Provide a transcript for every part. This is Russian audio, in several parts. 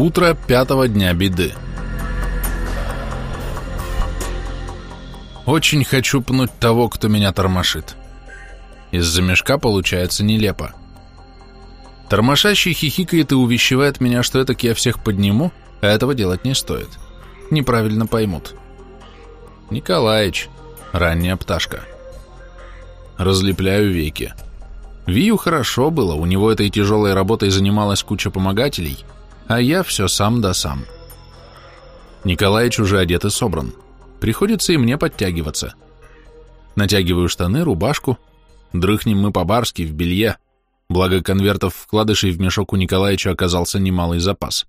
Утро пятого дня беды. Очень хочу пнуть того, кто меня тормошит. Из-за мешка получается нелепо. Тормошащий хихикает и увещевает меня, что это я всех подниму, а этого делать не стоит. Неправильно поймут. Николаич, ранняя пташка. Разлепляю веки. Вию хорошо было, у него этой тяжелой работой занималась куча помогателей, а я все сам да сам. Николаич уже одет и собран. Приходится и мне подтягиваться. Натягиваю штаны, рубашку. Дрыхнем мы по-барски, в белье. Благо конвертов вкладышей в мешок у Николаевича оказался немалый запас.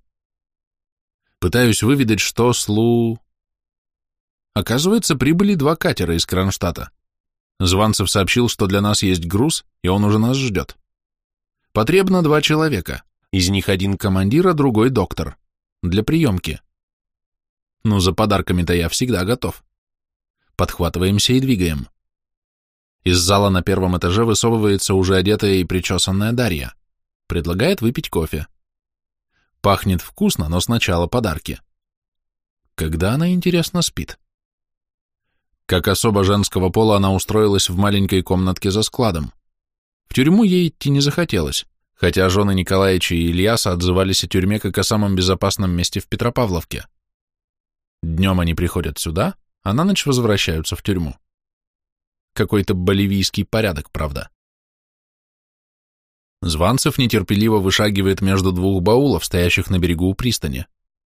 Пытаюсь выведать, что слу... Оказывается, прибыли два катера из Кронштадта. Званцев сообщил, что для нас есть груз, и он уже нас ждет. Потребно два человека. Из них один командир, а другой доктор. Для приемки. Ну, за подарками-то я всегда готов. Подхватываемся и двигаем. Из зала на первом этаже высовывается уже одетая и причесанная Дарья. Предлагает выпить кофе. Пахнет вкусно, но сначала подарки. Когда она, интересно, спит? Как особо женского пола она устроилась в маленькой комнатке за складом. В тюрьму ей идти не захотелось, хотя жены Николаевича и Ильяса отзывались о тюрьме как о самом безопасном месте в Петропавловке. Днем они приходят сюда, а на ночь возвращаются в тюрьму. Какой-то боливийский порядок, правда. Званцев нетерпеливо вышагивает между двух баулов, стоящих на берегу у пристани.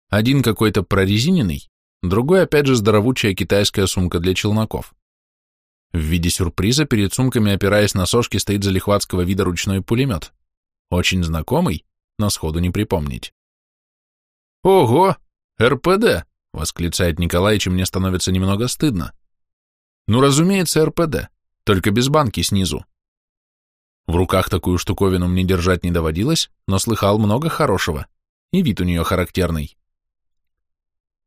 Один какой-то прорезиненный, Другой, опять же, здоровучая китайская сумка для челноков. В виде сюрприза перед сумками, опираясь на сошки, стоит залихватского вида ручной пулемет. Очень знакомый, но сходу не припомнить. «Ого! РПД!» — восклицает Николай, чем мне становится немного стыдно. «Ну, разумеется, РПД, только без банки снизу. В руках такую штуковину мне держать не доводилось, но слыхал много хорошего, и вид у нее характерный.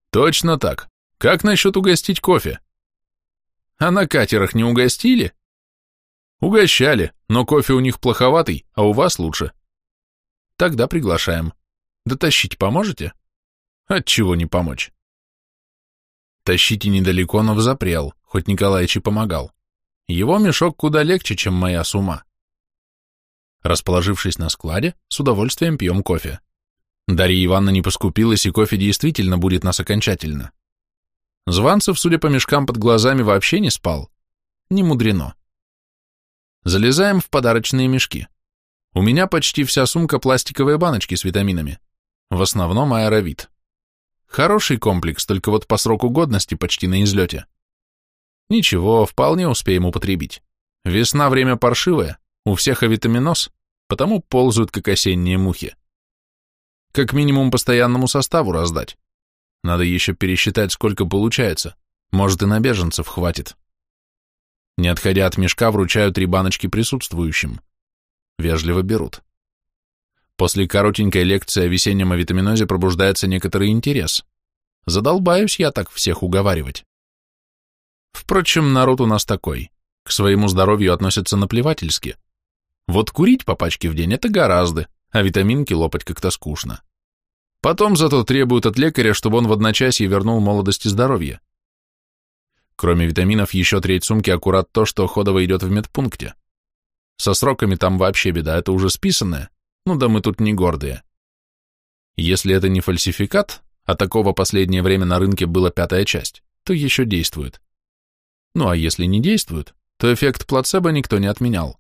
Точно так. Как насчет угостить кофе? А на катерах не угостили? Угощали, но кофе у них плоховатый, а у вас лучше. Тогда приглашаем. Дотащить поможете? Отчего не помочь? Тащите недалеко, но взапрел, хоть Николаевич и помогал. Его мешок куда легче, чем моя сумма. Расположившись на складе, с удовольствием пьем кофе. Дарья Ивановна не поскупилась, и кофе действительно будет нас окончательно. Званцев, судя по мешкам под глазами, вообще не спал. Не мудрено. Залезаем в подарочные мешки. У меня почти вся сумка пластиковые баночки с витаминами. В основном аэровит. Хороший комплекс, только вот по сроку годности почти на излете. Ничего, вполне успеем употребить. Весна время паршивое, у всех авитаминоз, потому ползают, как осенние мухи. Как минимум постоянному составу раздать. Надо еще пересчитать, сколько получается. Может, и на беженцев хватит. Не отходя от мешка, вручаю три баночки присутствующим. Вежливо берут. После коротенькой лекции о весеннем авитаминозе пробуждается некоторый интерес. Задолбаюсь я так всех уговаривать. Впрочем, народ у нас такой. К своему здоровью относятся наплевательски. Вот курить по пачке в день – это гораздо, а витаминки лопать как-то скучно. Потом зато требуют от лекаря, чтобы он в одночасье вернул молодость и здоровье. Кроме витаминов, еще треть сумки аккурат то, что ходово идет в медпункте. Со сроками там вообще беда, это уже списанное, ну да мы тут не гордые. Если это не фальсификат, а такого последнее время на рынке была пятая часть, то еще действует. Ну а если не действует, то эффект плацебо никто не отменял.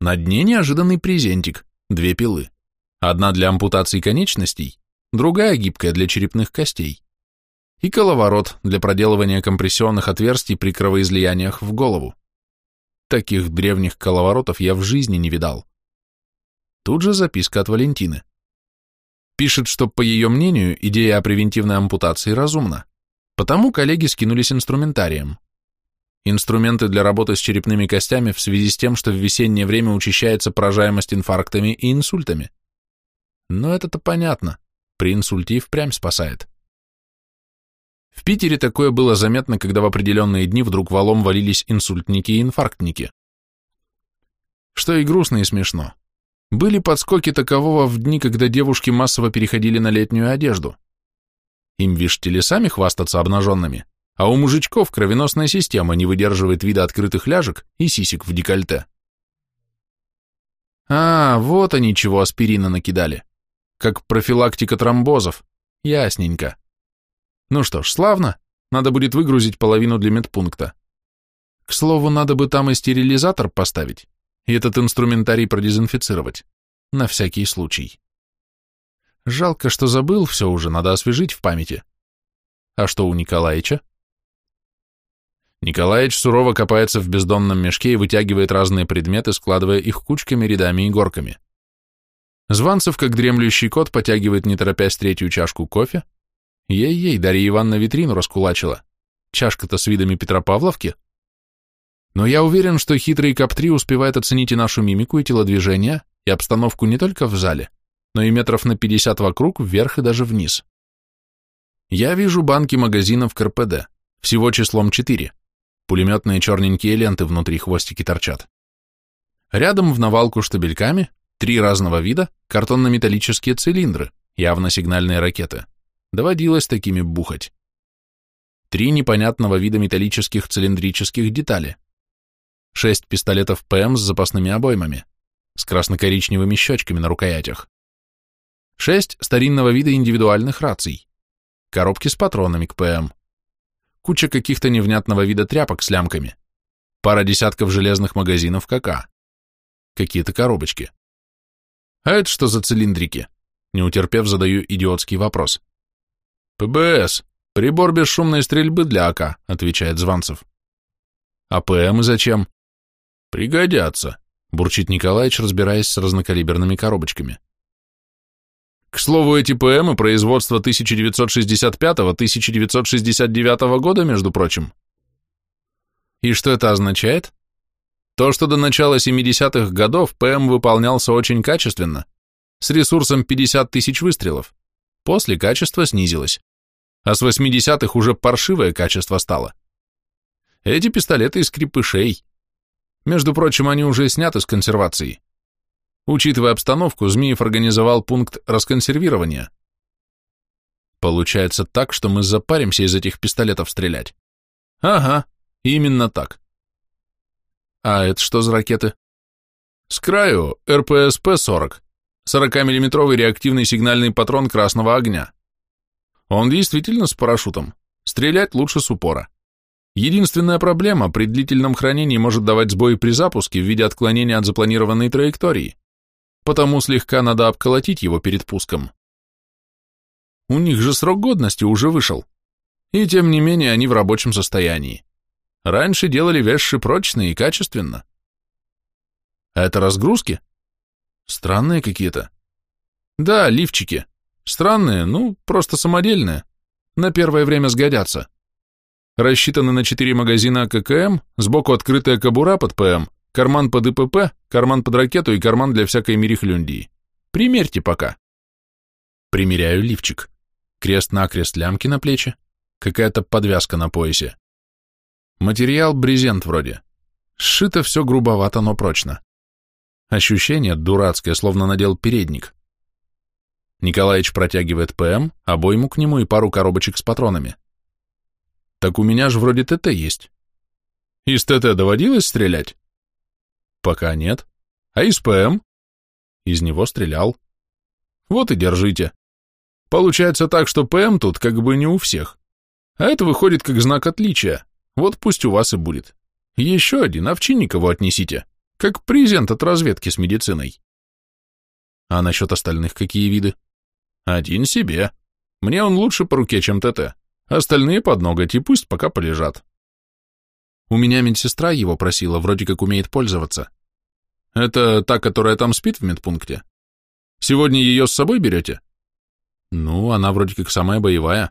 На дне неожиданный презентик, две пилы. Одна для ампутации конечностей, другая гибкая для черепных костей. И коловорот для проделывания компрессионных отверстий при кровоизлияниях в голову. Таких древних коловоротов я в жизни не видал. Тут же записка от Валентины. Пишет, что, по ее мнению, идея о превентивной ампутации разумна. Потому коллеги скинулись инструментарием. Инструменты для работы с черепными костями в связи с тем, что в весеннее время учащается поражаемость инфарктами и инсультами. Но это-то понятно. При инсульте и впрямь спасает. В Питере такое было заметно, когда в определенные дни вдруг валом валились инсультники и инфарктники. Что и грустно, и смешно. Были подскоки такового в дни, когда девушки массово переходили на летнюю одежду. Им, вишь, телесами хвастаться обнаженными, а у мужичков кровеносная система не выдерживает вида открытых ляжек и сисек в декольте. А, вот они чего аспирина накидали. Как профилактика тромбозов. Ясненько. Ну что ж, славно. Надо будет выгрузить половину для медпункта. К слову, надо бы там и стерилизатор поставить, и этот инструментарий продезинфицировать. На всякий случай. Жалко, что забыл все уже, надо освежить в памяти. А что у Николаича? Николаич сурово копается в бездонном мешке и вытягивает разные предметы, складывая их кучками, рядами и горками. Званцев, как дремлющий кот, потягивает не торопясь третью чашку кофе. Ей-ей, Дарья Ивановна витрину раскулачила. Чашка-то с видами Петропавловки. Но я уверен, что хитрый Каптри успевает оценить и нашу мимику, и телодвижения, и обстановку не только в зале, но и метров на 50 вокруг, вверх и даже вниз. Я вижу банки магазинов КРПД, всего числом 4. Пулеметные черненькие ленты внутри хвостики торчат. Рядом в навалку штабельками три разного вида картонно-металлические цилиндры, явно сигнальные ракеты. Доводилось такими бухать. Три непонятного вида металлических цилиндрических детали. Шесть пистолетов ПМ с запасными обоймами, с красно-коричневыми щечками на рукоятях. Шесть старинного вида индивидуальных раций. Коробки с патронами к ПМ. Куча каких-то невнятного вида тряпок с лямками. Пара десятков железных магазинов КК. Какие-то коробочки. А это что за цилиндрики? Не утерпев, задаю идиотский вопрос. ПБС. Прибор бесшумной стрельбы для АК, отвечает Званцев. А ПМы зачем? Пригодятся, бурчит Николаевич, разбираясь с разнокалиберными коробочками. К слову, эти ПМы производства 1965-1969 года, между прочим. И что это означает? То, что до начала 70-х годов ПМ выполнялся очень качественно, с ресурсом 50 тысяч выстрелов. После качество снизилось. А с 80-х уже паршивое качество стало. Эти пистолеты из крепышей. Между прочим, они уже сняты с консервации. Учитывая обстановку, Змеев организовал пункт расконсервирования. Получается так, что мы запаримся из этих пистолетов стрелять. Ага, именно так. А это что за ракеты? С краю РПСП-40, 40-миллиметровый реактивный сигнальный патрон красного огня. Он действительно с парашютом. Стрелять лучше с упора. Единственная проблема, при длительном хранении может давать сбои при запуске в виде отклонения от запланированной траектории потому слегка надо обколотить его перед пуском. У них же срок годности уже вышел, и тем не менее они в рабочем состоянии. Раньше делали вещи прочные и качественно. А это разгрузки? Странные какие-то. Да, лифчики. Странные, ну, просто самодельные. На первое время сгодятся. Рассчитаны на 4 магазина ККМ, сбоку открытая кобура под ПМ, Карман под ИПП, карман под ракету и карман для всякой мерехлюндии. Примерьте пока. Примеряю лифчик. Крест-накрест лямки на плечи, какая-то подвязка на поясе. Материал брезент вроде. Сшито все грубовато, но прочно. Ощущение дурацкое, словно надел передник. Николаич протягивает ПМ, обойму к нему и пару коробочек с патронами. Так у меня же вроде ТТ есть. Из ТТ доводилось стрелять? Пока нет. А из ПМ? Из него стрелял. Вот и держите. Получается так, что ПМ тут как бы не у всех. А это выходит как знак отличия. Вот пусть у вас и будет. Еще один Овчинникову отнесите, как презент от разведки с медициной. А насчет остальных какие виды? Один себе. Мне он лучше по руке, чем ТТ. Остальные под ноготь и пусть пока полежат. У меня медсестра его просила, вроде как умеет пользоваться. Это та, которая там спит в медпункте? Сегодня ее с собой берете? Ну, она вроде как самая боевая.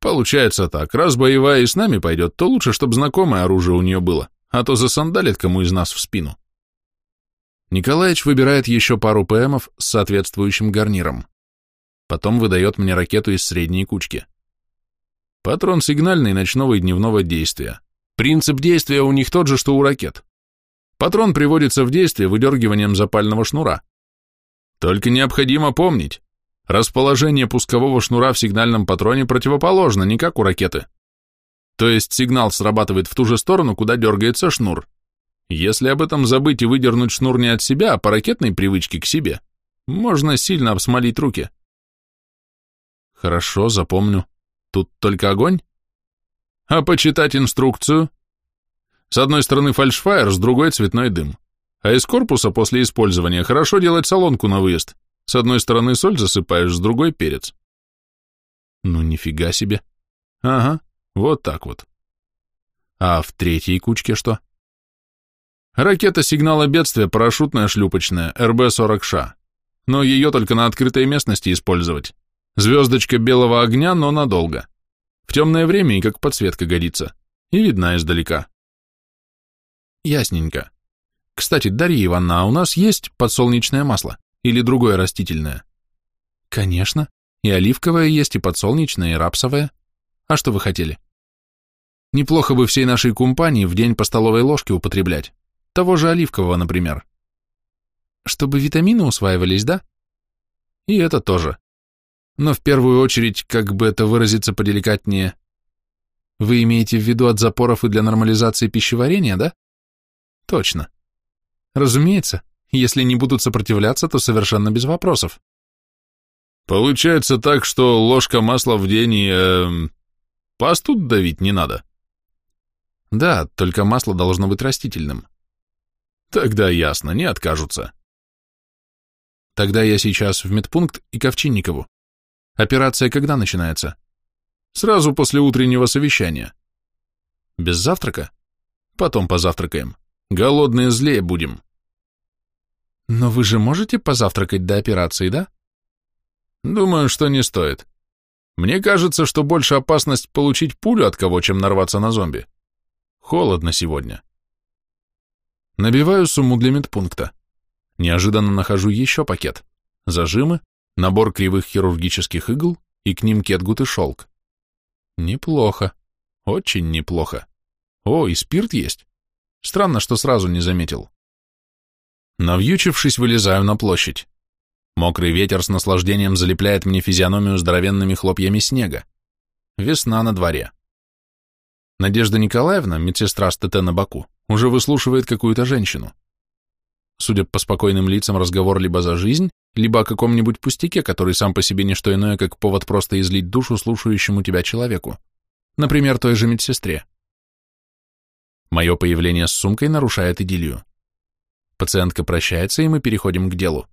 Получается так, раз боевая и с нами пойдет, то лучше, чтобы знакомое оружие у нее было, а то засандалит кому из нас в спину. Николаевич выбирает еще пару ПМов с соответствующим гарниром. Потом выдает мне ракету из средней кучки. Патрон сигнальный ночного и дневного действия. Принцип действия у них тот же, что у ракет. Патрон приводится в действие выдергиванием запального шнура. Только необходимо помнить, расположение пускового шнура в сигнальном патроне противоположно, не как у ракеты. То есть сигнал срабатывает в ту же сторону, куда дергается шнур. Если об этом забыть и выдернуть шнур не от себя, а по ракетной привычке к себе, можно сильно обсмолить руки. Хорошо, запомню. Тут только огонь? А почитать инструкцию? С одной стороны фальшфайер, с другой цветной дым. А из корпуса после использования хорошо делать солонку на выезд. С одной стороны соль засыпаешь, с другой перец. Ну, нифига себе. Ага, вот так вот. А в третьей кучке что? Ракета сигнала бедствия парашютная шлюпочная, РБ-40Ш. Но ее только на открытой местности использовать. Звездочка белого огня, но надолго. В темное время и как подсветка годится. И видна издалека. Ясненько. Кстати, Дарья Ивановна, а у нас есть подсолнечное масло? Или другое растительное? Конечно. И оливковое есть, и подсолнечное, и рапсовое. А что вы хотели? Неплохо бы всей нашей компании в день по столовой ложке употреблять. Того же оливкового, например. Чтобы витамины усваивались, да? И это тоже. Но в первую очередь, как бы это выразиться поделикатнее, вы имеете в виду от запоров и для нормализации пищеварения, да? Точно. Разумеется, если не будут сопротивляться, то совершенно без вопросов. Получается так, что ложка масла в день и... Э, пасту давить не надо? Да, только масло должно быть растительным. Тогда ясно, не откажутся. Тогда я сейчас в медпункт и к Овчинникову. Операция когда начинается? Сразу после утреннего совещания. Без завтрака? Потом позавтракаем. Голодные злее будем. Но вы же можете позавтракать до операции, да? Думаю, что не стоит. Мне кажется, что больше опасность получить пулю от кого, чем нарваться на зомби. Холодно сегодня. Набиваю сумму для медпункта. Неожиданно нахожу еще пакет. Зажимы, набор кривых хирургических игл и к ним кетгут и шелк. Неплохо. Очень неплохо. О, и спирт есть. Странно, что сразу не заметил. Навьючившись, вылезаю на площадь. Мокрый ветер с наслаждением залепляет мне физиономию здоровенными хлопьями снега. Весна на дворе. Надежда Николаевна, медсестра с ТТ на боку, уже выслушивает какую-то женщину. Судя по спокойным лицам, разговор либо за жизнь, либо о каком-нибудь пустяке, который сам по себе не что иное, как повод просто излить душу слушающему тебя человеку. Например, той же медсестре. Мое появление с сумкой нарушает идиллию. Пациентка прощается, и мы переходим к делу.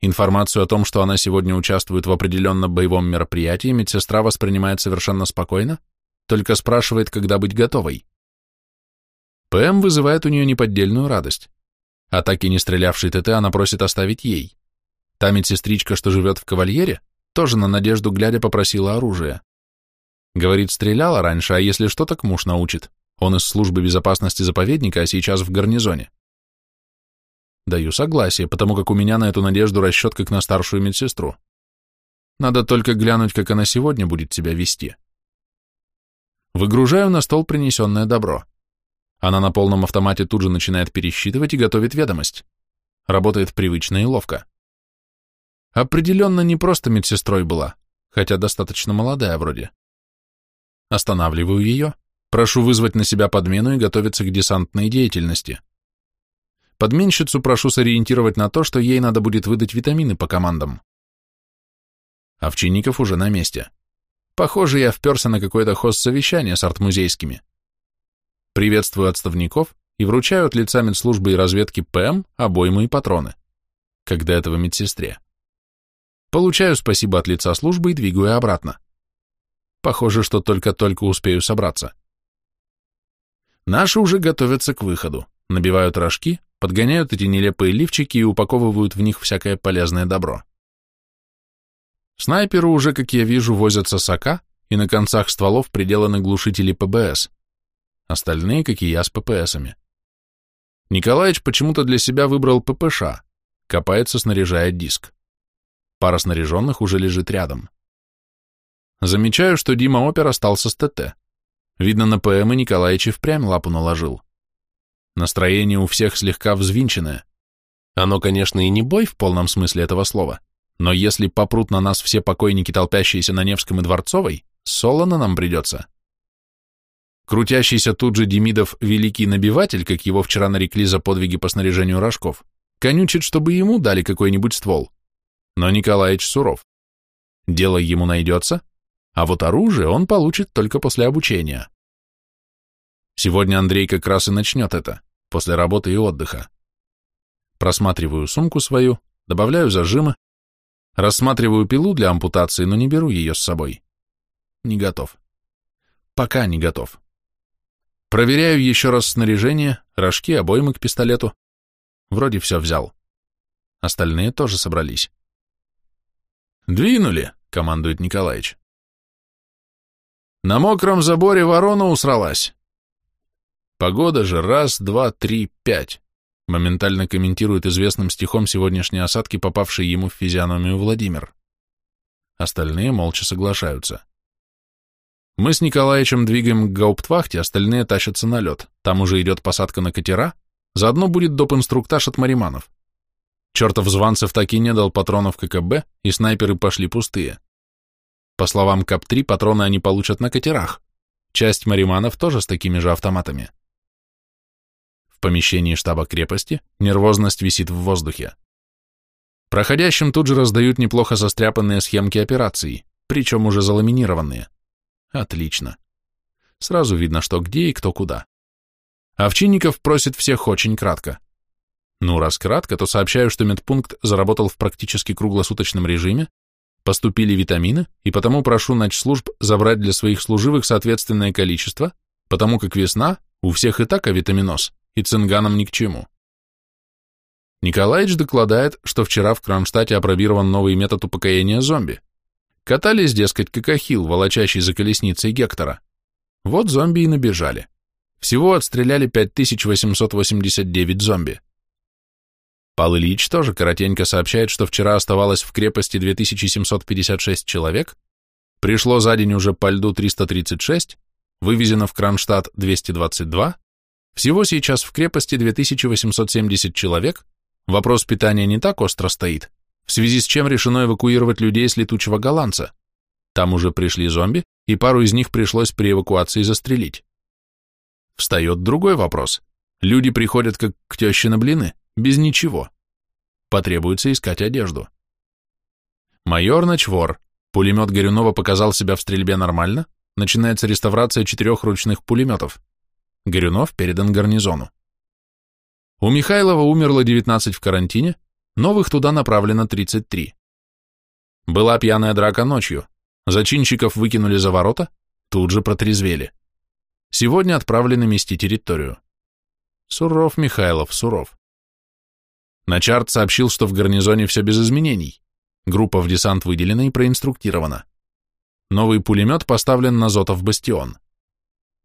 Информацию о том, что она сегодня участвует в определенном боевом мероприятии, медсестра воспринимает совершенно спокойно, только спрашивает, когда быть готовой. ПМ вызывает у нее неподдельную радость. Атаки не стрелявший ТТ она просит оставить ей. Та медсестричка, что живет в кавальере, тоже на надежду глядя попросила оружие. Говорит, стреляла раньше, а если что, так муж научит. Он из службы безопасности заповедника, а сейчас в гарнизоне. Даю согласие, потому как у меня на эту надежду расчет как на старшую медсестру. Надо только глянуть, как она сегодня будет себя вести. Выгружаю на стол принесенное добро. Она на полном автомате тут же начинает пересчитывать и готовит ведомость. Работает привычно и ловко. Определенно не просто медсестрой была, хотя достаточно молодая вроде. Останавливаю ее, Прошу вызвать на себя подмену и готовиться к десантной деятельности. Подменщицу прошу сориентировать на то, что ей надо будет выдать витамины по командам. Овчинников уже на месте. Похоже, я вперся на какое-то хозсовещание с артмузейскими. Приветствую отставников и вручаю от лица медслужбы и разведки ПМ обоймы и патроны. До этого медсестре. Получаю спасибо от лица службы и двигаю обратно. Похоже, что только-только успею собраться. Наши уже готовятся к выходу, набивают рожки, подгоняют эти нелепые лифчики и упаковывают в них всякое полезное добро. Снайперы уже, как я вижу, возятся сока, и на концах стволов приделаны глушители ПБС. Остальные, как и я, с ППСами. Николаевич почему-то для себя выбрал ППШ, копается, снаряжая диск. Пара снаряженных уже лежит рядом. Замечаю, что Дима Опер остался с ТТ. Видно, на ПМ и Николаевич впрямь лапу наложил. Настроение у всех слегка взвинченное. Оно, конечно, и не бой в полном смысле этого слова, но если попрут на нас все покойники, толпящиеся на Невском и Дворцовой, солоно нам придется. Крутящийся тут же Демидов великий набиватель, как его вчера нарекли за подвиги по снаряжению рожков, конючит, чтобы ему дали какой-нибудь ствол. Но Николаевич суров. Дело ему найдется, а вот оружие он получит только после обучения. Сегодня Андрей как раз и начнет это, после работы и отдыха. Просматриваю сумку свою, добавляю зажимы, рассматриваю пилу для ампутации, но не беру ее с собой. Не готов. Пока не готов. Проверяю еще раз снаряжение, рожки, обоймы к пистолету. Вроде все взял. Остальные тоже собрались. «Двинули», — командует Николаевич. На мокром заборе ворона усралась. Погода же раз, два, три, пять. Моментально комментирует известным стихом сегодняшние осадки, попавшие ему в физиономию Владимир. Остальные молча соглашаются. Мы с Николаевичем двигаем к гауптвахте, остальные тащатся на лед. Там уже идет посадка на катера, заодно будет доп-инструктаж от мариманов. Чертов Званцев так и не дал патронов ККБ, и снайперы пошли пустые. По словам КАП-3, патроны они получат на катерах. Часть мариманов тоже с такими же автоматами. В помещении штаба крепости нервозность висит в воздухе. Проходящим тут же раздают неплохо состряпанные схемки операций, причем уже заламинированные. Отлично. Сразу видно, что где и кто куда. Овчинников просит всех очень кратко. Ну, раз кратко, то сообщаю, что медпункт заработал в практически круглосуточном режиме, поступили витамины, и потому прошу начслужб забрать для своих служивых соответственное количество, потому как весна, у всех и так авитаминоз, и цинганам ни к чему. Николаевич докладает, что вчера в Кронштадте опробирован новый метод упокоения зомби. Катались, дескать, как ахилл, волочащий за колесницей Гектора. Вот зомби и набежали. Всего отстреляли 5889 зомби. Пал Ильич тоже коротенько сообщает, что вчера оставалось в крепости 2756 человек, пришло за день уже по льду 336, вывезено в Кронштадт 222, всего сейчас в крепости 2870 человек, вопрос питания не так остро стоит, в связи с чем решено эвакуировать людей с летучего голландца. Там уже пришли зомби, и пару из них пришлось при эвакуации застрелить. Встает другой вопрос. Люди приходят как к теще на блины, без ничего. Потребуется искать одежду. Майор Ночвор. Пулемет Горюнова показал себя в стрельбе нормально. Начинается реставрация четырех ручных пулеметов. Горюнов передан гарнизону. У Михайлова умерло 19 в карантине, Новых туда направлено 33. Была пьяная драка ночью. Зачинщиков выкинули за ворота, тут же протрезвели. Сегодня отправлены мести территорию. Суров Михайлов, Суров. Начарт сообщил, что в гарнизоне все без изменений. Группа в десант выделена и проинструктирована. Новый пулемет поставлен на Зотов бастион.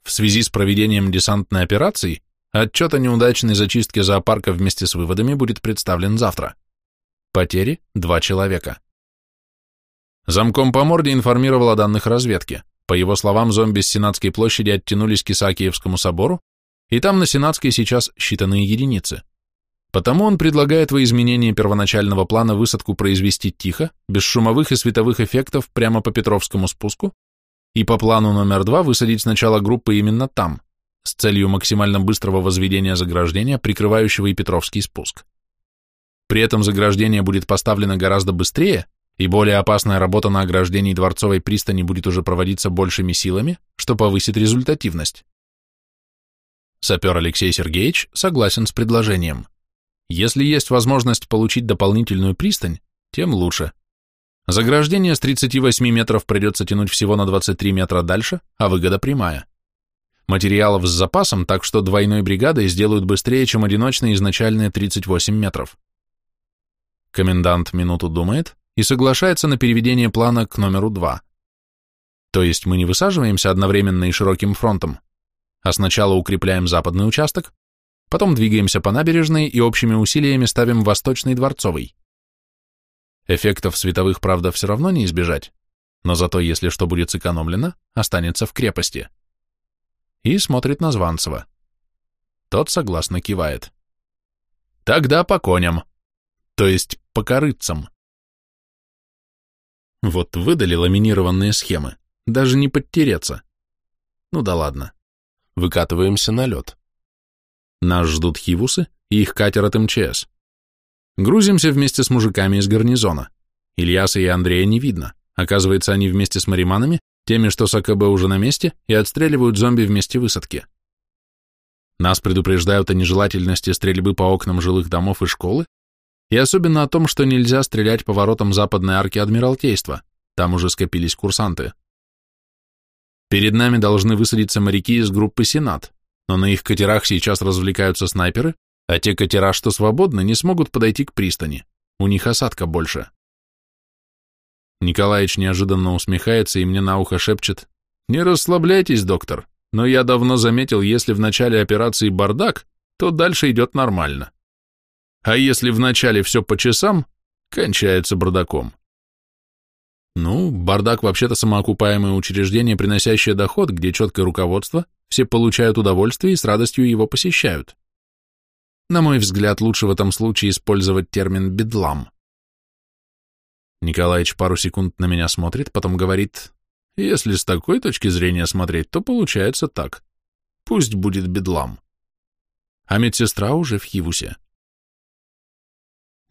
В связи с проведением десантной операции отчет о неудачной зачистке зоопарка вместе с выводами будет представлен завтра. Потери – два человека. Замком по морде информировал о данных разведки. По его словам, зомби с Сенатской площади оттянулись к Исаакиевскому собору, и там на Сенатской сейчас считанные единицы. Потому он предлагает во изменение первоначального плана высадку произвести тихо, без шумовых и световых эффектов прямо по Петровскому спуску, и по плану номер два высадить сначала группы именно там, с целью максимально быстрого возведения заграждения, прикрывающего и Петровский спуск. При этом заграждение будет поставлено гораздо быстрее, и более опасная работа на ограждении Дворцовой пристани будет уже проводиться большими силами, что повысит результативность. Сапер Алексей Сергеевич согласен с предложением. Если есть возможность получить дополнительную пристань, тем лучше. Заграждение с 38 метров придется тянуть всего на 23 метра дальше, а выгода прямая. Материалов с запасом, так что двойной бригадой сделают быстрее, чем одиночные изначальные 38 метров. Комендант минуту думает и соглашается на переведение плана к номеру 2. То есть мы не высаживаемся одновременно и широким фронтом, а сначала укрепляем западный участок, потом двигаемся по набережной и общими усилиями ставим восточный дворцовый. Эффектов световых, правда, все равно не избежать, но зато, если что будет сэкономлено, останется в крепости. И смотрит на Званцева. Тот согласно кивает. Тогда по коням. То есть по корыцам. Вот выдали ламинированные схемы. Даже не подтереться. Ну да ладно. Выкатываемся на лед. Нас ждут хивусы и их катер от МЧС. Грузимся вместе с мужиками из гарнизона. Ильяса и Андрея не видно. Оказывается, они вместе с мариманами, теми, что с АКБ уже на месте, и отстреливают зомби вместе высадки. Нас предупреждают о нежелательности стрельбы по окнам жилых домов и школы, и особенно о том, что нельзя стрелять по воротам западной арки Адмиралтейства, там уже скопились курсанты. Перед нами должны высадиться моряки из группы «Сенат», но на их катерах сейчас развлекаются снайперы, а те катера, что свободны, не смогут подойти к пристани, у них осадка больше. Николаевич неожиданно усмехается и мне на ухо шепчет, «Не расслабляйтесь, доктор, но я давно заметил, если в начале операции бардак, то дальше идет нормально. А если в начале все по часам, кончается бардаком». Ну, бардак вообще-то самоокупаемое учреждение, приносящее доход, где четкое руководство, все получают удовольствие и с радостью его посещают. На мой взгляд, лучше в этом случае использовать термин «бедлам». Николаевич пару секунд на меня смотрит, потом говорит, если с такой точки зрения смотреть, то получается так. Пусть будет бедлам. А медсестра уже в Хивусе.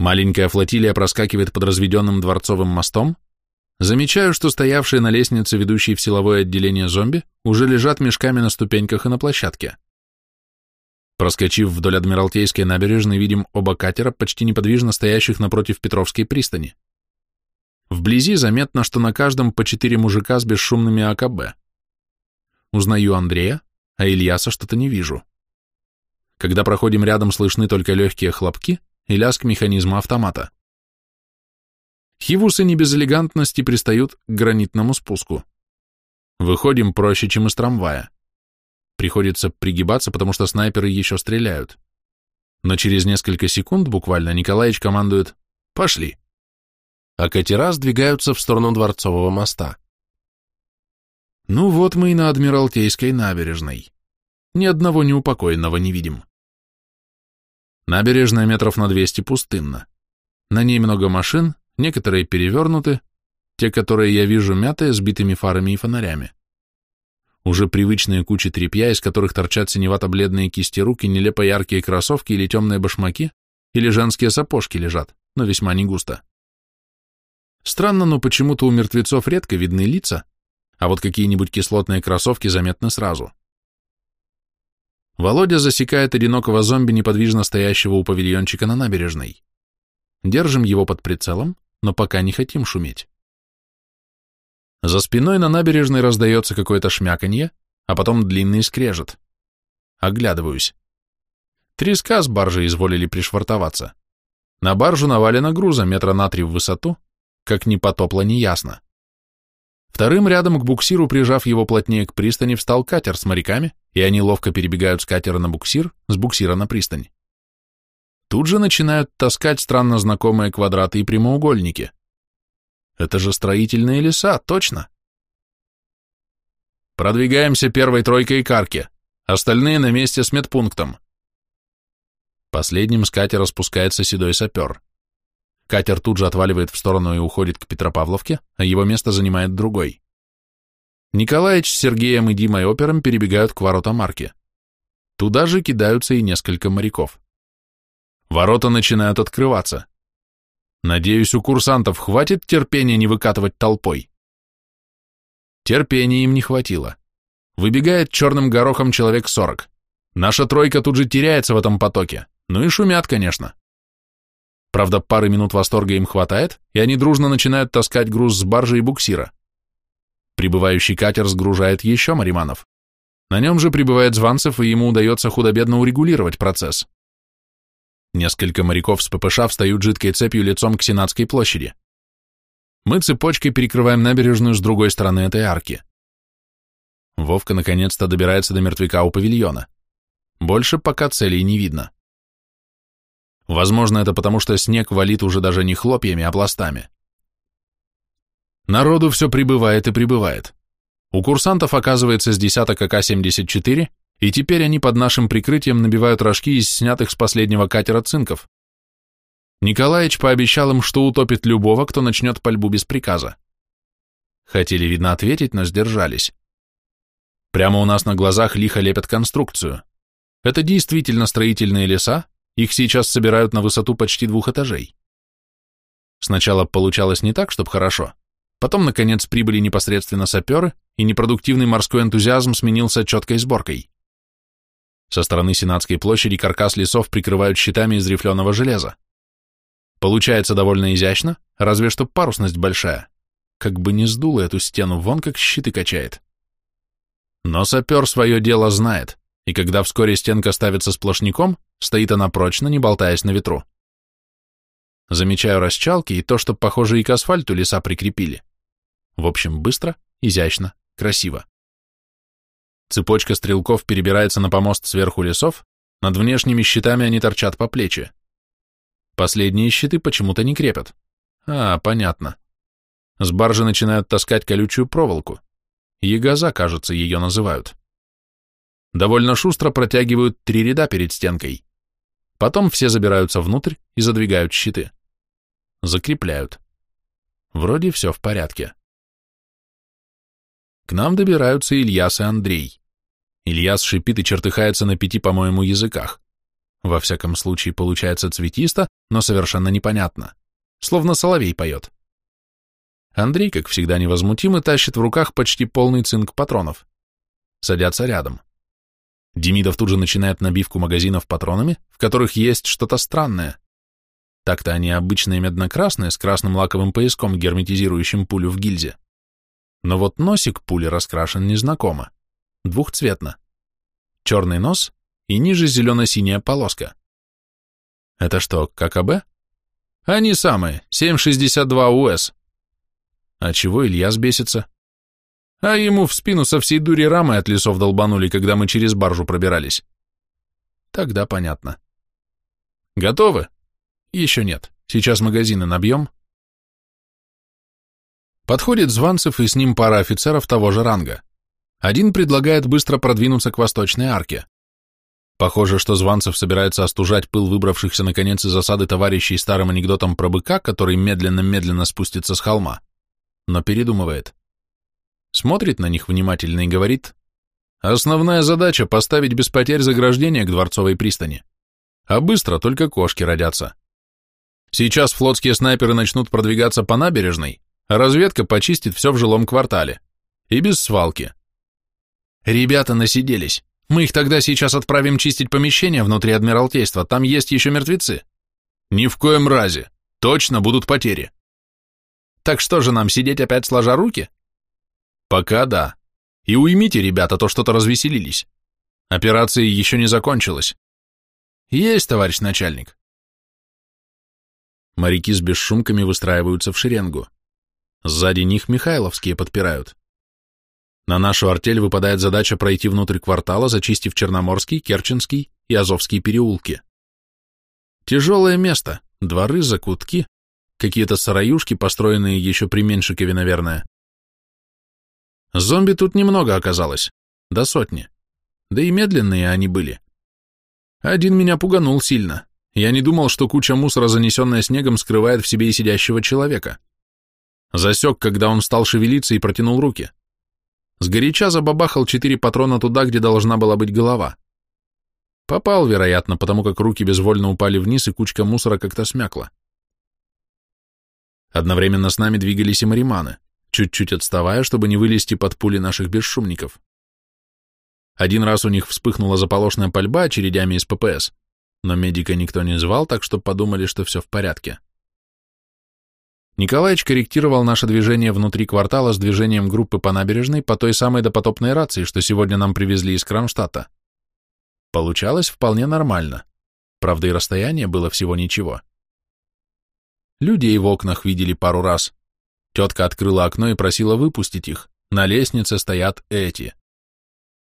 Маленькая флотилия проскакивает под разведенным дворцовым мостом. Замечаю, что стоявшие на лестнице, ведущие в силовое отделение зомби, уже лежат мешками на ступеньках и на площадке. Проскочив вдоль Адмиралтейской набережной, видим оба катера, почти неподвижно стоящих напротив Петровской пристани. Вблизи заметно, что на каждом по четыре мужика с бесшумными АКБ. Узнаю Андрея, а Ильяса что-то не вижу. Когда проходим рядом, слышны только легкие хлопки и лязг механизма автомата. Хивусы не без элегантности пристают к гранитному спуску. Выходим проще, чем из трамвая. Приходится пригибаться, потому что снайперы еще стреляют. Но через несколько секунд буквально Николаевич командует «Пошли» а катера сдвигаются в сторону Дворцового моста. Ну вот мы и на Адмиралтейской набережной. Ни одного неупокоенного не видим. Набережная метров на 200 пустынна. На ней много машин, некоторые перевернуты, те, которые я вижу мятые, сбитыми фарами и фонарями. Уже привычные кучи тряпья, из которых торчат синевато-бледные кисти рук и нелепо яркие кроссовки или темные башмаки, или женские сапожки лежат, но весьма не густо. Странно, но почему-то у мертвецов редко видны лица, а вот какие-нибудь кислотные кроссовки заметны сразу. Володя засекает одинокого зомби, неподвижно стоящего у павильончика на набережной. Держим его под прицелом, но пока не хотим шуметь. За спиной на набережной раздается какое-то шмяканье, а потом длинный скрежет. Оглядываюсь. Треска с баржи изволили пришвартоваться. На баржу навалено груза метра на три в высоту, как ни потопло, не ясно. Вторым рядом к буксиру, прижав его плотнее к пристани, встал катер с моряками, и они ловко перебегают с катера на буксир, с буксира на пристань. Тут же начинают таскать странно знакомые квадраты и прямоугольники. Это же строительные леса, точно. Продвигаемся первой тройкой карки, остальные на месте с медпунктом. Последним с катера спускается седой сапер. Катер тут же отваливает в сторону и уходит к Петропавловке, а его место занимает другой. Николаевич с Сергеем и Димой опером перебегают к воротам арки. Туда же кидаются и несколько моряков. Ворота начинают открываться. Надеюсь, у курсантов хватит терпения не выкатывать толпой. Терпения им не хватило. Выбегает черным горохом человек сорок. Наша тройка тут же теряется в этом потоке. Ну и шумят, конечно. Правда, пары минут восторга им хватает, и они дружно начинают таскать груз с баржи и буксира. Прибывающий катер сгружает еще мариманов. На нем же прибывает Званцев, и ему удается худо-бедно урегулировать процесс. Несколько моряков с ППШ встают жидкой цепью лицом к Сенатской площади. Мы цепочкой перекрываем набережную с другой стороны этой арки. Вовка наконец-то добирается до мертвяка у павильона. Больше пока целей не видно. Возможно, это потому, что снег валит уже даже не хлопьями, а пластами. Народу все прибывает и прибывает. У курсантов оказывается с десяток АК-74, и теперь они под нашим прикрытием набивают рожки из снятых с последнего катера цинков. Николаевич пообещал им, что утопит любого, кто начнет пальбу без приказа. Хотели, видно, ответить, но сдержались. Прямо у нас на глазах лихо лепят конструкцию. Это действительно строительные леса, их сейчас собирают на высоту почти двух этажей. Сначала получалось не так, чтобы хорошо, потом, наконец, прибыли непосредственно саперы, и непродуктивный морской энтузиазм сменился четкой сборкой. Со стороны Сенатской площади каркас лесов прикрывают щитами из рифленого железа. Получается довольно изящно, разве что парусность большая. Как бы не сдуло эту стену, вон как щиты качает. Но сапер свое дело знает, и когда вскоре стенка ставится сплошняком, стоит она прочно, не болтаясь на ветру. Замечаю расчалки и то, что, похоже, и к асфальту леса прикрепили. В общем, быстро, изящно, красиво. Цепочка стрелков перебирается на помост сверху лесов, над внешними щитами они торчат по плечи. Последние щиты почему-то не крепят. А, понятно. С баржи начинают таскать колючую проволоку. Ягоза, кажется, ее называют. Довольно шустро протягивают три ряда перед стенкой. Потом все забираются внутрь и задвигают щиты. Закрепляют. Вроде все в порядке. К нам добираются Ильяс и Андрей. Ильяс шипит и чертыхается на пяти, по-моему, языках. Во всяком случае, получается цветисто, но совершенно непонятно. Словно соловей поет. Андрей, как всегда невозмутимо, тащит в руках почти полный цинк патронов. Садятся рядом. Демидов тут же начинает набивку магазинов патронами, в которых есть что-то странное. Так-то они обычные медно-красные, с красным лаковым пояском, герметизирующим пулю в гильзе. Но вот носик пули раскрашен незнакомо двухцветно. Черный нос и ниже зелено-синяя полоска. Это что, ККБ? Они самые, 762 УС. А чего Илья сбесится? А ему в спину со всей дури рамы от лесов долбанули, когда мы через баржу пробирались. Тогда понятно. Готовы? Еще нет. Сейчас магазины набьем. Подходит Званцев и с ним пара офицеров того же ранга. Один предлагает быстро продвинуться к восточной арке. Похоже, что Званцев собирается остужать пыл выбравшихся наконец из засады товарищей старым анекдотом про быка, который медленно-медленно спустится с холма, но передумывает. Смотрит на них внимательно и говорит, «Основная задача — поставить без потерь заграждение к Дворцовой пристани. А быстро только кошки родятся. Сейчас флотские снайперы начнут продвигаться по набережной, а разведка почистит все в жилом квартале. И без свалки. Ребята насиделись. Мы их тогда сейчас отправим чистить помещение внутри Адмиралтейства, там есть еще мертвецы. Ни в коем разе. Точно будут потери. Так что же нам, сидеть опять сложа руки? Пока да. И уймите, ребята, то что-то развеселились. Операция еще не закончилась. Есть, товарищ начальник. Моряки с бесшумками выстраиваются в шеренгу. Сзади них Михайловские подпирают. На нашу артель выпадает задача пройти внутрь квартала, зачистив Черноморский, Керченский и Азовские переулки. Тяжелое место, дворы, закутки, какие-то сараюшки, построенные еще при Меньшикове, наверное. Зомби тут немного оказалось, до сотни. Да и медленные они были. Один меня пуганул сильно. Я не думал, что куча мусора, занесенная снегом, скрывает в себе и сидящего человека. Засек, когда он стал шевелиться и протянул руки. Сгоряча забабахал четыре патрона туда, где должна была быть голова. Попал, вероятно, потому как руки безвольно упали вниз, и кучка мусора как-то смякла. Одновременно с нами двигались и мариманы, чуть-чуть отставая, чтобы не вылезти под пули наших бесшумников. Один раз у них вспыхнула заполошная пальба очередями из ППС, но медика никто не звал, так что подумали, что все в порядке. Николаевич корректировал наше движение внутри квартала с движением группы по набережной по той самой допотопной рации, что сегодня нам привезли из Кронштадта. Получалось вполне нормально. Правда, и расстояние было всего ничего. Людей в окнах видели пару раз. Тетка открыла окно и просила выпустить их. На лестнице стоят эти.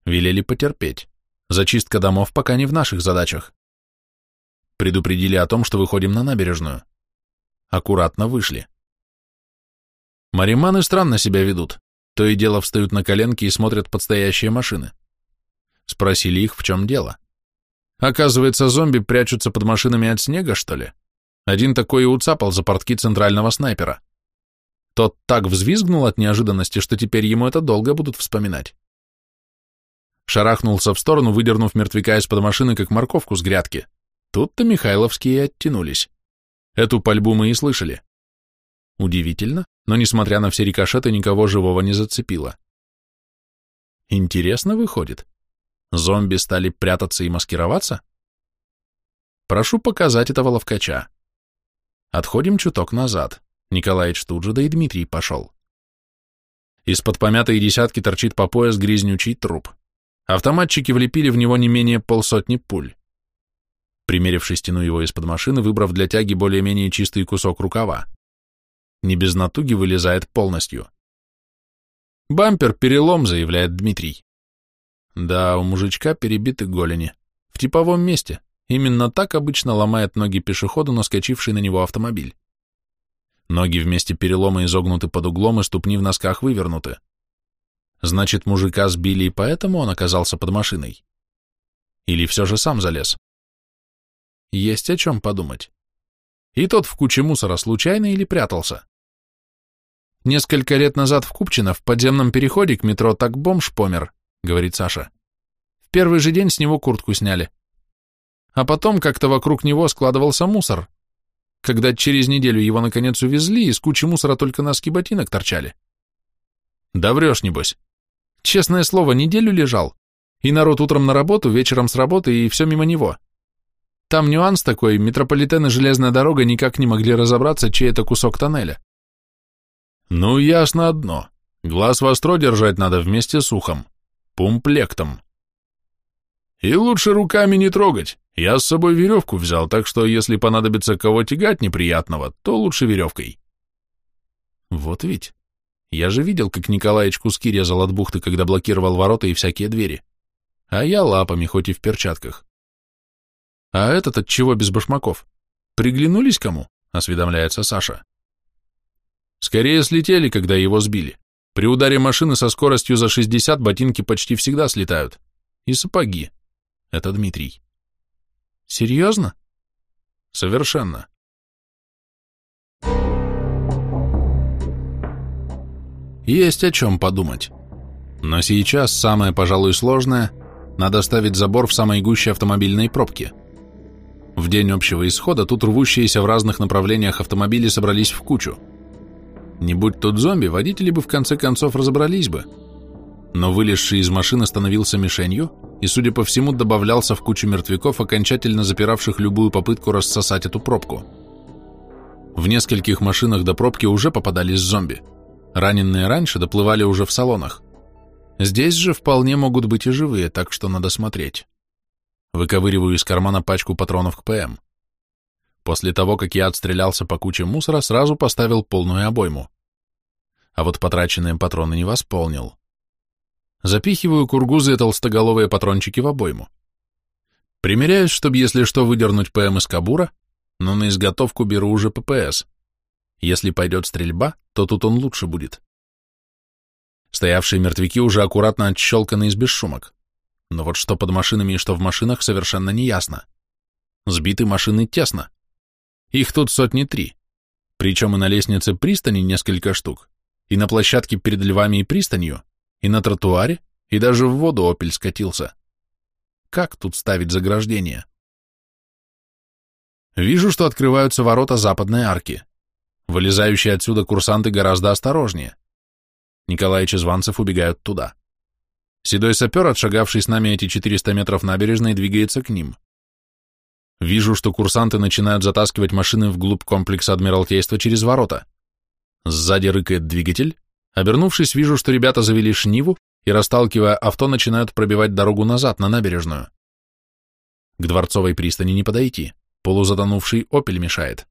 Велели потерпеть. Зачистка домов пока не в наших задачах. Предупредили о том, что выходим на набережную. Аккуратно вышли. Мариманы странно себя ведут, то и дело встают на коленки и смотрят под стоящие машины. Спросили их, в чем дело. Оказывается, зомби прячутся под машинами от снега, что ли? Один такой и уцапал за портки центрального снайпера. Тот так взвизгнул от неожиданности, что теперь ему это долго будут вспоминать. Шарахнулся в сторону, выдернув мертвяка из-под машины, как морковку с грядки. Тут-то Михайловские оттянулись. Эту пальбу мы и слышали. Удивительно, но, несмотря на все рикошеты, никого живого не зацепило. Интересно выходит. Зомби стали прятаться и маскироваться? Прошу показать этого ловкача. Отходим чуток назад. Николаич тут же, да и Дмитрий пошел. Из-под помятой десятки торчит по пояс грязнючий труп. Автоматчики влепили в него не менее полсотни пуль. Примерившись, тяну его из-под машины, выбрав для тяги более-менее чистый кусок рукава. Не без натуги вылезает полностью. «Бампер перелом», — заявляет Дмитрий. Да, у мужичка перебиты голени. В типовом месте. Именно так обычно ломает ноги пешеходу, наскочивший на него автомобиль. Ноги вместе перелома изогнуты под углом и ступни в носках вывернуты. Значит, мужика сбили и поэтому он оказался под машиной? Или все же сам залез? Есть о чем подумать. И тот в куче мусора случайно или прятался? Несколько лет назад в Купчино в подземном переходе к метро так бомж помер, говорит Саша. В первый же день с него куртку сняли. А потом как-то вокруг него складывался мусор, когда через неделю его наконец увезли, из кучи мусора только носки ботинок торчали. Да врешь, небось. Честное слово, неделю лежал. И народ утром на работу, вечером с работы, и все мимо него. Там нюанс такой, метрополитен и железная дорога никак не могли разобраться, чей это кусок тоннеля. Ну, ясно одно. Глаз востро держать надо вместе с ухом. Пумплектом. И лучше руками не трогать. Я с собой веревку взял, так что если понадобится кого тягать неприятного, то лучше веревкой. Вот ведь. Я же видел, как Николаич куски резал от бухты, когда блокировал ворота и всякие двери. А я лапами, хоть и в перчатках. А этот от чего без башмаков? Приглянулись кому? Осведомляется Саша. Скорее слетели, когда его сбили. При ударе машины со скоростью за 60 ботинки почти всегда слетают. И сапоги. Это Дмитрий. Серьезно? Совершенно. Есть о чем подумать. Но сейчас самое, пожалуй, сложное – надо ставить забор в самой гуще автомобильной пробки. В день общего исхода тут рвущиеся в разных направлениях автомобили собрались в кучу. Не будь тут зомби, водители бы в конце концов разобрались бы. Но вылезший из машины становился мишенью и, судя по всему, добавлялся в кучу мертвяков, окончательно запиравших любую попытку рассосать эту пробку. В нескольких машинах до пробки уже попадались зомби. Раненые раньше доплывали уже в салонах. Здесь же вполне могут быть и живые, так что надо смотреть. Выковыриваю из кармана пачку патронов к ПМ. После того, как я отстрелялся по куче мусора, сразу поставил полную обойму. А вот потраченные патроны не восполнил. Запихиваю кургузы и толстоголовые патрончики в обойму. Примеряюсь, чтобы, если что, выдернуть ПМ из кабура, но на изготовку беру уже ППС. Если пойдет стрельба, то тут он лучше будет. Стоявшие мертвяки уже аккуратно отщелканы из бесшумок. Но вот что под машинами и что в машинах совершенно не ясно. Сбиты машины тесно. Их тут сотни три. Причем и на лестнице пристани несколько штук, и на площадке перед львами и пристанью, и на тротуаре, и даже в воду опель скатился. Как тут ставить заграждение? Вижу, что открываются ворота западной арки. Вылезающие отсюда курсанты гораздо осторожнее. Николай и Чезванцев убегают туда. Седой сапер, отшагавший с нами эти 400 метров набережной, двигается к ним. Вижу, что курсанты начинают затаскивать машины вглубь комплекса Адмиралтейства через ворота. Сзади рыкает двигатель. Обернувшись, вижу, что ребята завели шниву и, расталкивая авто, начинают пробивать дорогу назад, на набережную. К дворцовой пристани не подойти. Полузатонувший «Опель» мешает.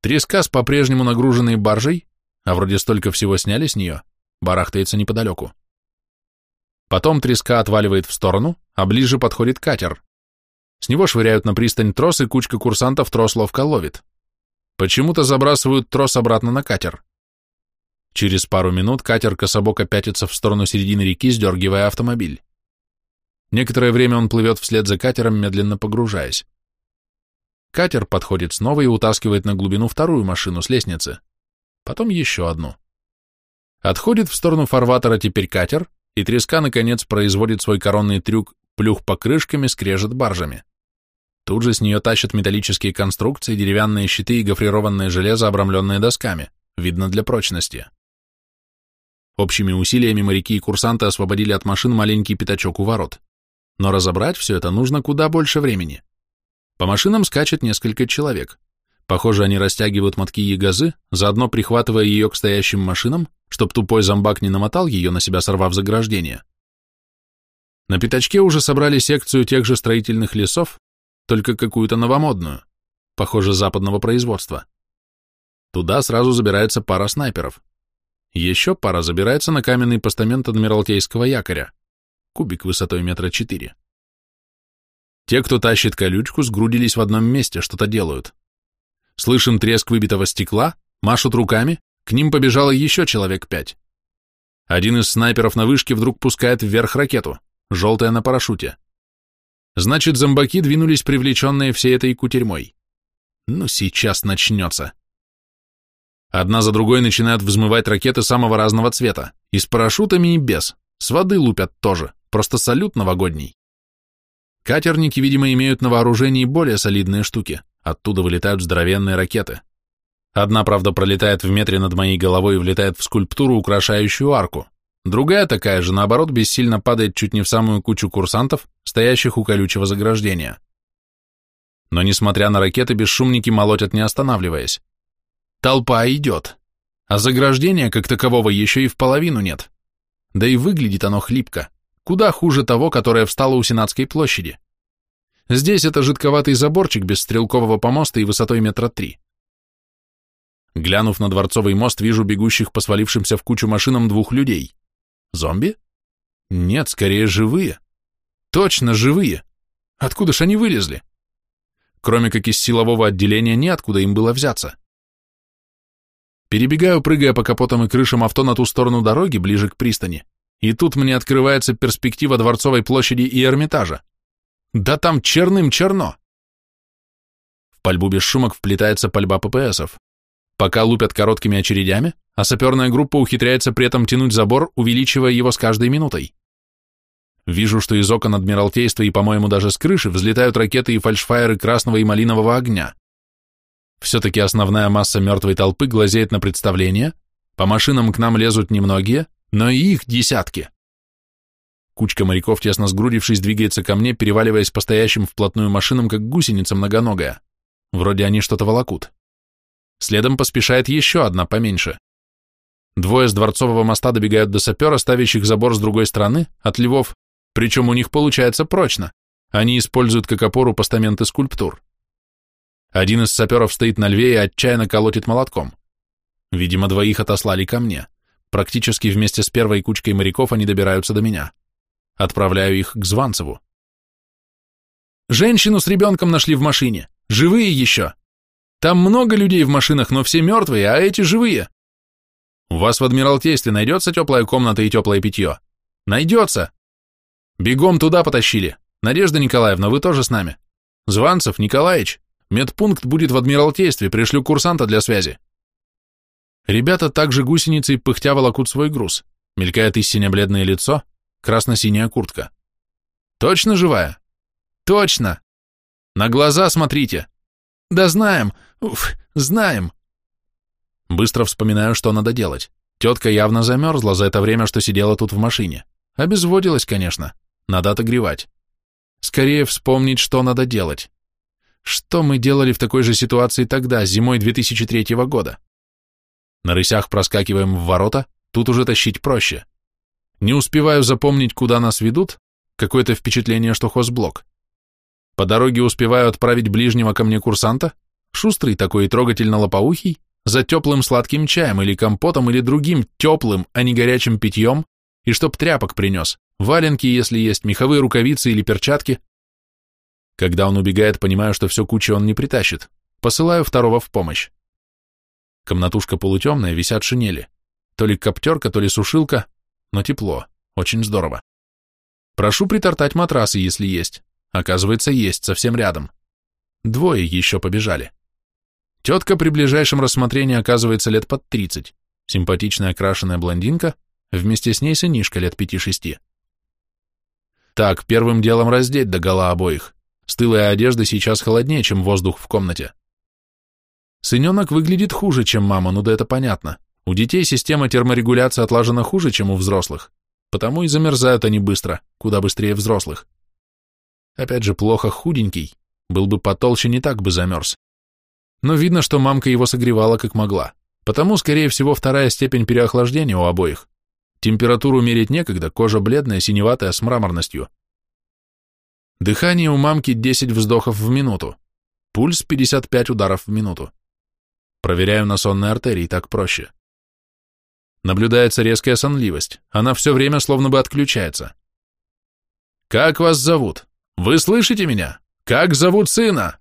Трескас, по-прежнему нагруженный баржей, а вроде столько всего сняли с нее, барахтается неподалеку. Потом треска отваливает в сторону, а ближе подходит катер. С него швыряют на пристань трос, и кучка курсантов трос ловко ловит. Почему-то забрасывают трос обратно на катер. Через пару минут катер кособоко пятится в сторону середины реки, сдергивая автомобиль. Некоторое время он плывет вслед за катером, медленно погружаясь. Катер подходит снова и утаскивает на глубину вторую машину с лестницы. Потом еще одну. Отходит в сторону фарватера теперь катер, и треска, наконец, производит свой коронный трюк плюх покрышками, скрежет баржами. Тут же с нее тащат металлические конструкции, деревянные щиты и гофрированное железо, обрамленные досками, видно для прочности. Общими усилиями моряки и курсанты освободили от машин маленький пятачок у ворот. Но разобрать все это нужно куда больше времени. По машинам скачет несколько человек. Похоже, они растягивают мотки ягозы, заодно прихватывая ее к стоящим машинам, чтоб тупой зомбак не намотал ее на себя, сорвав заграждение. На пятачке уже собрали секцию тех же строительных лесов, только какую-то новомодную, похоже, западного производства. Туда сразу забирается пара снайперов. Еще пара забирается на каменный постамент Адмиралтейского якоря, кубик высотой метра четыре. Те, кто тащит колючку, сгрудились в одном месте, что-то делают. Слышим треск выбитого стекла, машут руками, к ним побежало еще человек пять. Один из снайперов на вышке вдруг пускает вверх ракету желтая на парашюте. Значит, зомбаки двинулись привлеченные всей этой кутерьмой. Ну, сейчас начнется. Одна за другой начинают взмывать ракеты самого разного цвета, и с парашютами, и без, с воды лупят тоже, просто салют новогодний. Катерники, видимо, имеют на вооружении более солидные штуки, оттуда вылетают здоровенные ракеты. Одна, правда, пролетает в метре над моей головой и влетает в скульптуру, украшающую арку. Другая такая же, наоборот, бессильно падает чуть не в самую кучу курсантов, стоящих у колючего заграждения. Но, несмотря на ракеты, бесшумники молотят, не останавливаясь. Толпа идет, а заграждения, как такового, еще и в половину нет. Да и выглядит оно хлипко, куда хуже того, которое встало у Сенатской площади. Здесь это жидковатый заборчик без стрелкового помоста и высотой метра три. Глянув на Дворцовый мост, вижу бегущих по свалившимся в кучу машинам двух людей. Зомби? Нет, скорее живые. Точно живые. Откуда ж они вылезли? Кроме как из силового отделения, неоткуда им было взяться. Перебегаю, прыгая по капотам и крышам авто на ту сторону дороги, ближе к пристани, и тут мне открывается перспектива Дворцовой площади и Эрмитажа. Да там черным черно. В пальбу без шумок вплетается пальба ППСов. Пока лупят короткими очередями, а саперная группа ухитряется при этом тянуть забор, увеличивая его с каждой минутой. Вижу, что из окон Адмиралтейства и, по-моему, даже с крыши взлетают ракеты и фальшфайеры красного и малинового огня. Все-таки основная масса мертвой толпы глазеет на представление, по машинам к нам лезут немногие, но и их десятки. Кучка моряков, тесно сгрудившись, двигается ко мне, переваливаясь по стоящим вплотную машинам, как гусеница многоногая. Вроде они что-то волокут. Следом поспешает еще одна поменьше. Двое с Дворцового моста добегают до сапера, ставящих забор с другой стороны, от львов, причем у них получается прочно. Они используют как опору постаменты скульптур. Один из саперов стоит на льве и отчаянно колотит молотком. Видимо, двоих отослали ко мне. Практически вместе с первой кучкой моряков они добираются до меня. Отправляю их к Званцеву. Женщину с ребенком нашли в машине. Живые еще. Там много людей в машинах, но все мертвые, а эти живые. У вас в Адмиралтействе найдется теплая комната и теплое питье? Найдется. Бегом туда потащили. Надежда Николаевна, вы тоже с нами? Званцев, Николаевич, медпункт будет в Адмиралтействе, пришлю курсанта для связи. Ребята также гусеницей пыхтя волокут свой груз. Мелькает истинно бледное лицо, красно-синяя куртка. Точно живая? Точно. На глаза смотрите. Да знаем, уф, знаем. Быстро вспоминаю, что надо делать. Тетка явно замерзла за это время, что сидела тут в машине. Обезводилась, конечно. Надо отогревать. Скорее вспомнить, что надо делать. Что мы делали в такой же ситуации тогда, зимой 2003 года? На рысях проскакиваем в ворота, тут уже тащить проще. Не успеваю запомнить, куда нас ведут, какое-то впечатление, что хозблок. По дороге успеваю отправить ближнего ко мне курсанта, шустрый такой и трогательно лопоухий, за теплым сладким чаем или компотом или другим теплым, а не горячим питьем, и чтоб тряпок принес, валенки, если есть, меховые рукавицы или перчатки. Когда он убегает, понимаю, что все кучи он не притащит. Посылаю второго в помощь. Комнатушка полутемная, висят шинели. То ли коптерка, то ли сушилка, но тепло, очень здорово. Прошу притортать матрасы, если есть. Оказывается, есть, совсем рядом. Двое еще побежали. Тетка при ближайшем рассмотрении оказывается лет под тридцать. Симпатичная крашеная блондинка, вместе с ней сынишка лет пяти-шести. Так, первым делом раздеть до гола обоих. Стылая одежда сейчас холоднее, чем воздух в комнате. Сыненок выглядит хуже, чем мама, ну да это понятно. У детей система терморегуляции отлажена хуже, чем у взрослых, потому и замерзают они быстро, куда быстрее взрослых. Опять же, плохо худенький, был бы потолще, не так бы замерз. Но видно, что мамка его согревала как могла, потому, скорее всего, вторая степень переохлаждения у обоих. Температуру мерить некогда, кожа бледная, синеватая, с мраморностью. Дыхание у мамки 10 вздохов в минуту, пульс 55 ударов в минуту. Проверяю на сонной артерии, так проще. Наблюдается резкая сонливость, она все время словно бы отключается. «Как вас зовут? Вы слышите меня? Как зовут сына?»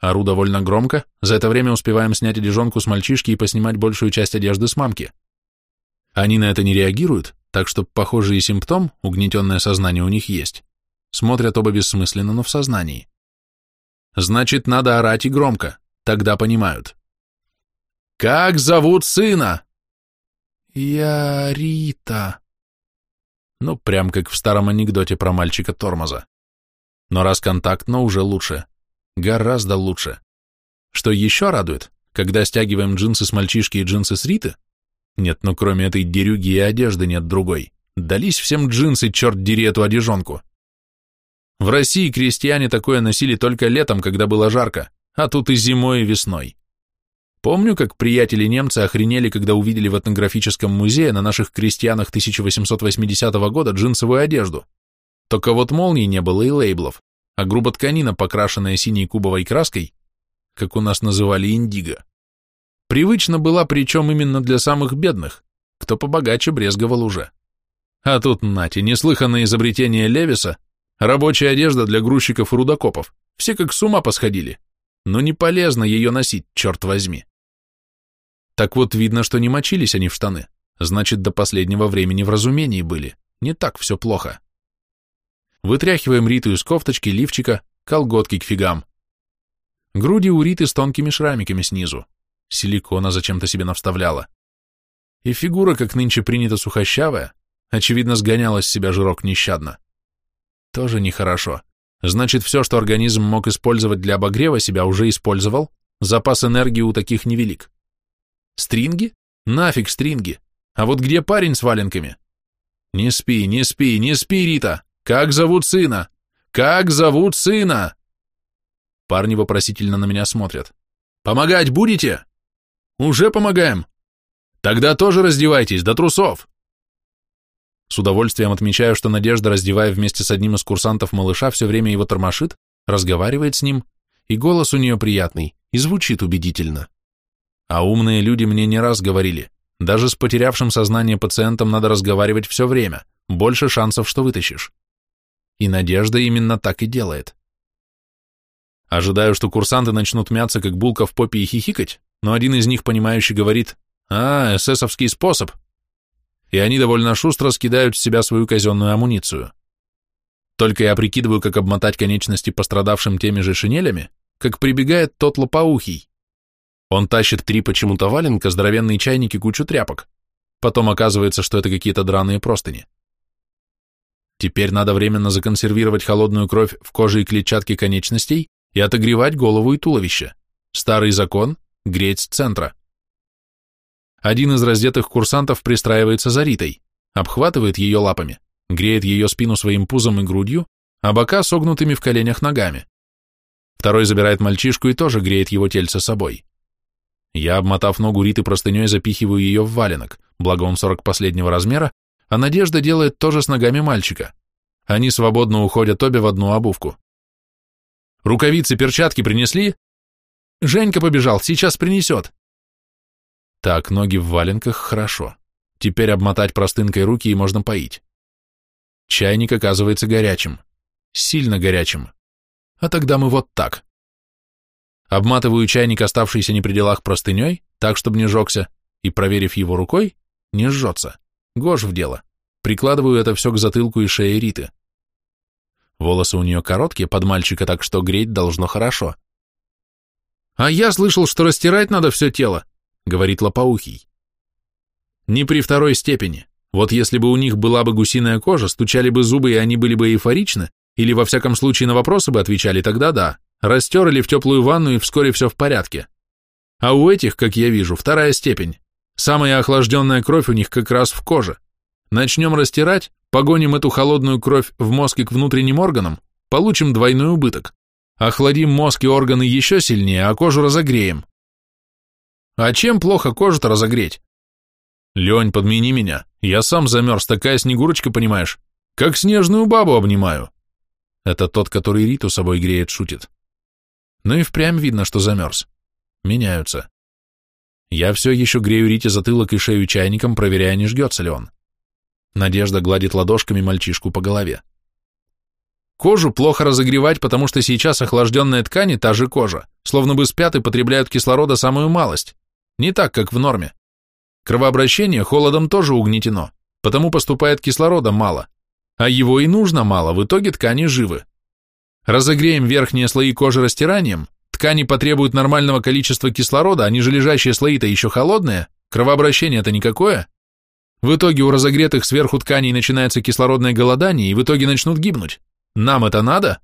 Ору довольно громко, за это время успеваем снять одежонку с мальчишки и поснимать большую часть одежды с мамки. Они на это не реагируют, так что похожий симптом, угнетенное сознание у них есть. Смотрят оба бессмысленно, но в сознании. Значит, надо орать и громко, тогда понимают. «Как зовут сына?» «Я Рита». Ну, прям как в старом анекдоте про мальчика-тормоза. Но раз контактно, уже лучше. Гораздо лучше. Что еще радует, когда стягиваем джинсы с мальчишки и джинсы с Риты? Нет, ну кроме этой дерюги и одежды нет другой. Дались всем джинсы, черт дери эту одежонку. В России крестьяне такое носили только летом, когда было жарко, а тут и зимой, и весной. Помню, как приятели немцы охренели, когда увидели в этнографическом музее на наших крестьянах 1880 года джинсовую одежду. Только вот молний не было и лейблов, а грубо тканина, покрашенная синей кубовой краской, как у нас называли индиго, привычно была, причем именно для самых бедных, кто побогаче брезговал уже. А тут, нате, неслыханное изобретение Левиса, рабочая одежда для грузчиков и рудокопов, все как с ума посходили, но не полезно ее носить, черт возьми. Так вот, видно, что не мочились они в штаны, значит, до последнего времени в разумении были, не так все плохо. Вытряхиваем Риту из кофточки, лифчика, колготки к фигам. Груди у Риты с тонкими шрамиками снизу. Силикона зачем-то себе навставляла. И фигура, как нынче принято, сухощавая, очевидно, сгоняла с себя жирок нещадно. Тоже нехорошо. Значит, все, что организм мог использовать для обогрева себя, уже использовал, запас энергии у таких невелик. Стринги? Нафиг стринги. А вот где парень с валенками? Не спи, не спи, не спи, Рита! Как зовут сына? Как зовут сына? Парни вопросительно на меня смотрят. Помогать будете? Уже помогаем. Тогда тоже раздевайтесь, до трусов. С удовольствием отмечаю, что Надежда, раздевая вместе с одним из курсантов малыша, все время его тормошит, разговаривает с ним, и голос у нее приятный, и звучит убедительно. А умные люди мне не раз говорили, даже с потерявшим сознание пациентом надо разговаривать все время, больше шансов, что вытащишь. И Надежда именно так и делает. Ожидаю, что курсанты начнут мяться, как булка в попе и хихикать, но один из них, понимающий, говорит, «А, эсэсовский способ!» И они довольно шустро скидают с себя свою казенную амуницию. Только я прикидываю, как обмотать конечности пострадавшим теми же шинелями, как прибегает тот лопоухий. Он тащит три почему-то валенка, здоровенные чайники, кучу тряпок. Потом оказывается, что это какие-то драные простыни. Теперь надо временно законсервировать холодную кровь в коже и клетчатке конечностей и отогревать голову и туловище. Старый закон – греть с центра. Один из раздетых курсантов пристраивается за Ритой, обхватывает ее лапами, греет ее спину своим пузом и грудью, а бока согнутыми в коленях ногами. Второй забирает мальчишку и тоже греет его тельце собой. Я, обмотав ногу Риты простыней, запихиваю ее в валенок, благо он 40 последнего размера, а Надежда делает то же с ногами мальчика. Они свободно уходят обе в одну обувку. «Рукавицы, перчатки принесли?» «Женька побежал, сейчас принесет». Так, ноги в валенках хорошо. Теперь обмотать простынкой руки и можно поить. Чайник оказывается горячим. Сильно горячим. А тогда мы вот так. Обматываю чайник, оставшийся не при делах простыней, так, чтобы не жегся, и, проверив его рукой, не жжется. Гош в дело. Прикладываю это все к затылку и шее Риты. Волосы у нее короткие, под мальчика, так что греть должно хорошо. «А я слышал, что растирать надо все тело», — говорит Лопоухий. «Не при второй степени. Вот если бы у них была бы гусиная кожа, стучали бы зубы, и они были бы эйфоричны, или во всяком случае на вопросы бы отвечали, тогда да. Растерли в теплую ванну, и вскоре все в порядке. А у этих, как я вижу, вторая степень. Самая охлажденная кровь у них как раз в коже. Начнем растирать, погоним эту холодную кровь в мозг и к внутренним органам, получим двойной убыток. Охладим мозг и органы еще сильнее, а кожу разогреем. А чем плохо кожу-то разогреть? Лень, подмени меня. Я сам замерз, такая снегурочка, понимаешь? Как снежную бабу обнимаю. Это тот, который Риту собой греет, шутит. Ну и впрямь видно, что замерз. Меняются. Я все еще грею Рите затылок и шею чайником, проверяя, не жгется ли он. Надежда гладит ладошками мальчишку по голове. Кожу плохо разогревать, потому что сейчас охлажденная ткань – та же кожа, словно бы спят и потребляют кислорода самую малость. Не так, как в норме. Кровообращение холодом тоже угнетено, потому поступает кислорода мало. А его и нужно мало, в итоге ткани живы. Разогреем верхние слои кожи растиранием, ткани потребуют нормального количества кислорода, а нижележащие слои-то еще холодные, кровообращение-то никакое. В итоге у разогретых сверху тканей начинается кислородное голодание, и в итоге начнут гибнуть. Нам это надо?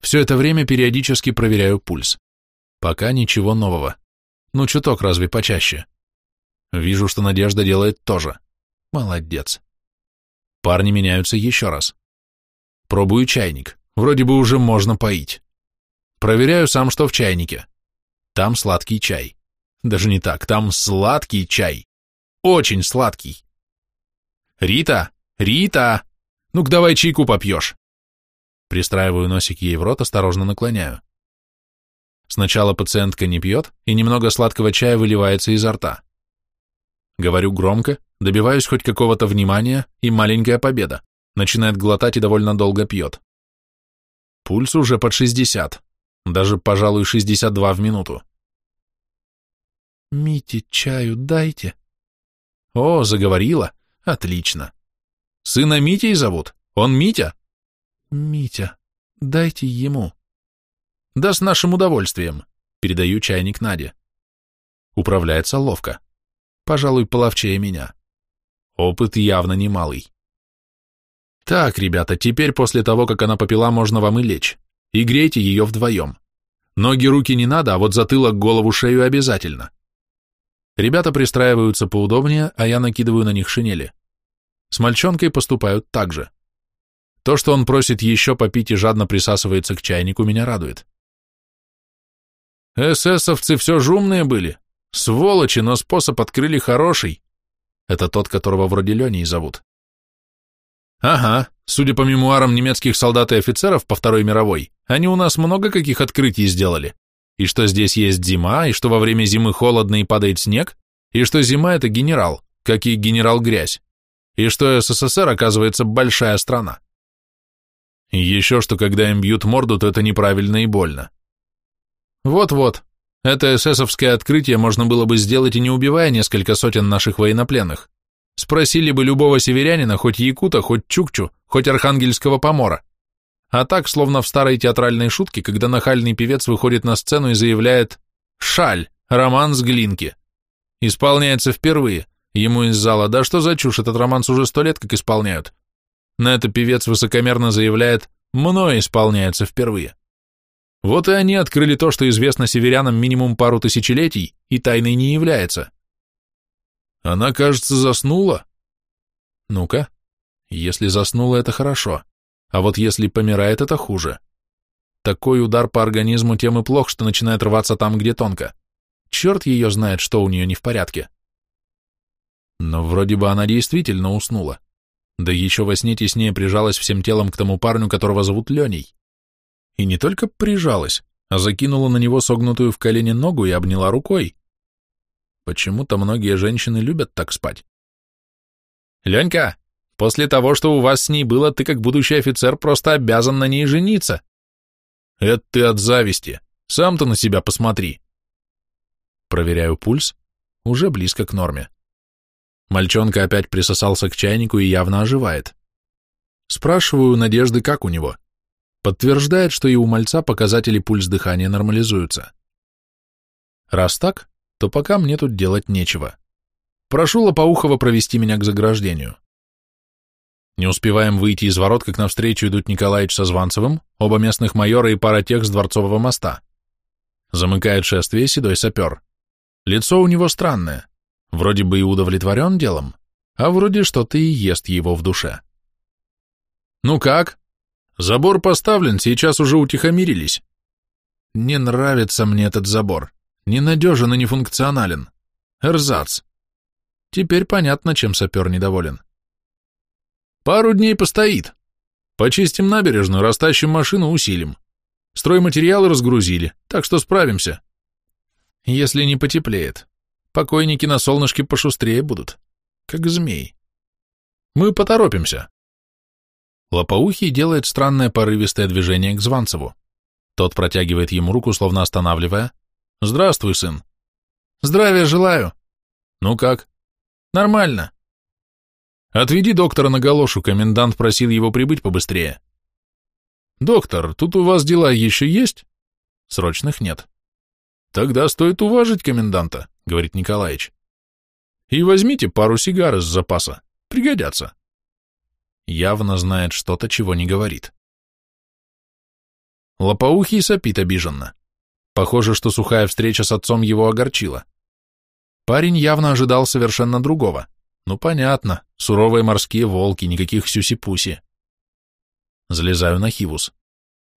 Все это время периодически проверяю пульс. Пока ничего нового. Ну, чуток разве почаще. Вижу, что Надежда делает тоже. Молодец. Парни меняются еще раз. Пробую чайник. Вроде бы уже можно поить. Проверяю сам, что в чайнике. Там сладкий чай. Даже не так, там сладкий чай. Очень сладкий. Рита! Рита! Ну-ка давай чайку попьешь. Пристраиваю носик ей в рот, осторожно наклоняю. Сначала пациентка не пьет, и немного сладкого чая выливается изо рта. Говорю громко, добиваюсь хоть какого-то внимания, и маленькая победа. Начинает глотать и довольно долго пьет. Пульс уже под 60, даже, пожалуй, 62 в минуту. «Мите чаю дайте». «О, заговорила? Отлично. Сына Митей зовут? Он Митя?» «Митя, дайте ему». «Да с нашим удовольствием». Передаю чайник Наде. Управляется ловко пожалуй, половчее меня. Опыт явно немалый. Так, ребята, теперь после того, как она попила, можно вам и лечь. И грейте ее вдвоем. Ноги, руки не надо, а вот затылок, голову, шею обязательно. Ребята пристраиваются поудобнее, а я накидываю на них шинели. С мальчонкой поступают так же. То, что он просит еще попить и жадно присасывается к чайнику, меня радует. «Эсэсовцы все жумные были», Сволочи, но способ открыли хороший. Это тот, которого вроде Леней зовут. Ага, судя по мемуарам немецких солдат и офицеров по Второй мировой, они у нас много каких открытий сделали. И что здесь есть зима, и что во время зимы холодно и падает снег, и что зима — это генерал, как и генерал Грязь, и что СССР, оказывается, большая страна. Еще что, когда им бьют морду, то это неправильно и больно. Вот-вот, это эсэсовское открытие можно было бы сделать и не убивая несколько сотен наших военнопленных. Спросили бы любого северянина, хоть якута, хоть чукчу, хоть архангельского помора. А так, словно в старой театральной шутке, когда нахальный певец выходит на сцену и заявляет «Шаль! Роман с Глинки!» Исполняется впервые. Ему из зала «Да что за чушь, этот романс уже сто лет как исполняют». На это певец высокомерно заявляет «Мной исполняется впервые». Вот и они открыли то, что известно северянам минимум пару тысячелетий и тайной не является. Она, кажется, заснула. Ну-ка, если заснула, это хорошо, а вот если помирает, это хуже. Такой удар по организму тем и плох, что начинает рваться там, где тонко. Черт ее знает, что у нее не в порядке. Но вроде бы она действительно уснула. Да еще во сне теснее прижалась всем телом к тому парню, которого зовут Леней и не только прижалась, а закинула на него согнутую в колени ногу и обняла рукой. Почему-то многие женщины любят так спать. «Ленька, после того, что у вас с ней было, ты как будущий офицер просто обязан на ней жениться». «Это ты от зависти. Сам-то на себя посмотри». Проверяю пульс. Уже близко к норме. Мальчонка опять присосался к чайнику и явно оживает. Спрашиваю Надежды, как у него. Подтверждает, что и у мальца показатели пульс дыхания нормализуются. Раз так, то пока мне тут делать нечего. Прошу Лопоухова провести меня к заграждению. Не успеваем выйти из ворот, как навстречу идут Николаевич со Званцевым, оба местных майора и пара тех с Дворцового моста. Замыкает шествие седой сапер. Лицо у него странное, вроде бы и удовлетворен делом, а вроде что-то и ест его в душе. «Ну как? Забор поставлен, сейчас уже утихомирились». «Не нравится мне этот забор. Ненадежен и нефункционален. Эрзац». Теперь понятно, чем сапер недоволен. Пару дней постоит. Почистим набережную, растащим машину, усилим. Стройматериалы разгрузили, так что справимся. Если не потеплеет. Покойники на солнышке пошустрее будут. Как змей. Мы поторопимся. Лопоухий делает странное порывистое движение к Званцеву. Тот протягивает ему руку, словно останавливая. «Здравствуй, сын». «Здравия желаю». «Ну как?» «Нормально. Отведи доктора на галошу, комендант просил его прибыть побыстрее. Доктор, тут у вас дела еще есть? Срочных нет. Тогда стоит уважить коменданта, говорит Николаевич. И возьмите пару сигар из запаса, пригодятся. Явно знает что-то, чего не говорит. Лопоухий сопит обиженно. Похоже, что сухая встреча с отцом его огорчила. Парень явно ожидал совершенно другого. Ну, понятно, суровые морские волки, никаких сюси-пуси. Залезаю на хивус.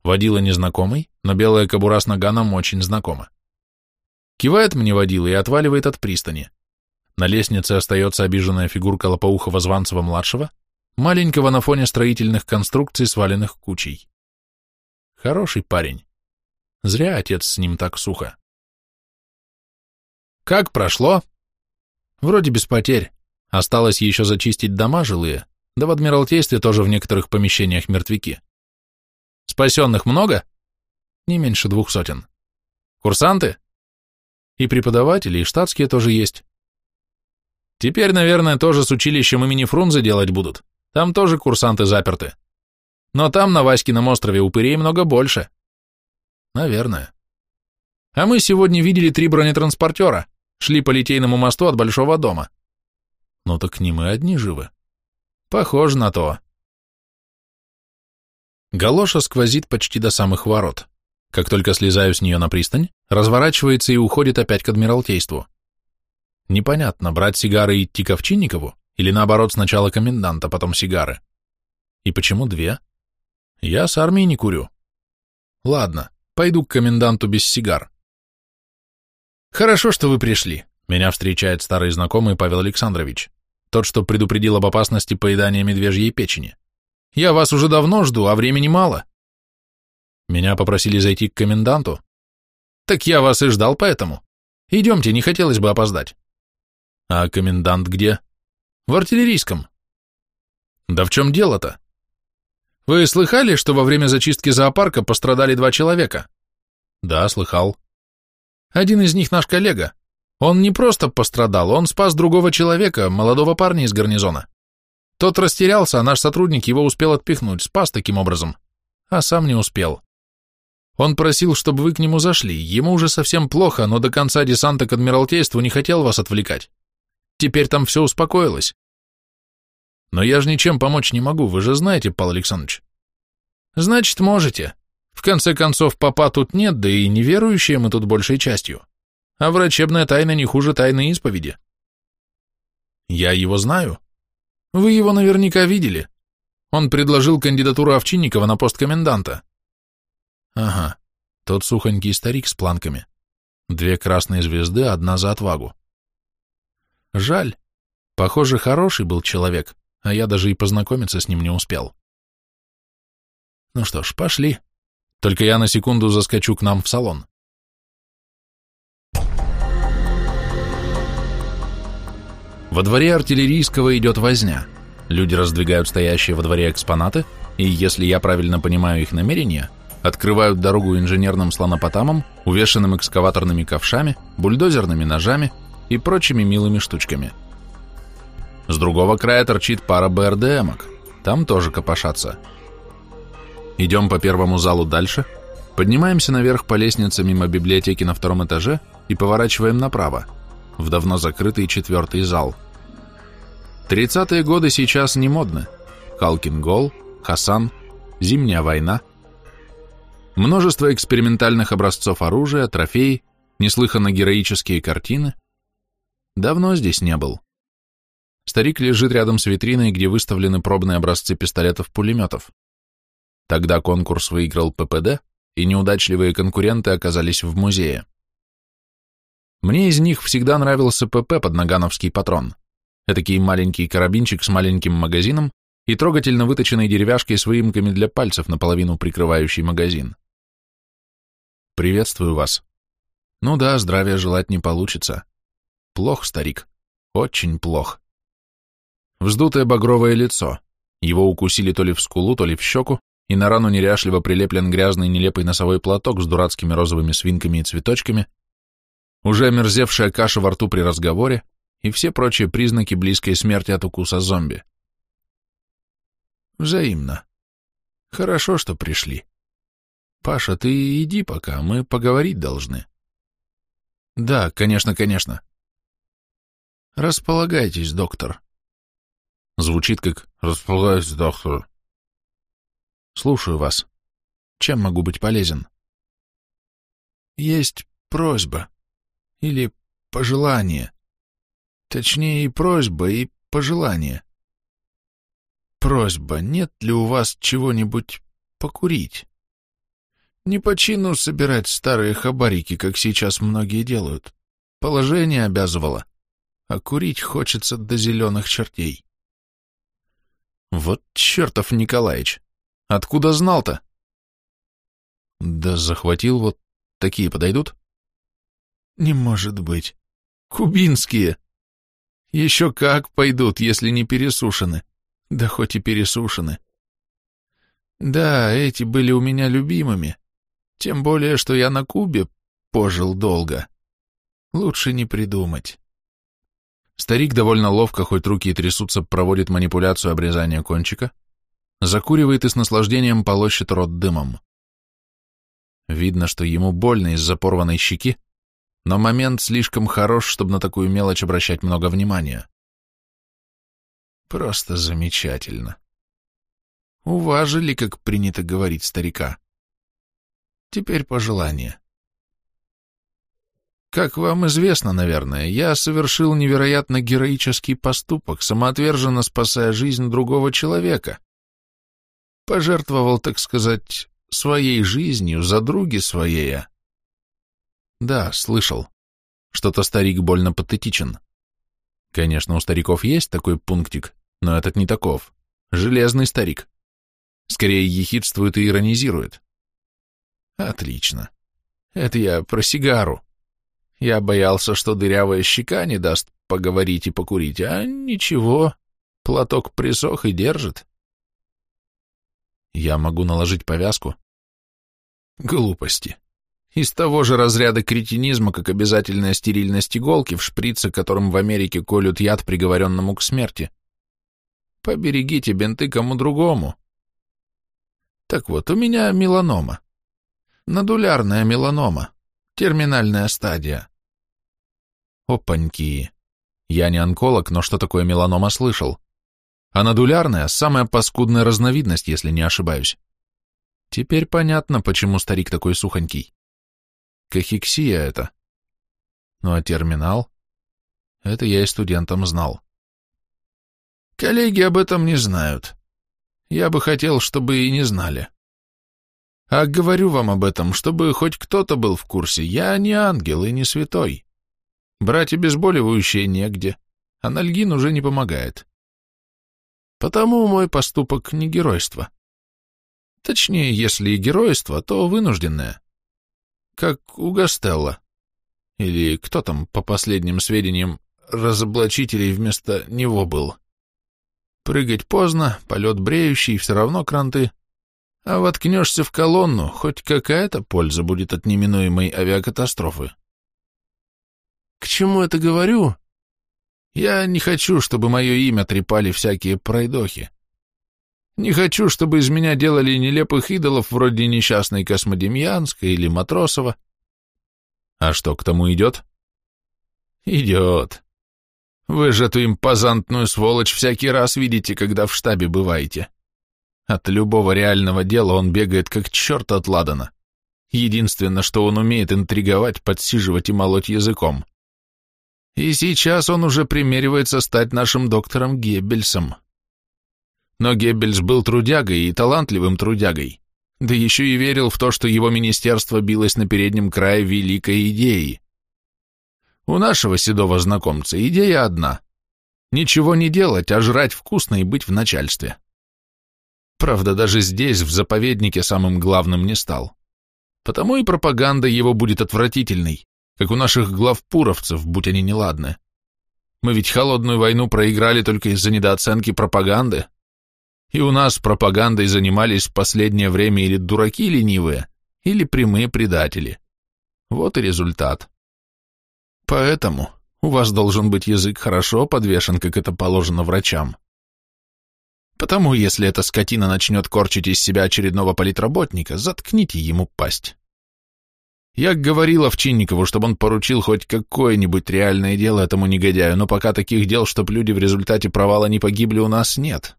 Водила незнакомый, но белая кобура с наганом очень знакома. Кивает мне водила и отваливает от пристани. На лестнице остается обиженная фигурка Лопоухова-Званцева-младшего, маленького на фоне строительных конструкций, сваленных кучей. Хороший парень. Зря отец с ним так сухо. Как прошло? Вроде без потерь. Осталось еще зачистить дома жилые, да в Адмиралтействе тоже в некоторых помещениях мертвяки. Спасенных много? Не меньше двух сотен. Курсанты? И преподаватели, и штатские тоже есть. Теперь, наверное, тоже с училищем имени Фрунзе делать будут. Там тоже курсанты заперты. Но там, на Васькином острове, упырей много больше. Наверное. А мы сегодня видели три бронетранспортера, шли по Литейному мосту от Большого дома. Ну так не мы одни живы. Похоже на то. Галоша сквозит почти до самых ворот. Как только слезаю с нее на пристань, разворачивается и уходит опять к Адмиралтейству. Непонятно, брать сигары и идти к Овчинникову, или наоборот сначала коменданта, потом сигары. И почему две? Я с армией не курю. Ладно, пойду к коменданту без сигар. Хорошо, что вы пришли. Меня встречает старый знакомый Павел Александрович, тот, что предупредил об опасности поедания медвежьей печени. Я вас уже давно жду, а времени мало. Меня попросили зайти к коменданту. Так я вас и ждал поэтому. Идемте, не хотелось бы опоздать. А комендант где? В артиллерийском. Да в чем дело-то? Вы слыхали, что во время зачистки зоопарка пострадали два человека? Да, слыхал. Один из них наш коллега, он не просто пострадал, он спас другого человека, молодого парня из гарнизона. Тот растерялся, а наш сотрудник его успел отпихнуть, спас таким образом. А сам не успел. Он просил, чтобы вы к нему зашли. Ему уже совсем плохо, но до конца десанта к Адмиралтейству не хотел вас отвлекать. Теперь там все успокоилось. Но я же ничем помочь не могу, вы же знаете, Павел Александрович. Значит, можете. В конце концов, папа тут нет, да и неверующие мы тут большей частью а врачебная тайна не хуже тайны исповеди. Я его знаю. Вы его наверняка видели. Он предложил кандидатуру Овчинникова на пост коменданта. Ага, тот сухонький старик с планками. Две красные звезды, одна за отвагу. Жаль. Похоже, хороший был человек, а я даже и познакомиться с ним не успел. Ну что ж, пошли. Только я на секунду заскочу к нам в салон. Во дворе артиллерийского идет возня. Люди раздвигают стоящие во дворе экспонаты, и, если я правильно понимаю их намерения, открывают дорогу инженерным слонопотамам, увешанным экскаваторными ковшами, бульдозерными ножами и прочими милыми штучками. С другого края торчит пара БРДМок. Там тоже копошатся. Идем по первому залу дальше, поднимаемся наверх по лестнице мимо библиотеки на втором этаже и поворачиваем направо, в давно закрытый четвертый зал. Тридцатые годы сейчас не модны. Халкин-Гол, Хасан, Зимняя война. Множество экспериментальных образцов оружия, трофеи, неслыханно героические картины. Давно здесь не был. Старик лежит рядом с витриной, где выставлены пробные образцы пистолетов-пулеметов. Тогда конкурс выиграл ППД, и неудачливые конкуренты оказались в музее. Мне из них всегда нравился ПП под нагановский патрон. Этакий маленький карабинчик с маленьким магазином и трогательно выточенной деревяшкой с выемками для пальцев, наполовину прикрывающий магазин. «Приветствую вас. Ну да, здравия желать не получится. Плох, старик. Очень плох. Вздутое багровое лицо. Его укусили то ли в скулу, то ли в щеку, и на рану неряшливо прилеплен грязный нелепый носовой платок с дурацкими розовыми свинками и цветочками, уже омерзевшая каша во рту при разговоре и все прочие признаки близкой смерти от укуса зомби. Взаимно. Хорошо, что пришли. Паша, ты иди пока, мы поговорить должны. Да, конечно, конечно. Располагайтесь, доктор. Звучит как «располагайтесь, доктор». Слушаю вас. Чем могу быть полезен? Есть просьба. Или пожелание. Точнее, и просьба, и пожелание. Просьба, нет ли у вас чего-нибудь покурить? Не по собирать старые хабарики, как сейчас многие делают. Положение обязывало, а курить хочется до зеленых чертей. Вот чертов Николаич! Откуда знал-то? Да захватил вот такие подойдут? Не может быть. Кубинские. Еще как пойдут, если не пересушены. Да хоть и пересушены. Да, эти были у меня любимыми. Тем более, что я на Кубе пожил долго. Лучше не придумать. Старик довольно ловко, хоть руки и трясутся, проводит манипуляцию обрезания кончика, закуривает и с наслаждением полощет рот дымом. Видно, что ему больно из-за порванной щеки, но момент слишком хорош, чтобы на такую мелочь обращать много внимания. Просто замечательно. Уважили, как принято говорить старика. Теперь пожелание. Как вам известно, наверное, я совершил невероятно героический поступок, самоотверженно спасая жизнь другого человека. Пожертвовал, так сказать, своей жизнью за други своей. Да, слышал. Что-то старик больно патетичен. Конечно, у стариков есть такой пунктик, но этот не таков. Железный старик. Скорее ехидствует и иронизирует. Отлично. Это я про сигару. Я боялся, что дырявая щека не даст поговорить и покурить, а ничего, платок присох и держит. Я могу наложить повязку? Глупости. Из того же разряда кретинизма, как обязательная стерильность иголки в шприце, которым в Америке колют яд приговоренному к смерти. Поберегите бинты кому другому. Так вот, у меня меланома. Надулярная меланома. Терминальная стадия. Опаньки. Я не онколог, но что такое меланома слышал. А надулярная – самая паскудная разновидность, если не ошибаюсь. Теперь понятно, почему старик такой сухонький. Кахексия это. Ну а терминал? Это я и студентам знал. Коллеги об этом не знают. Я бы хотел, чтобы и не знали. А говорю вам об этом, чтобы хоть кто-то был в курсе. Я не ангел и не святой. Брать обезболивающее негде. Анальгин уже не помогает. Потому мой поступок не геройство. Точнее, если и геройство, то вынужденное. Как у Гастелла. Или кто там, по последним сведениям, разоблачителей вместо него был. Прыгать поздно, полет бреющий, все равно кранты. А воткнешься в колонну, хоть какая-то польза будет от неминуемой авиакатастрофы. К чему это говорю? Я не хочу, чтобы мое имя трепали всякие пройдохи. Не хочу, чтобы из меня делали нелепых идолов вроде несчастной Космодемьянской или Матросова. А что, к тому идет? Идет. Вы же эту импозантную сволочь всякий раз видите, когда в штабе бываете. От любого реального дела он бегает как черт от ладана. Единственное, что он умеет интриговать, подсиживать и молоть языком. И сейчас он уже примеривается стать нашим доктором Геббельсом. Но Геббельс был трудягой и талантливым трудягой, да еще и верил в то, что его министерство билось на переднем крае великой идеи. У нашего седого знакомца идея одна – ничего не делать, а жрать вкусно и быть в начальстве. Правда, даже здесь, в заповеднике, самым главным не стал. Потому и пропаганда его будет отвратительной, как у наших главпуровцев, будь они неладны. Мы ведь холодную войну проиграли только из-за недооценки пропаганды. И у нас пропагандой занимались в последнее время или дураки ленивые, или прямые предатели. Вот и результат. Поэтому у вас должен быть язык хорошо подвешен, как это положено врачам. Потому если эта скотина начнет корчить из себя очередного политработника, заткните ему пасть. Я говорила Овчинникову, чтобы он поручил хоть какое-нибудь реальное дело этому негодяю, но пока таких дел, чтоб люди в результате провала не погибли, у нас нет.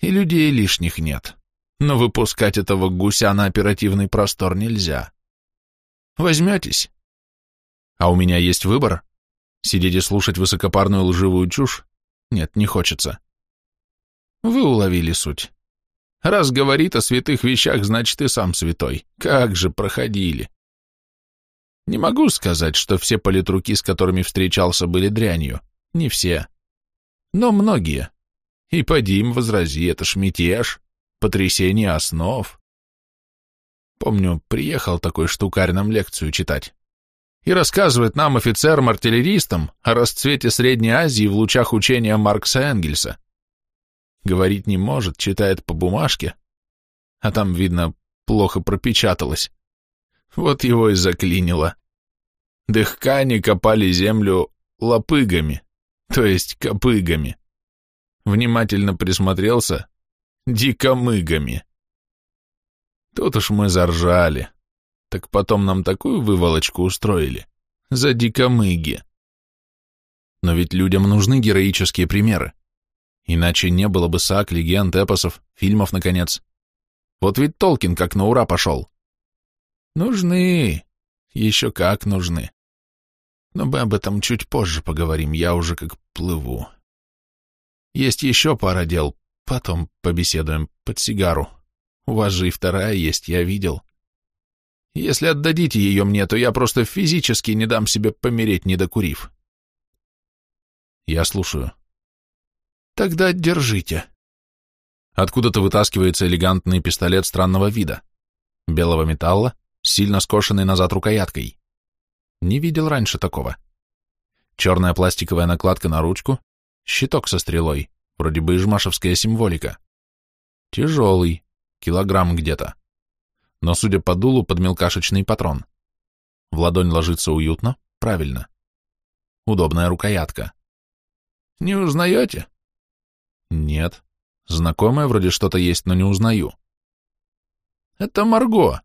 И людей лишних нет. Но выпускать этого гуся на оперативный простор нельзя. Возьметесь? А у меня есть выбор? Сидеть и слушать высокопарную лживую чушь? Нет, не хочется. Вы уловили суть. Раз говорит о святых вещах, значит и сам святой. Как же проходили. Не могу сказать, что все политруки, с которыми встречался, были дрянью. Не все. Но многие. И поди им возрази, это ж мятеж, потрясение основ. Помню, приехал такой штукарь нам лекцию читать. И рассказывает нам офицерам-артиллеристам о расцвете Средней Азии в лучах учения Маркса Энгельса. Говорить не может, читает по бумажке, а там, видно, плохо пропечаталось. Вот его и заклинило. Дыхкани копали землю лопыгами, то есть копыгами. Внимательно присмотрелся дикомыгами. Тут уж мы заржали. Так потом нам такую выволочку устроили. За дикомыги. Но ведь людям нужны героические примеры. Иначе не было бы саг, легенд, эпосов, фильмов, наконец. Вот ведь Толкин как на ура пошел. Нужны. Еще как нужны. Но мы об этом чуть позже поговорим, я уже как плыву. Есть еще пара дел, потом побеседуем под сигару. У вас же и вторая есть, я видел. Если отдадите ее мне, то я просто физически не дам себе помереть, не докурив. Я слушаю. Тогда держите. Откуда-то вытаскивается элегантный пистолет странного вида. Белого металла, сильно скошенный назад рукояткой. Не видел раньше такого. Черная пластиковая накладка на ручку, щиток со стрелой, вроде бы ижмашевская символика. Тяжелый, килограмм где-то. Но, судя по дулу, под мелкашечный патрон. В ладонь ложится уютно, правильно. Удобная рукоятка. Не узнаете? Нет. Знакомое вроде что-то есть, но не узнаю. Это Марго.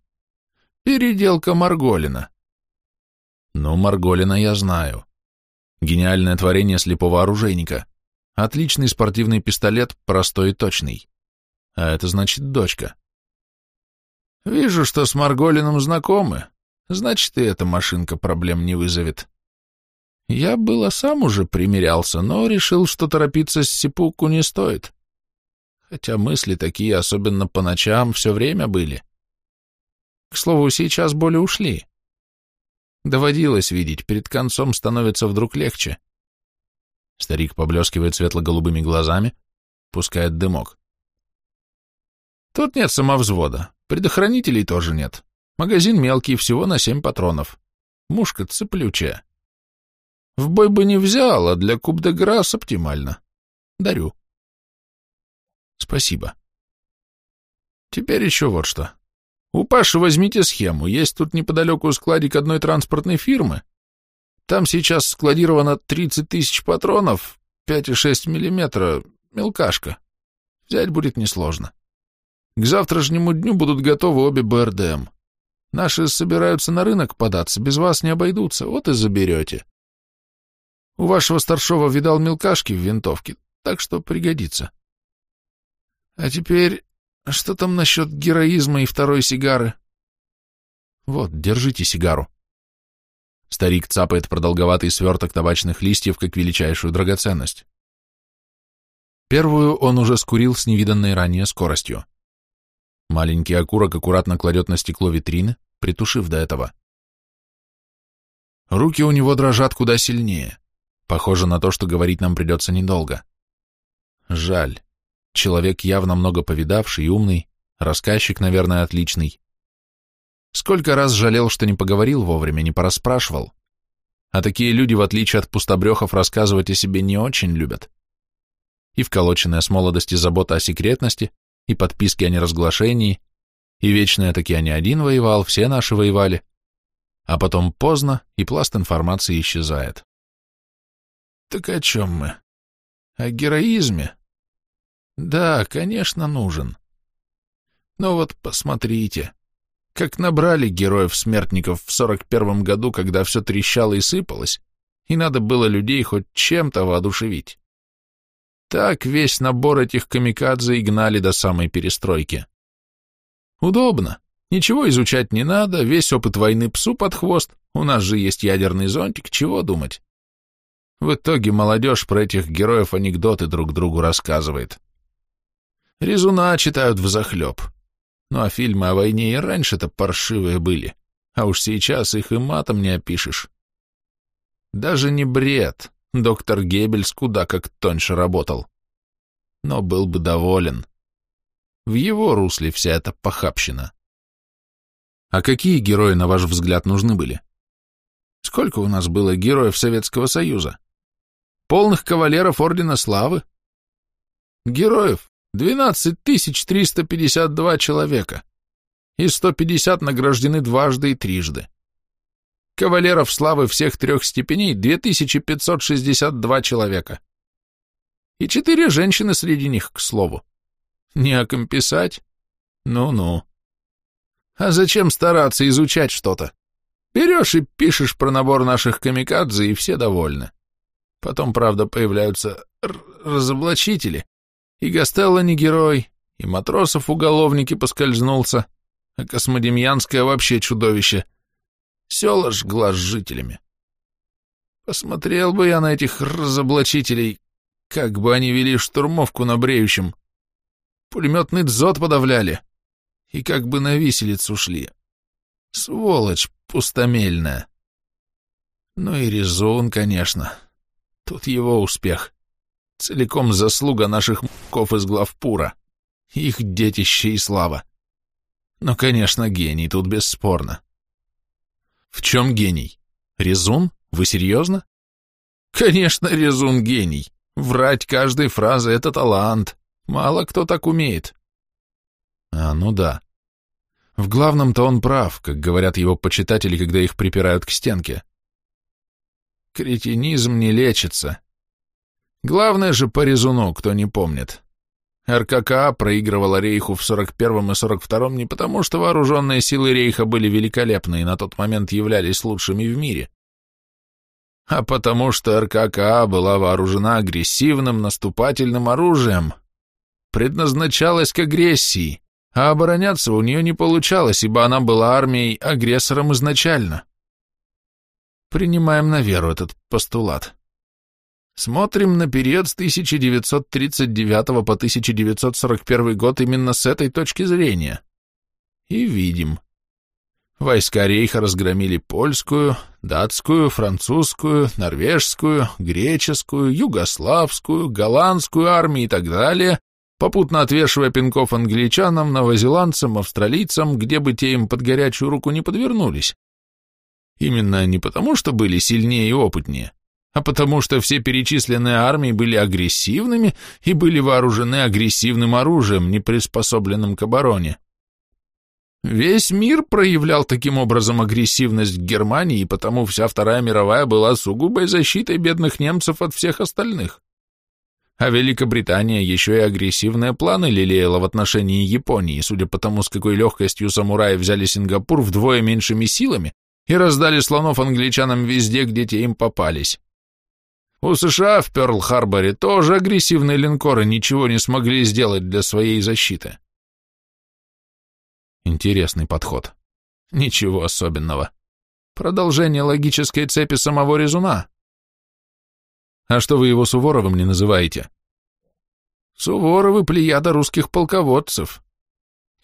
Переделка Марголина. Ну, Марголина я знаю. Гениальное творение слепого оружейника. Отличный спортивный пистолет, простой и точный. А это значит дочка. Вижу, что с Марголином знакомы. Значит, и эта машинка проблем не вызовет. Я было сам уже примерялся, но решил, что торопиться с сипуку не стоит. Хотя мысли такие, особенно по ночам, все время были. К слову, сейчас боли ушли. Доводилось видеть, перед концом становится вдруг легче. Старик поблескивает светло-голубыми глазами, пускает дымок. Тут нет самовзвода, предохранителей тоже нет. Магазин мелкий, всего на семь патронов. Мушка цеплючая. В бой бы не взял, а для куб де грас оптимально. Дарю. Спасибо. Теперь еще вот что. У Паши возьмите схему. Есть тут неподалеку складик одной транспортной фирмы. Там сейчас складировано 30 тысяч патронов, 5,6 миллиметра, мелкашка. Взять будет несложно. К завтрашнему дню будут готовы обе БРДМ. Наши собираются на рынок податься, без вас не обойдутся, вот и заберете. У вашего старшего видал мелкашки в винтовке, так что пригодится. А теперь, что там насчет героизма и второй сигары? Вот, держите сигару. Старик цапает продолговатый сверток табачных листьев как величайшую драгоценность. Первую он уже скурил с невиданной ранее скоростью. Маленький окурок аккуратно кладет на стекло витрины, притушив до этого. Руки у него дрожат куда сильнее. Похоже на то, что говорить нам придется недолго. Жаль. Человек явно много повидавший и умный, рассказчик, наверное, отличный. Сколько раз жалел, что не поговорил вовремя, не порасспрашивал. А такие люди, в отличие от пустобрехов, рассказывать о себе не очень любят. И вколоченная с молодости забота о секретности, и подписки о неразглашении, и вечная таки я не один воевал, все наши воевали. А потом поздно, и пласт информации исчезает. Так о чем мы? О героизме? Да, конечно, нужен. Но вот посмотрите, как набрали героев-смертников в сорок первом году, когда все трещало и сыпалось, и надо было людей хоть чем-то воодушевить. Так весь набор этих камикадзе и гнали до самой перестройки. Удобно. Ничего изучать не надо, весь опыт войны псу под хвост, у нас же есть ядерный зонтик, чего думать? В итоге молодежь про этих героев анекдоты друг другу рассказывает. Резуна читают взахлеб. Ну а фильмы о войне и раньше-то паршивые были, а уж сейчас их и матом не опишешь. Даже не бред, доктор Геббельс куда как тоньше работал. Но был бы доволен. В его русле вся эта похабщина. А какие герои, на ваш взгляд, нужны были? Сколько у нас было героев Советского Союза? Полных кавалеров Ордена Славы? Героев 12 352 человека, и 150 награждены дважды и трижды. Кавалеров славы всех трех степеней 2562 человека. И четыре женщины среди них, к слову. Не о ком писать? Ну-ну. А зачем стараться изучать что-то? Берешь и пишешь про набор наших камикадзе, и все довольны. Потом, правда, появляются разоблачители, и Гастелло не герой, и Матросов уголовники поскользнулся, а Космодемьянское вообще чудовище. Села жгла с жителями. Посмотрел бы я на этих разоблачителей, как бы они вели штурмовку на бреющем. Пулеметный дзот подавляли, и как бы на виселицу шли. Сволочь пустомельная. Ну и резон, конечно. Тут его успех. Целиком заслуга наших мков из главпура. Их детище и слава. Но, конечно, гений, тут бесспорно. В чем гений? Резун? Вы серьезно? Конечно, Резун гений. Врать каждой фразы — это талант. Мало кто так умеет. А, ну да. В главном-то он прав, как говорят его почитатели, когда их припирают к стенке. Кретинизм не лечится, Главное же по резуну, кто не помнит. РККА проигрывала Рейху в 41-м и 42-м не потому, что вооруженные силы Рейха были великолепны и на тот момент являлись лучшими в мире, а потому что РККА была вооружена агрессивным наступательным оружием, предназначалась к агрессии, а обороняться у нее не получалось, ибо она была армией агрессором изначально. Принимаем на веру этот постулат. Смотрим на период с 1939 по 1941 год именно с этой точки зрения. И видим. Войска Рейха разгромили польскую, датскую, французскую, норвежскую, греческую, югославскую, голландскую армии и так далее, попутно отвешивая пинков англичанам, новозеландцам, австралийцам, где бы те им под горячую руку не подвернулись. Именно не потому, что были сильнее и опытнее, а потому что все перечисленные армии были агрессивными и были вооружены агрессивным оружием, не приспособленным к обороне. Весь мир проявлял таким образом агрессивность к Германии, и потому вся Вторая мировая была сугубой защитой бедных немцев от всех остальных. А Великобритания еще и агрессивные планы лелеяла в отношении Японии, судя по тому, с какой легкостью самураи взяли Сингапур вдвое меньшими силами и раздали слонов англичанам везде, где те им попались. У США в Пёрл-Харборе тоже агрессивные линкоры ничего не смогли сделать для своей защиты. Интересный подход. Ничего особенного. Продолжение логической цепи самого резуна. А что вы его Суворовым не называете? Суворовы плеяда русских полководцев.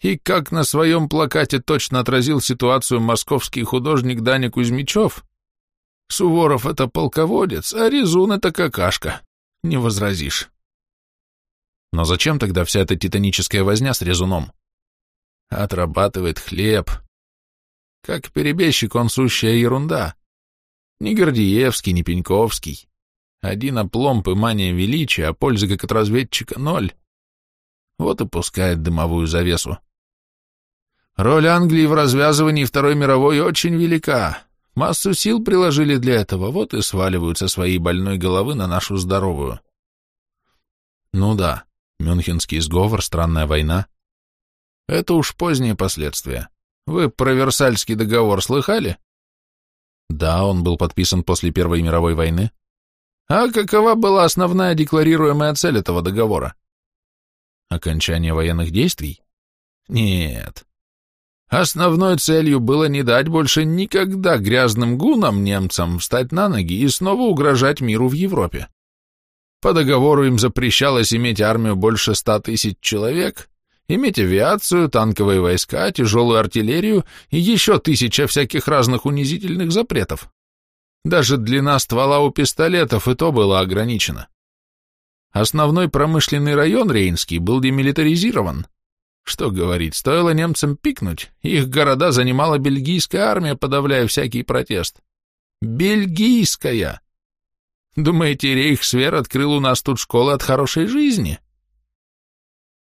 И как на своем плакате точно отразил ситуацию московский художник Даня Кузьмичев, Суворов — это полководец, а Резун — это какашка. Не возразишь. Но зачем тогда вся эта титаническая возня с Резуном? Отрабатывает хлеб. Как перебежчик он сущая ерунда. Ни Гордеевский, ни Пеньковский. Один опломб и мания величия, а пользы как от разведчика ноль. Вот и пускает дымовую завесу. Роль Англии в развязывании Второй мировой очень велика. Массу сил приложили для этого, вот и сваливают со своей больной головы на нашу здоровую. Ну да, Мюнхенский сговор, странная война. Это уж поздние последствия. Вы про Версальский договор слыхали? Да, он был подписан после Первой мировой войны. А какова была основная декларируемая цель этого договора? Окончание военных действий? Нет. Основной целью было не дать больше никогда грязным гунам немцам встать на ноги и снова угрожать миру в Европе. По договору им запрещалось иметь армию больше ста тысяч человек, иметь авиацию, танковые войска, тяжелую артиллерию и еще тысяча всяких разных унизительных запретов. Даже длина ствола у пистолетов и то была ограничена. Основной промышленный район Рейнский был демилитаризирован, что говорить, стоило немцам пикнуть, их города занимала бельгийская армия, подавляя всякий протест. Бельгийская! Думаете, Рейхсвер открыл у нас тут школы от хорошей жизни?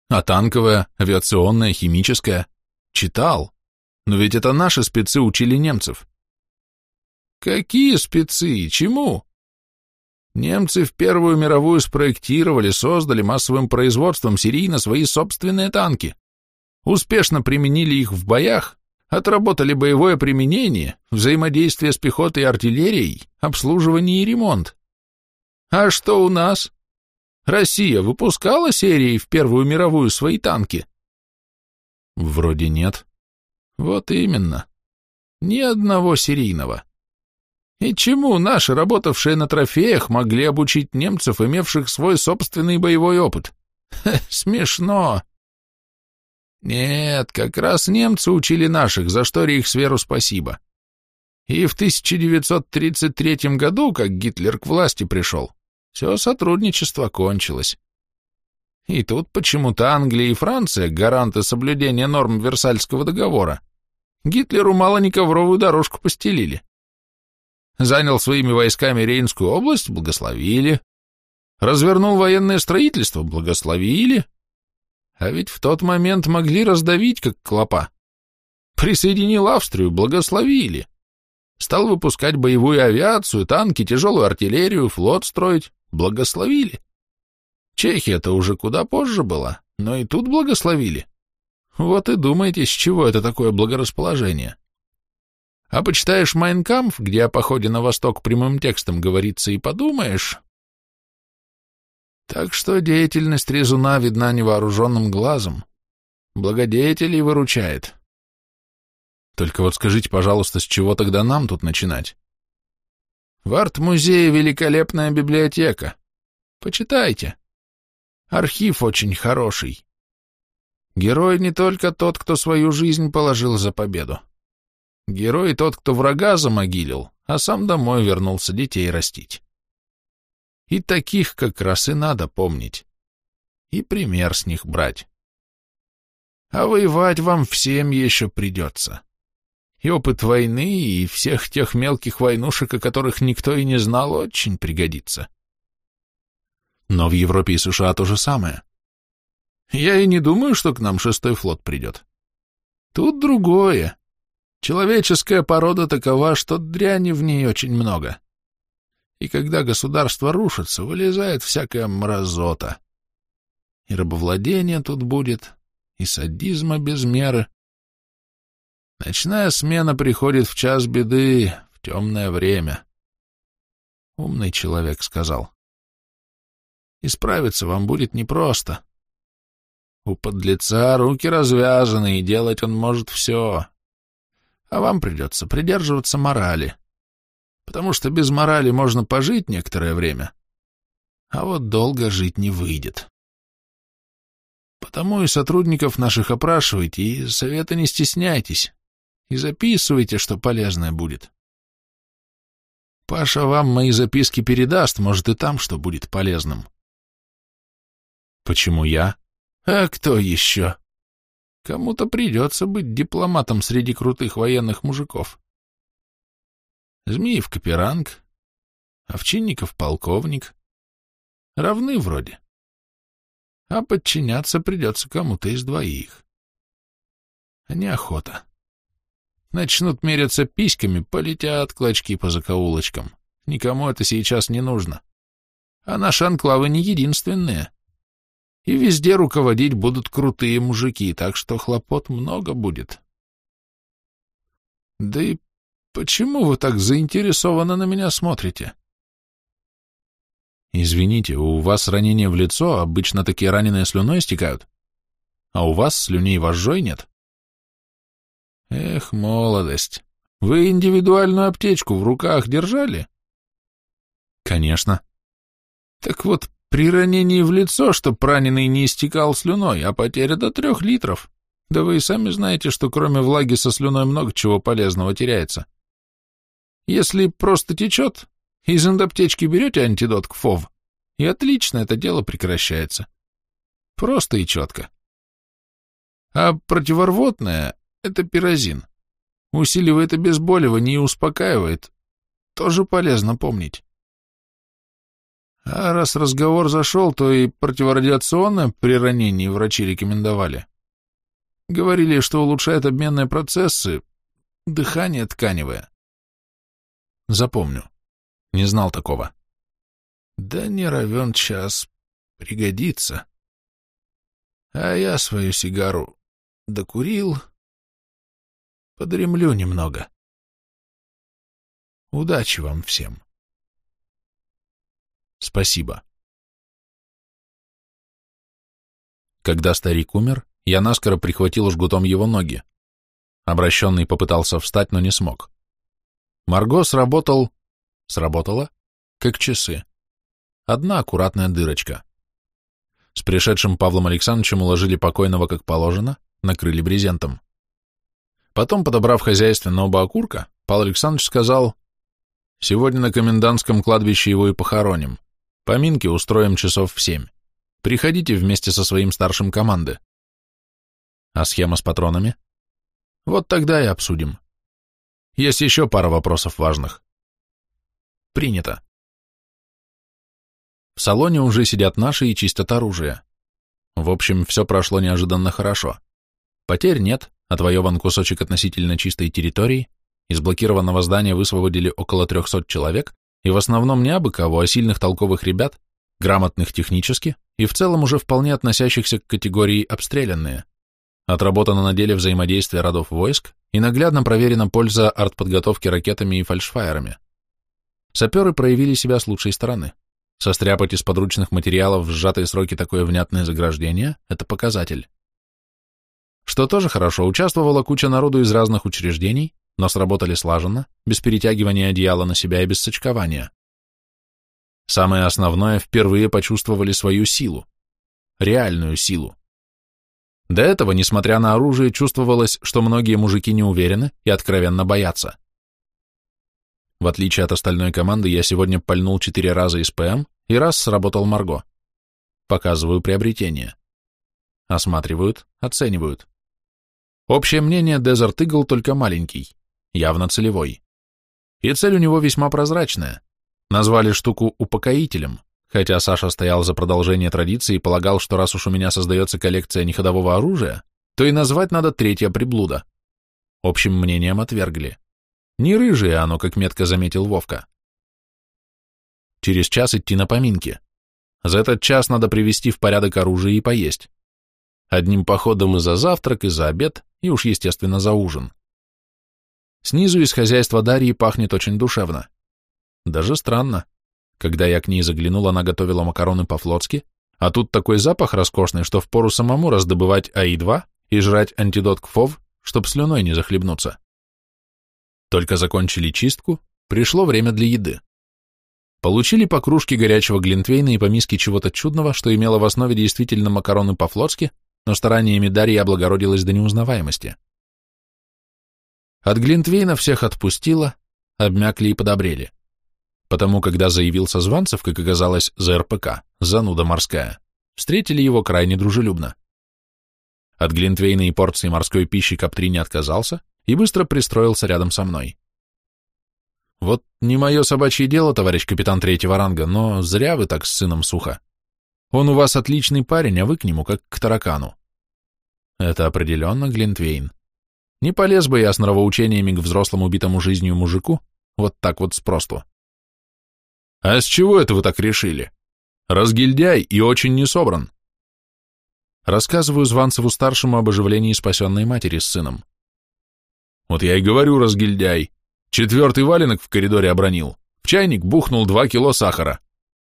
А танковая, авиационная, химическая? Читал. Но ведь это наши спецы учили немцев. Какие спецы? Чему? Немцы в Первую мировую спроектировали, создали массовым производством серийно свои собственные танки успешно применили их в боях, отработали боевое применение, взаимодействие с пехотой и артиллерией, обслуживание и ремонт. А что у нас? Россия выпускала серии в Первую мировую свои танки? Вроде нет. Вот именно. Ни одного серийного. И чему наши, работавшие на трофеях, могли обучить немцев, имевших свой собственный боевой опыт? Ха, смешно. Нет, как раз немцы учили наших, за что Рейхсверу спасибо. И в 1933 году, как Гитлер к власти пришел, все сотрудничество кончилось. И тут почему-то Англия и Франция, гаранты соблюдения норм Версальского договора, Гитлеру мало не ковровую дорожку постелили. Занял своими войсками Рейнскую область, благословили. Развернул военное строительство, благословили. А ведь в тот момент могли раздавить, как клопа. Присоединил Австрию, благословили. Стал выпускать боевую авиацию, танки, тяжелую артиллерию, флот строить, благословили. Чехия-то уже куда позже была, но и тут благословили. Вот и думаете, с чего это такое благорасположение. А почитаешь «Майнкамф», где о походе на восток прямым текстом говорится, и подумаешь, так что деятельность резуна видна невооруженным глазом. Благодетелей выручает. Только вот скажите, пожалуйста, с чего тогда нам тут начинать? В арт-музее великолепная библиотека. Почитайте. Архив очень хороший. Герой не только тот, кто свою жизнь положил за победу. Герой тот, кто врага замогилил, а сам домой вернулся детей растить. И таких как раз и надо помнить. И пример с них брать. А воевать вам всем еще придется. И опыт войны, и всех тех мелких войнушек, о которых никто и не знал, очень пригодится. Но в Европе и США то же самое. Я и не думаю, что к нам шестой флот придет. Тут другое. Человеческая порода такова, что дряни в ней очень много. И когда государство рушится, вылезает всякая мразота. И рабовладение тут будет, и садизма без меры. Ночная смена приходит в час беды, в темное время. Умный человек сказал. Исправиться вам будет непросто. У подлеца руки развязаны, и делать он может все. А вам придется придерживаться морали. Потому что без морали можно пожить некоторое время, а вот долго жить не выйдет. Потому и сотрудников наших опрашивайте, и совета не стесняйтесь, и записывайте, что полезное будет. Паша вам мои записки передаст, может, и там что будет полезным. Почему я? А кто еще? Кому-то придется быть дипломатом среди крутых военных мужиков. Змеев каперанг, Овчинников полковник. Равны вроде. А подчиняться придется кому-то из двоих. Неохота. Начнут меряться письками, полетят клочки по закоулочкам. Никому это сейчас не нужно. А наши анклавы не единственные и везде руководить будут крутые мужики, так что хлопот много будет. Да и почему вы так заинтересованно на меня смотрите? Извините, у вас ранение в лицо, обычно такие раненые слюной стекают, а у вас слюней вожжой нет? Эх, молодость, вы индивидуальную аптечку в руках держали? Конечно. Так вот, при ранении в лицо, чтоб раненый не истекал слюной, а потеря до трех литров. Да вы и сами знаете, что кроме влаги со слюной много чего полезного теряется. Если просто течет, из эндоптечки берете антидот к ФОВ, и отлично это дело прекращается. Просто и четко. А противорвотное — это пирозин. Усиливает обезболивание и успокаивает. Тоже полезно помнить. А раз разговор зашел, то и противорадиационное при ранении врачи рекомендовали. Говорили, что улучшает обменные процессы, дыхание тканевое. Запомню. Не знал такого. Да не равен час. Пригодится. А я свою сигару докурил. Подремлю немного. Удачи вам всем. Спасибо. Когда старик умер, я наскоро прихватил жгутом его ноги. Обращенный попытался встать, но не смог. Марго сработал... Сработала? Как часы. Одна аккуратная дырочка. С пришедшим Павлом Александровичем уложили покойного как положено, накрыли брезентом. Потом, подобрав хозяйственно оба окурка, Павел Александрович сказал, «Сегодня на комендантском кладбище его и похороним. Поминки устроим часов в семь. Приходите вместе со своим старшим команды. А схема с патронами? Вот тогда и обсудим. Есть еще пара вопросов важных. Принято. В салоне уже сидят наши и чистят оружие. В общем, все прошло неожиданно хорошо. Потерь нет, отвоеван кусочек относительно чистой территории, из блокированного здания высвободили около 300 человек, и в основном не абы кого, а сильных толковых ребят, грамотных технически и в целом уже вполне относящихся к категории обстрелянные. Отработано на деле взаимодействие родов войск и наглядно проверена польза артподготовки ракетами и фальшфайерами. Саперы проявили себя с лучшей стороны. Состряпать из подручных материалов в сжатые сроки такое внятное заграждение – это показатель. Что тоже хорошо, участвовала куча народу из разных учреждений, но сработали слаженно, без перетягивания одеяла на себя и без сочкования. Самое основное, впервые почувствовали свою силу, реальную силу. До этого, несмотря на оружие, чувствовалось, что многие мужики не уверены и откровенно боятся. В отличие от остальной команды, я сегодня пальнул четыре раза из ПМ и раз сработал Марго. Показываю приобретение. Осматривают, оценивают. Общее мнение Desert Eagle только маленький явно целевой. И цель у него весьма прозрачная. Назвали штуку упокоителем, хотя Саша стоял за продолжение традиции и полагал, что раз уж у меня создается коллекция неходового оружия, то и назвать надо третья приблуда. Общим мнением отвергли. Не рыжее оно, как метко заметил Вовка. Через час идти на поминки. За этот час надо привести в порядок оружие и поесть. Одним походом и за завтрак, и за обед, и уж, естественно, за ужин. Снизу из хозяйства Дарьи пахнет очень душевно. Даже странно. Когда я к ней заглянул, она готовила макароны по-флотски, а тут такой запах роскошный, что впору самому раздобывать АИ-2 и жрать антидот к ФОВ, чтоб слюной не захлебнуться. Только закончили чистку, пришло время для еды. Получили по кружке горячего глинтвейна и по миске чего-то чудного, что имело в основе действительно макароны по-флотски, но стараниями Дарьи облагородилось до неузнаваемости. От глинтвейна всех отпустило, обмякли и подобрели. Потому, когда заявился Званцев, как оказалось, за РПК, зануда морская, встретили его крайне дружелюбно. От глинтвейна и порции морской пищи Каптри не отказался и быстро пристроился рядом со мной. Вот не мое собачье дело, товарищ капитан третьего ранга, но зря вы так с сыном сухо. Он у вас отличный парень, а вы к нему как к таракану. Это определенно Глинтвейн. Не полез бы я с нравоучениями к взрослому убитому жизнью мужику, вот так вот спросту. А с чего это вы так решили? Разгильдяй и очень не собран. Рассказываю Званцеву-старшему об оживлении спасенной матери с сыном. Вот я и говорю, разгильдяй. Четвертый валенок в коридоре обронил. В чайник бухнул два кило сахара.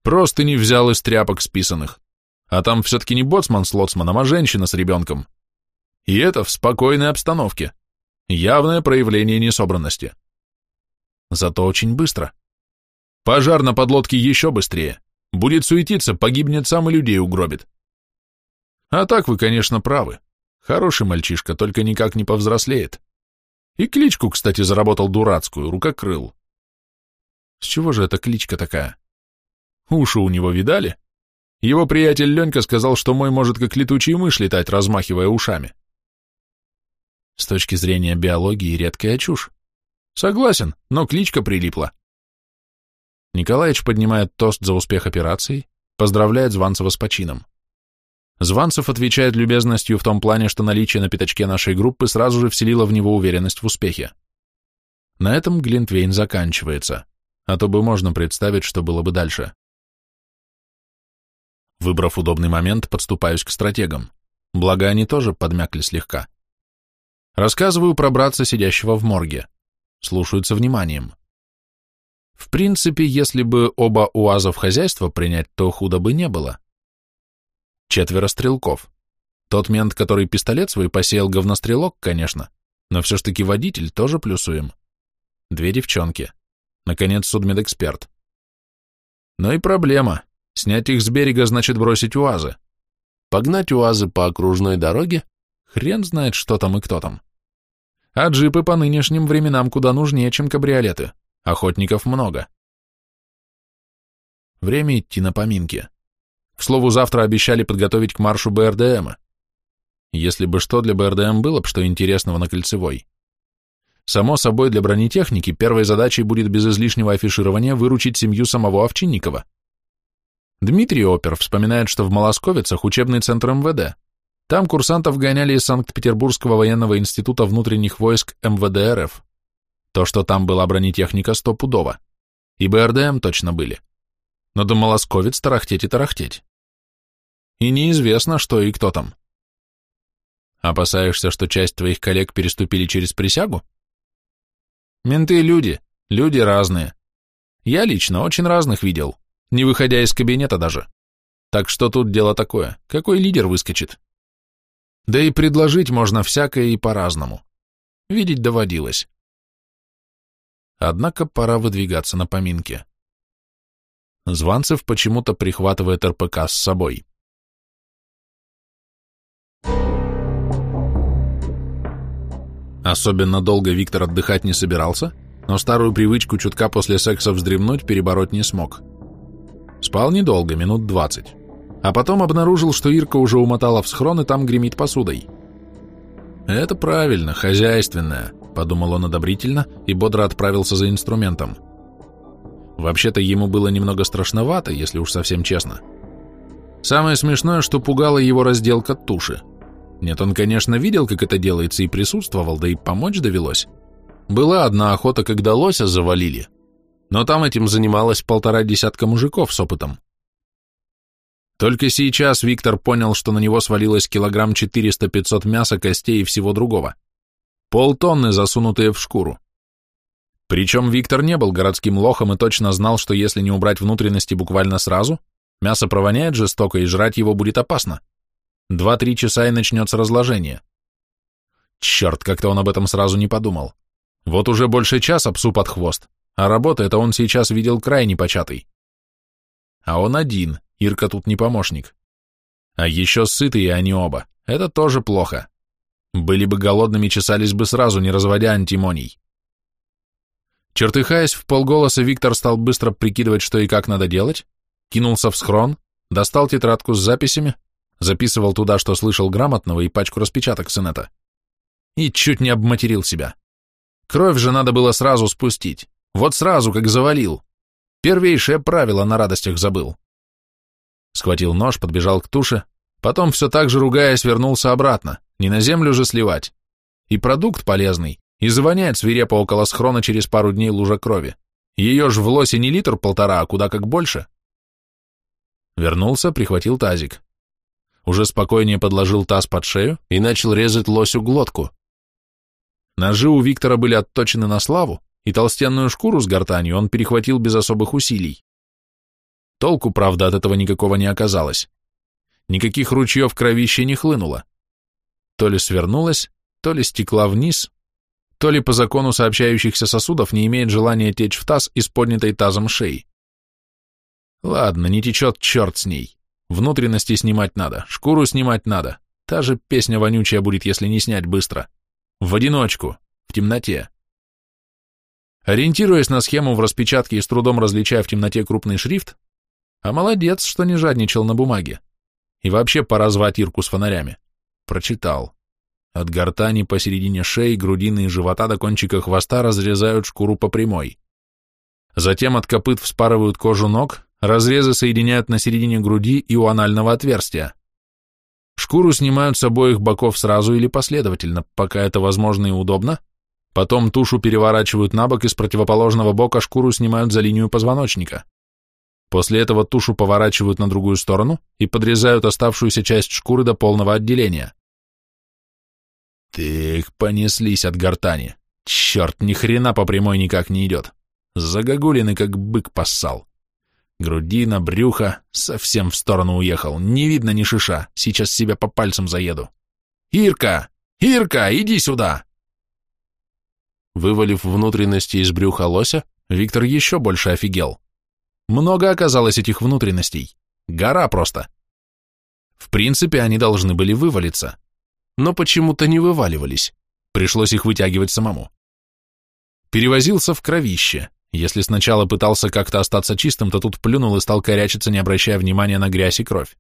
Просто не взял из тряпок списанных. А там все-таки не боцман с лоцманом, а женщина с ребенком. И это в спокойной обстановке. Явное проявление несобранности. Зато очень быстро. Пожар на подлодке еще быстрее. Будет суетиться, погибнет сам и людей угробит. А так вы, конечно, правы. Хороший мальчишка, только никак не повзрослеет. И кличку, кстати, заработал дурацкую, рукокрыл. С чего же эта кличка такая? Уши у него видали? Его приятель Ленька сказал, что мой может как летучий мышь летать, размахивая ушами. С точки зрения биологии редкая чушь. Согласен, но кличка прилипла. Николаевич поднимает тост за успех операции, поздравляет Званцева с почином. Званцев отвечает любезностью в том плане, что наличие на пятачке нашей группы сразу же вселило в него уверенность в успехе. На этом Глинтвейн заканчивается, а то бы можно представить, что было бы дальше. Выбрав удобный момент, подступаюсь к стратегам, благо они тоже подмякли слегка. Рассказываю про братца, сидящего в морге. Слушаются вниманием. В принципе, если бы оба УАЗа в хозяйство принять, то худо бы не было. Четверо стрелков. Тот мент, который пистолет свой посеял говнострелок, конечно, но все ж таки водитель тоже плюсуем. Две девчонки. Наконец, судмедэксперт. Но и проблема. Снять их с берега значит бросить УАЗы. Погнать УАЗы по окружной дороге? Хрен знает, что там и кто там. А джипы по нынешним временам куда нужнее, чем кабриолеты. Охотников много. Время идти на поминки. К слову, завтра обещали подготовить к маршу БРДМа. Если бы что для БРДМ было бы что интересного на Кольцевой. Само собой, для бронетехники первой задачей будет без излишнего афиширования выручить семью самого Овчинникова. Дмитрий Опер вспоминает, что в Молосковицах учебный центр МВД. Там курсантов гоняли из Санкт-Петербургского военного института внутренних войск МВД РФ. То, что там была бронетехника, стопудово. И БРДМ точно были. Но до Молосковец тарахтеть и тарахтеть. И неизвестно, что и кто там. Опасаешься, что часть твоих коллег переступили через присягу? Менты люди, люди разные. Я лично очень разных видел, не выходя из кабинета даже. Так что тут дело такое, какой лидер выскочит? Да и предложить можно всякое и по-разному. Видеть доводилось. Однако пора выдвигаться на поминки. Званцев почему-то прихватывает РПК с собой. Особенно долго Виктор отдыхать не собирался, но старую привычку чутка после секса вздремнуть перебороть не смог. Спал недолго, минут двадцать. А потом обнаружил, что Ирка уже умотала в схрон и там гремит посудой. «Это правильно, хозяйственное», — подумал он одобрительно и бодро отправился за инструментом. Вообще-то ему было немного страшновато, если уж совсем честно. Самое смешное, что пугала его разделка туши. Нет, он, конечно, видел, как это делается и присутствовал, да и помочь довелось. Была одна охота, когда лося завалили. но там этим занималось полтора десятка мужиков с опытом. Только сейчас Виктор понял, что на него свалилось килограмм 400-500 мяса, костей и всего другого. Полтонны, засунутые в шкуру. Причем Виктор не был городским лохом и точно знал, что если не убрать внутренности буквально сразу, мясо провоняет жестоко и жрать его будет опасно. Два-три часа и начнется разложение. Черт, как-то он об этом сразу не подумал. Вот уже больше часа псу под хвост, а работа это он сейчас видел крайне початый. А он один, Ирка тут не помощник. А еще сытые они оба, это тоже плохо. Были бы голодными, чесались бы сразу, не разводя антимоний. Чертыхаясь в полголоса, Виктор стал быстро прикидывать, что и как надо делать, кинулся в схрон, достал тетрадку с записями, записывал туда, что слышал грамотного, и пачку распечаток с инета. И чуть не обматерил себя. Кровь же надо было сразу спустить. Вот сразу, как завалил. Первейшее правило на радостях забыл. Схватил нож, подбежал к туше, потом все так же, ругаясь, вернулся обратно, не на землю же сливать. И продукт полезный, и завоняет свирепо около схрона через пару дней лужа крови. Ее ж в лосе не литр-полтора, а куда как больше. Вернулся, прихватил тазик. Уже спокойнее подложил таз под шею и начал резать лосю глотку. Ножи у Виктора были отточены на славу, и толстенную шкуру с гортанью он перехватил без особых усилий. Толку, правда, от этого никакого не оказалось. Никаких ручьев кровище не хлынуло. То ли свернулась, то ли стекла вниз, то ли по закону сообщающихся сосудов не имеет желания течь в таз из поднятой тазом шеи. Ладно, не течет, черт с ней. Внутренности снимать надо, шкуру снимать надо. Та же песня вонючая будет, если не снять быстро. В одиночку, в темноте. Ориентируясь на схему в распечатке и с трудом различая в темноте крупный шрифт, а молодец, что не жадничал на бумаге. И вообще пора звать Ирку с фонарями. Прочитал. От гортани посередине шеи, грудины и живота до кончика хвоста разрезают шкуру по прямой. Затем от копыт вспарывают кожу ног, разрезы соединяют на середине груди и у анального отверстия. Шкуру снимают с обоих боков сразу или последовательно, пока это возможно и удобно, потом тушу переворачивают на бок и с противоположного бока шкуру снимают за линию позвоночника. После этого тушу поворачивают на другую сторону и подрезают оставшуюся часть шкуры до полного отделения. Тых, понеслись от гортани. Черт, ни хрена по прямой никак не идет. Загогулины, как бык поссал. Грудина, брюхо, совсем в сторону уехал. Не видно ни шиша, сейчас себя по пальцам заеду. «Ирка! Ирка, иди сюда!» Вывалив внутренности из брюха лося, Виктор еще больше офигел. Много оказалось этих внутренностей. Гора просто. В принципе, они должны были вывалиться. Но почему-то не вываливались. Пришлось их вытягивать самому. Перевозился в кровище. Если сначала пытался как-то остаться чистым, то тут плюнул и стал корячиться, не обращая внимания на грязь и кровь.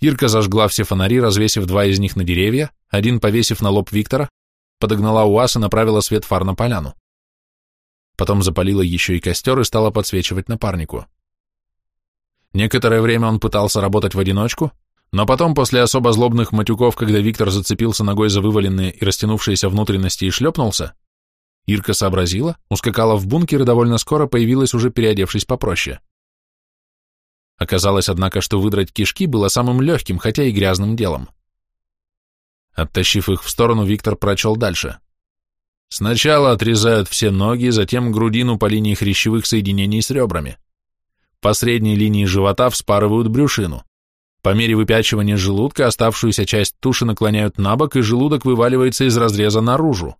Ирка зажгла все фонари, развесив два из них на деревья, один повесив на лоб Виктора, подогнала УАЗ и направила свет фар на поляну. Потом запалила еще и костер и стала подсвечивать напарнику. Некоторое время он пытался работать в одиночку, но потом, после особо злобных матюков, когда Виктор зацепился ногой за вываленные и растянувшиеся внутренности и шлепнулся, Ирка сообразила, ускакала в бункер и довольно скоро появилась, уже переодевшись попроще. Оказалось, однако, что выдрать кишки было самым легким, хотя и грязным делом. Оттащив их в сторону, Виктор прочел дальше. Сначала отрезают все ноги, затем грудину по линии хрящевых соединений с ребрами. По средней линии живота вспарывают брюшину. По мере выпячивания желудка оставшуюся часть туши наклоняют на бок, и желудок вываливается из разреза наружу.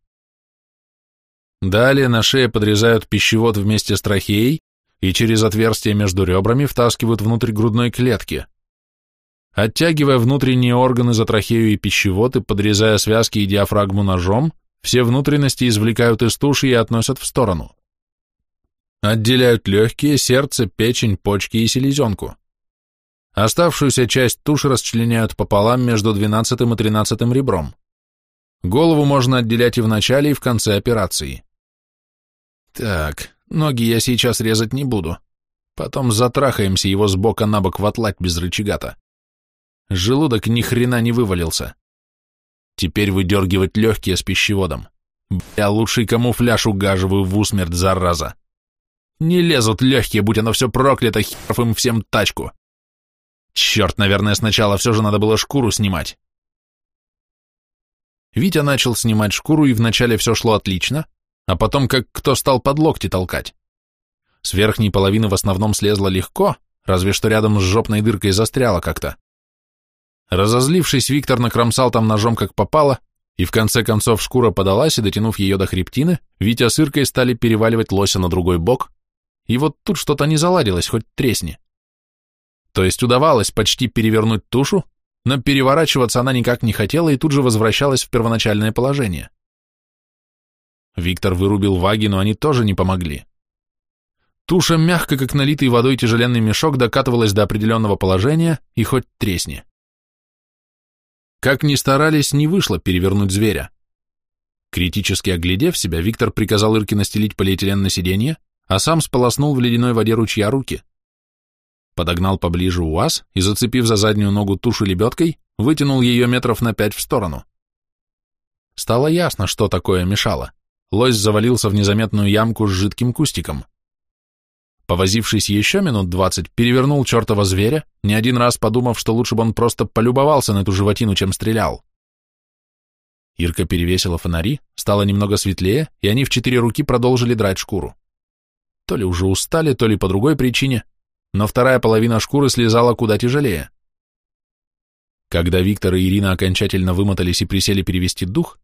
Далее на шее подрезают пищевод вместе с трахеей и через отверстие между ребрами втаскивают внутрь грудной клетки. Оттягивая внутренние органы за трахею и пищевод и подрезая связки и диафрагму ножом, все внутренности извлекают из туши и относят в сторону. Отделяют легкие, сердце, печень, почки и селезенку. Оставшуюся часть туши расчленяют пополам между 12 и 13 ребром. Голову можно отделять и в начале, и в конце операции. Так, ноги я сейчас резать не буду. Потом затрахаемся его с бока на бок в отлать без рычагата. Желудок ни хрена не вывалился. Теперь выдергивать легкие с пищеводом. Бля, лучший камуфляж угаживаю в усмерть, зараза. Не лезут легкие, будь оно все проклято, херов им всем тачку. Черт, наверное, сначала все же надо было шкуру снимать. Витя начал снимать шкуру, и вначале все шло отлично, а потом как кто стал под локти толкать. С верхней половины в основном слезло легко, разве что рядом с жопной дыркой застряло как-то. Разозлившись, Виктор накромсал там ножом как попало, и в конце концов шкура подалась, и, дотянув ее до хребтины, Витя с Иркой стали переваливать лося на другой бок, и вот тут что-то не заладилось, хоть тресни. То есть удавалось почти перевернуть тушу, но переворачиваться она никак не хотела и тут же возвращалась в первоначальное положение. Виктор вырубил ваги, но они тоже не помогли. Туша мягко, как налитый водой тяжеленный мешок, докатывалась до определенного положения и хоть тресни. Как ни старались, не вышло перевернуть зверя. Критически оглядев себя, Виктор приказал Ирке настелить полиэтилен на сиденье, а сам сполоснул в ледяной воде ручья руки. Подогнал поближе УАЗ и, зацепив за заднюю ногу тушу лебедкой, вытянул ее метров на пять в сторону. Стало ясно, что такое мешало. Лось завалился в незаметную ямку с жидким кустиком. Повозившись еще минут двадцать, перевернул чертова зверя, не один раз подумав, что лучше бы он просто полюбовался на эту животину, чем стрелял. Ирка перевесила фонари, стало немного светлее, и они в четыре руки продолжили драть шкуру. То ли уже устали, то ли по другой причине, но вторая половина шкуры слезала куда тяжелее. Когда Виктор и Ирина окончательно вымотались и присели перевести дух,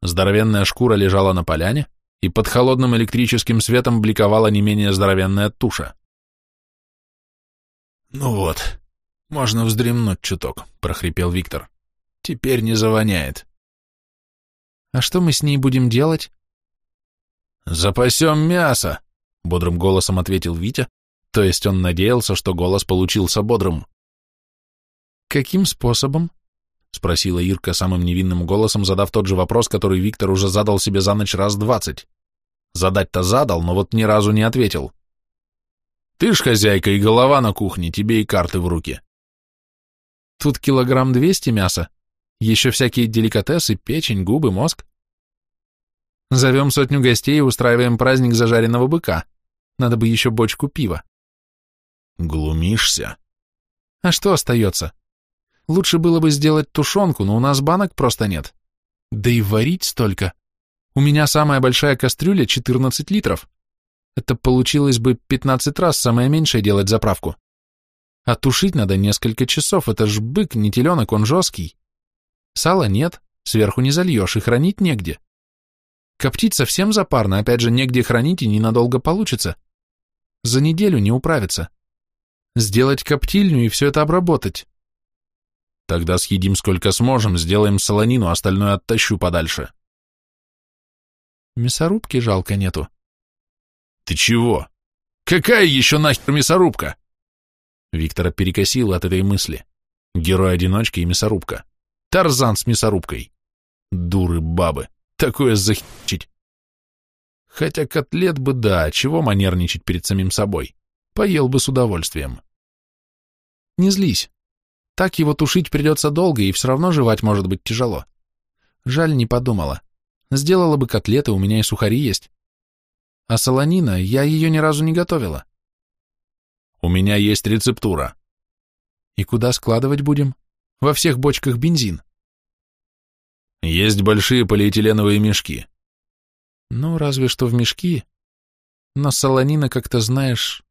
здоровенная шкура лежала на поляне, и под холодным электрическим светом бликовала не менее здоровенная туша. «Ну вот, можно вздремнуть чуток», — прохрипел Виктор. «Теперь не завоняет». «А что мы с ней будем делать?» «Запасем мясо», — бодрым голосом ответил Витя, то есть он надеялся, что голос получился бодрым. «Каким способом?» — спросила Ирка самым невинным голосом, задав тот же вопрос, который Виктор уже задал себе за ночь раз двадцать. Задать-то задал, но вот ни разу не ответил. «Ты ж хозяйка и голова на кухне, тебе и карты в руки». «Тут килограмм двести мяса, еще всякие деликатесы, печень, губы, мозг. Зовем сотню гостей и устраиваем праздник зажаренного быка. Надо бы еще бочку пива». «Глумишься?» «А что остается? Лучше было бы сделать тушенку, но у нас банок просто нет. Да и варить столько. У меня самая большая кастрюля 14 литров. Это получилось бы 15 раз самое меньшее делать заправку. А тушить надо несколько часов, это ж бык, не теленок, он жесткий. Сала нет, сверху не зальешь и хранить негде. Коптить совсем запарно, опять же, негде хранить и ненадолго получится. За неделю не управится. Сделать коптильню и все это обработать. Тогда съедим сколько сможем, сделаем солонину, остальное оттащу подальше. Мясорубки жалко нету. Ты чего? Какая еще нахер мясорубка? Виктора перекосил от этой мысли. Герой-одиночка и мясорубка. Тарзан с мясорубкой. Дуры бабы. Такое захичить. Хотя котлет бы да, чего манерничать перед самим собой. Поел бы с удовольствием. Не злись. Так его тушить придется долго, и все равно жевать может быть тяжело. Жаль, не подумала. Сделала бы котлеты, у меня и сухари есть. А солонина, я ее ни разу не готовила. У меня есть рецептура. И куда складывать будем? Во всех бочках бензин. Есть большие полиэтиленовые мешки. Ну, разве что в мешки. Но солонина, как-то знаешь,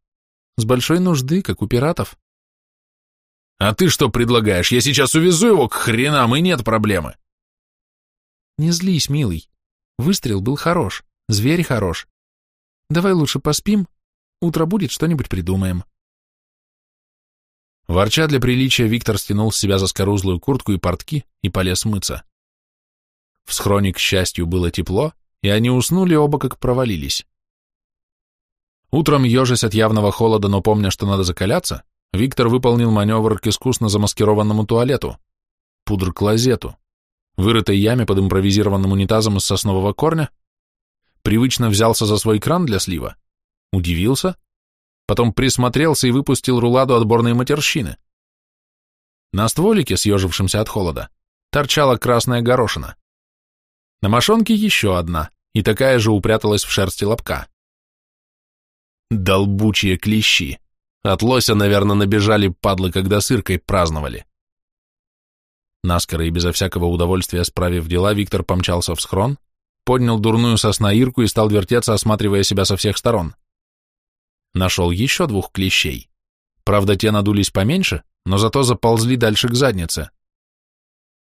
с большой нужды, как у пиратов. А ты что предлагаешь? Я сейчас увезу его к хренам, и нет проблемы. Не злись, милый. Выстрел был хорош, зверь хорош. Давай лучше поспим, утро будет, что-нибудь придумаем. Ворча для приличия, Виктор стянул с себя заскорузлую куртку и портки и полез мыться. В схроне, к счастью, было тепло, и они уснули оба, как провалились. Утром, ежась от явного холода, но помня, что надо закаляться, Виктор выполнил маневр к искусно замаскированному туалету, пудр-клозету, вырытой яме под импровизированным унитазом из соснового корня, привычно взялся за свой кран для слива, удивился, потом присмотрелся и выпустил руладу отборной матерщины. На стволике, съежившемся от холода, торчала красная горошина. На мошонке еще одна, и такая же упряталась в шерсти лобка. Долбучие клещи. От лося, наверное, набежали падлы, когда сыркой праздновали. Наскоро и безо всякого удовольствия справив дела, Виктор помчался в схрон, поднял дурную соснаирку и стал вертеться, осматривая себя со всех сторон. Нашел еще двух клещей. Правда, те надулись поменьше, но зато заползли дальше к заднице.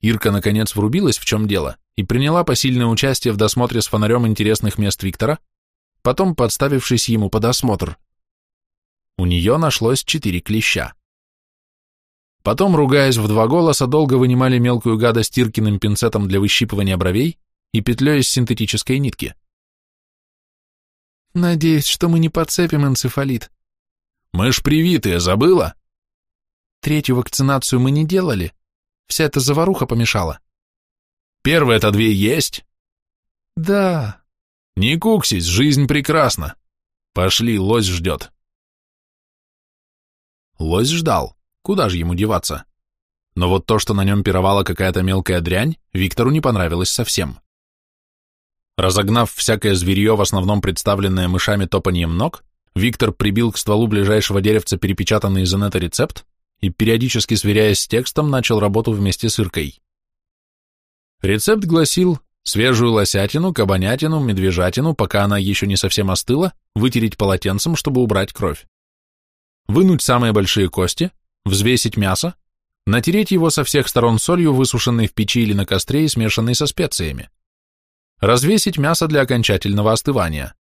Ирка, наконец, врубилась, в чем дело, и приняла посильное участие в досмотре с фонарем интересных мест Виктора, потом подставившись ему под осмотр. У нее нашлось четыре клеща. Потом, ругаясь в два голоса, долго вынимали мелкую гадость Иркиным пинцетом для выщипывания бровей и петлей из синтетической нитки. «Надеюсь, что мы не подцепим энцефалит». «Мы ж привитые, забыла?» «Третью вакцинацию мы не делали. Вся эта заваруха помешала». «Первые-то две есть?» «Да». «Не куксись, жизнь прекрасна. Пошли, лось ждет». Лось ждал. Куда же ему деваться? Но вот то, что на нем пировала какая-то мелкая дрянь, Виктору не понравилось совсем. Разогнав всякое зверье, в основном представленное мышами топанием ног, Виктор прибил к стволу ближайшего деревца перепечатанный из инета рецепт и, периодически сверяясь с текстом, начал работу вместе с Иркой. Рецепт гласил свежую лосятину, кабанятину, медвежатину, пока она еще не совсем остыла, вытереть полотенцем, чтобы убрать кровь вынуть самые большие кости, взвесить мясо, натереть его со всех сторон солью, высушенной в печи или на костре и смешанной со специями. Развесить мясо для окончательного остывания.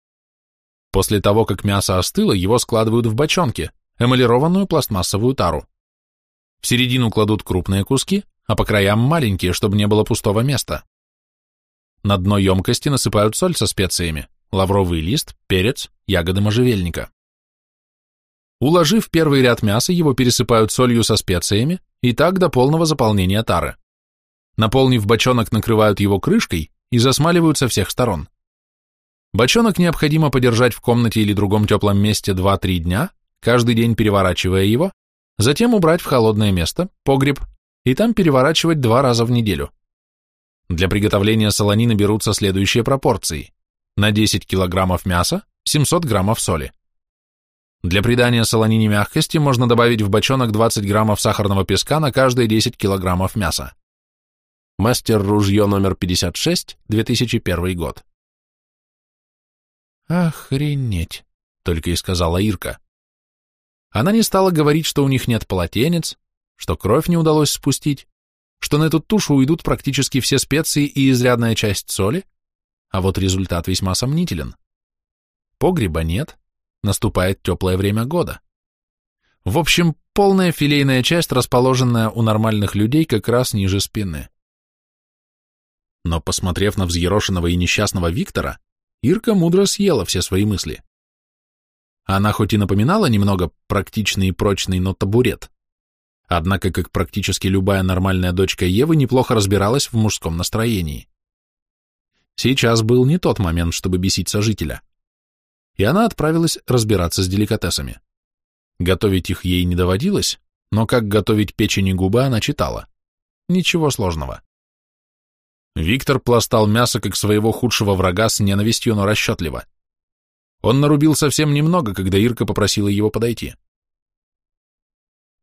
После того, как мясо остыло, его складывают в бочонки, эмалированную пластмассовую тару. В середину кладут крупные куски, а по краям маленькие, чтобы не было пустого места. На дно емкости насыпают соль со специями, лавровый лист, перец, ягоды можжевельника. Уложив первый ряд мяса, его пересыпают солью со специями и так до полного заполнения тары. Наполнив бочонок, накрывают его крышкой и засмаливают со всех сторон. Бочонок необходимо подержать в комнате или другом теплом месте 2-3 дня, каждый день переворачивая его, затем убрать в холодное место, погреб, и там переворачивать два раза в неделю. Для приготовления солонины берутся следующие пропорции. На 10 килограммов мяса 700 граммов соли. Для придания солонине мягкости можно добавить в бочонок 20 граммов сахарного песка на каждые 10 килограммов мяса. Мастер ружье номер 56, 2001 год. «Охренеть!» — только и сказала Ирка. Она не стала говорить, что у них нет полотенец, что кровь не удалось спустить, что на эту тушу уйдут практически все специи и изрядная часть соли, а вот результат весьма сомнителен. Погреба нет, наступает теплое время года. В общем, полная филейная часть, расположенная у нормальных людей как раз ниже спины. Но, посмотрев на взъерошенного и несчастного Виктора, Ирка мудро съела все свои мысли. Она хоть и напоминала немного практичный и прочный, но табурет, однако, как практически любая нормальная дочка Евы, неплохо разбиралась в мужском настроении. Сейчас был не тот момент, чтобы бесить сожителя и она отправилась разбираться с деликатесами. Готовить их ей не доводилось, но как готовить печень и губы она читала. Ничего сложного. Виктор пластал мясо как своего худшего врага с ненавистью, но расчетливо. Он нарубил совсем немного, когда Ирка попросила его подойти.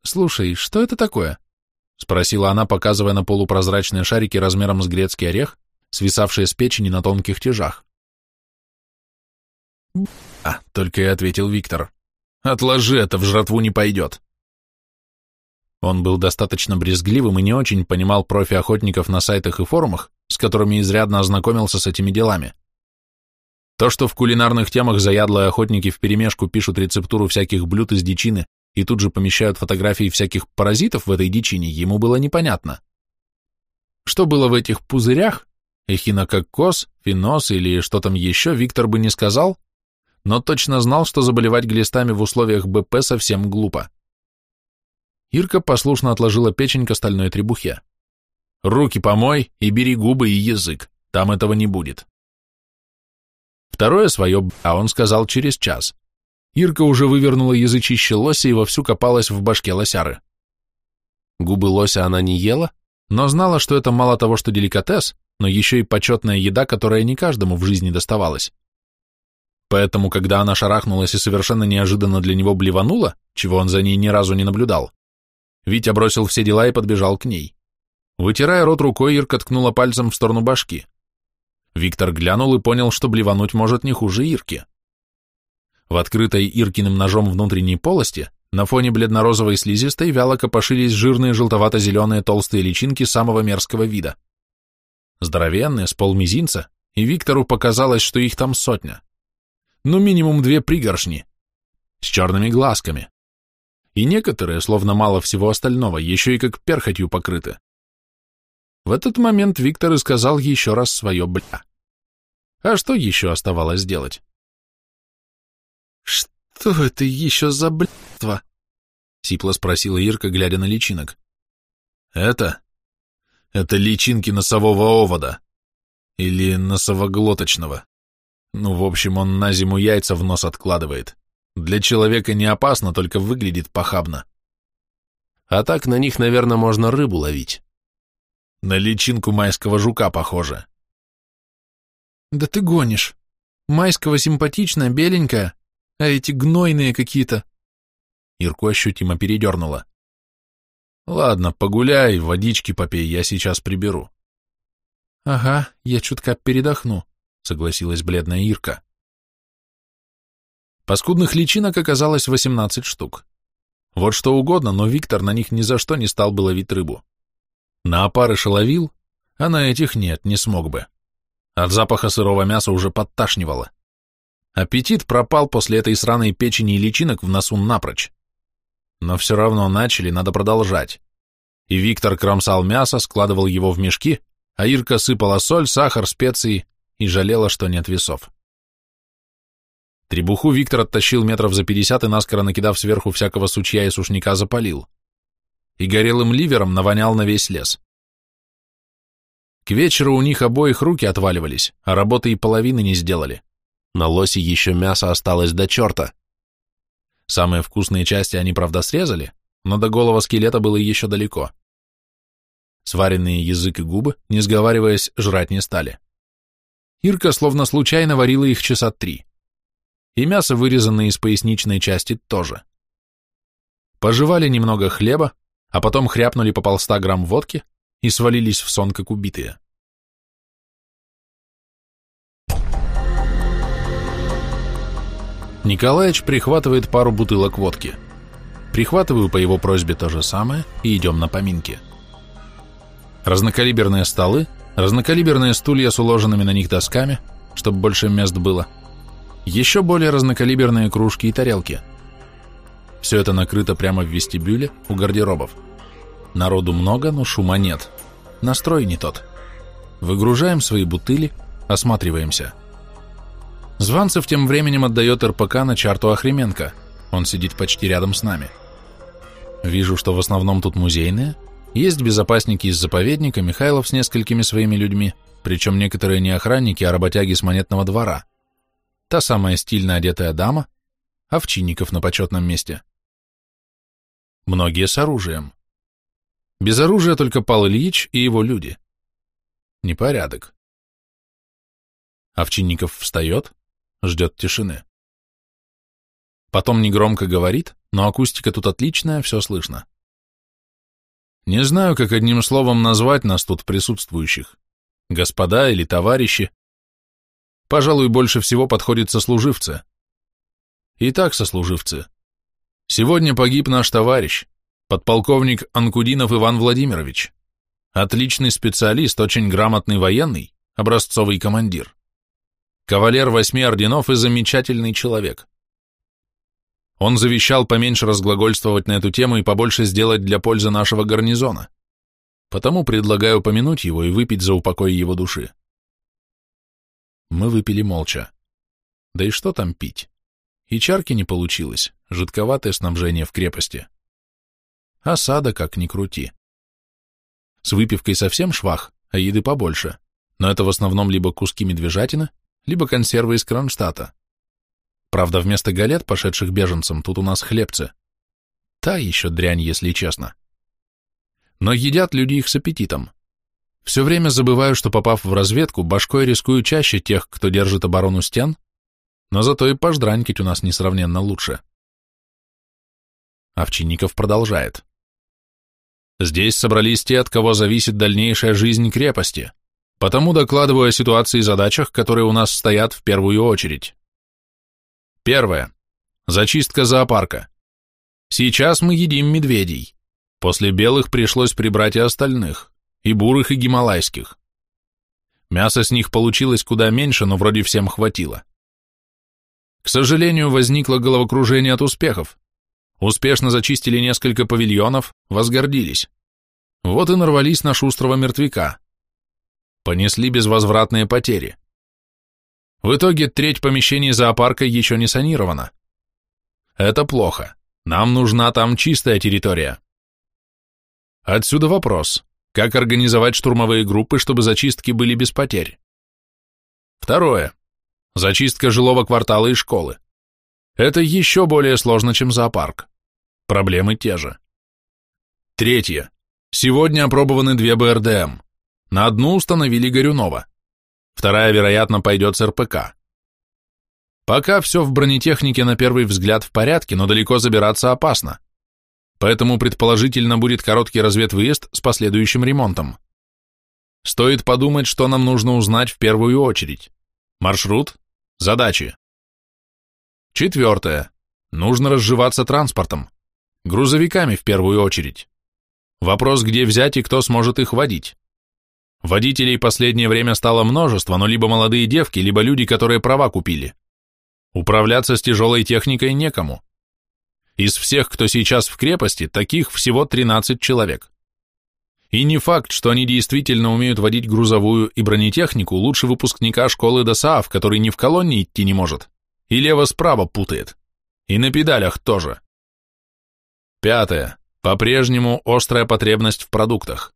«Слушай, что это такое?» — спросила она, показывая на полупрозрачные шарики размером с грецкий орех, свисавшие с печени на тонких тяжах. «А», — только и ответил Виктор. «Отложи это, в жратву не пойдет». Он был достаточно брезгливым и не очень понимал профи-охотников на сайтах и форумах, с которыми изрядно ознакомился с этими делами. То, что в кулинарных темах заядлые охотники вперемешку пишут рецептуру всяких блюд из дичины и тут же помещают фотографии всяких паразитов в этой дичине, ему было непонятно. Что было в этих пузырях, эхинококкос, фенос или что там еще, Виктор бы не сказал, но точно знал, что заболевать глистами в условиях БП совсем глупо. Ирка послушно отложила печень к остальной требухе. «Руки помой и бери губы и язык, там этого не будет». Второе свое а он сказал через час. Ирка уже вывернула язычище лося и вовсю копалась в башке лосяры. Губы лося она не ела, но знала, что это мало того, что деликатес, но еще и почетная еда, которая не каждому в жизни доставалась. Поэтому, когда она шарахнулась и совершенно неожиданно для него блеванула, чего он за ней ни разу не наблюдал, Витя бросил все дела и подбежал к ней. Вытирая рот рукой, Ирка ткнула пальцем в сторону башки. Виктор глянул и понял, что блевануть может не хуже Ирки. В открытой Иркиным ножом внутренней полости на фоне бледно-розовой слизистой вяло копошились жирные желтовато-зеленые толстые личинки самого мерзкого вида. Здоровенные, с полмизинца, и Виктору показалось, что их там сотня. Ну, минимум две пригоршни. С черными глазками. И некоторые, словно мало всего остального, еще и как перхотью покрыты. В этот момент Виктор и сказал еще раз свое «бля». А что еще оставалось делать? «Что это еще за блядство?» — сипло спросила Ирка, глядя на личинок. «Это? Это личинки носового овода. Или носовоглоточного. Ну, в общем, он на зиму яйца в нос откладывает. Для человека не опасно, только выглядит похабно. А так на них, наверное, можно рыбу ловить. На личинку майского жука похоже. Да ты гонишь. Майского симпатичная, беленькая, а эти гнойные какие-то. Ирку ощутимо передернула. Ладно, погуляй, водички попей, я сейчас приберу. Ага, я чутка передохну, согласилась бледная Ирка. Паскудных личинок оказалось 18 штук. Вот что угодно, но Виктор на них ни за что не стал бы ловить рыбу. На опарыша ловил, а на этих нет, не смог бы. От запаха сырого мяса уже подташнивало. Аппетит пропал после этой сраной печени и личинок в носу напрочь. Но все равно начали, надо продолжать. И Виктор кромсал мясо, складывал его в мешки, а Ирка сыпала соль, сахар, специи и жалела, что нет весов. Требуху Виктор оттащил метров за пятьдесят и, наскоро накидав сверху всякого сучья и сушняка, запалил. И горелым ливером навонял на весь лес. К вечеру у них обоих руки отваливались, а работы и половины не сделали. На лосе еще мясо осталось до черта. Самые вкусные части они, правда, срезали, но до голого скелета было еще далеко. Сваренные язык и губы, не сговариваясь, жрать не стали. Ирка словно случайно варила их часа три и мясо, вырезанное из поясничной части, тоже. Пожевали немного хлеба, а потом хряпнули по полста грамм водки и свалились в сон, как убитые. Николаевич прихватывает пару бутылок водки. Прихватываю по его просьбе то же самое и идем на поминки. Разнокалиберные столы, разнокалиберные стулья с уложенными на них досками, чтобы больше мест было – еще более разнокалиберные кружки и тарелки. Все это накрыто прямо в вестибюле у гардеробов. Народу много, но шума нет. Настрой не тот. Выгружаем свои бутыли, осматриваемся. Званцев тем временем отдает РПК на чарту Охременко. Он сидит почти рядом с нами. Вижу, что в основном тут музейные. Есть безопасники из заповедника, Михайлов с несколькими своими людьми, причем некоторые не охранники, а работяги с монетного двора та самая стильно одетая дама, овчинников на почетном месте. Многие с оружием. Без оружия только Пал Ильич и его люди. Непорядок. Овчинников встает, ждет тишины. Потом негромко говорит, но акустика тут отличная, все слышно. Не знаю, как одним словом назвать нас тут присутствующих. Господа или товарищи, Пожалуй, больше всего подходит сослуживцы. Итак, сослуживцы, сегодня погиб наш товарищ, подполковник Анкудинов Иван Владимирович. Отличный специалист, очень грамотный военный, образцовый командир. Кавалер восьми орденов и замечательный человек. Он завещал поменьше разглагольствовать на эту тему и побольше сделать для пользы нашего гарнизона. Потому предлагаю помянуть его и выпить за упокой его души. Мы выпили молча. Да и что там пить? И чарки не получилось, жидковатое снабжение в крепости. Осада как ни крути. С выпивкой совсем швах, а еды побольше, но это в основном либо куски медвежатины, либо консервы из Кронштадта. Правда, вместо галет, пошедших беженцам, тут у нас хлебцы. Та еще дрянь, если честно. Но едят люди их с аппетитом. Все время забываю, что попав в разведку, башкой рискую чаще тех, кто держит оборону стен, но зато и пождранькать у нас несравненно лучше. Овчинников продолжает. Здесь собрались те, от кого зависит дальнейшая жизнь крепости, потому докладываю о ситуации и задачах, которые у нас стоят в первую очередь. Первое. Зачистка зоопарка. Сейчас мы едим медведей. После белых пришлось прибрать и остальных, и бурых, и гималайских. Мяса с них получилось куда меньше, но вроде всем хватило. К сожалению, возникло головокружение от успехов. Успешно зачистили несколько павильонов, возгордились. Вот и нарвались на шустрого мертвяка. Понесли безвозвратные потери. В итоге треть помещений зоопарка еще не санирована. Это плохо. Нам нужна там чистая территория. Отсюда вопрос. Как организовать штурмовые группы, чтобы зачистки были без потерь? Второе. Зачистка жилого квартала и школы. Это еще более сложно, чем зоопарк. Проблемы те же. Третье. Сегодня опробованы две БРДМ. На одну установили Горюнова. Вторая, вероятно, пойдет с РПК. Пока все в бронетехнике на первый взгляд в порядке, но далеко забираться опасно. Поэтому предположительно будет короткий разведвыезд с последующим ремонтом. Стоит подумать, что нам нужно узнать в первую очередь. Маршрут, задачи. Четвертое. Нужно разживаться транспортом. Грузовиками в первую очередь. Вопрос, где взять и кто сможет их водить. Водителей последнее время стало множество, но либо молодые девки, либо люди, которые права купили. Управляться с тяжелой техникой некому. Из всех, кто сейчас в крепости, таких всего 13 человек. И не факт, что они действительно умеют водить грузовую и бронетехнику лучше выпускника школы ДОСААФ, который ни в колонне идти не может, и лево-справа путает. И на педалях тоже. Пятое. По-прежнему острая потребность в продуктах.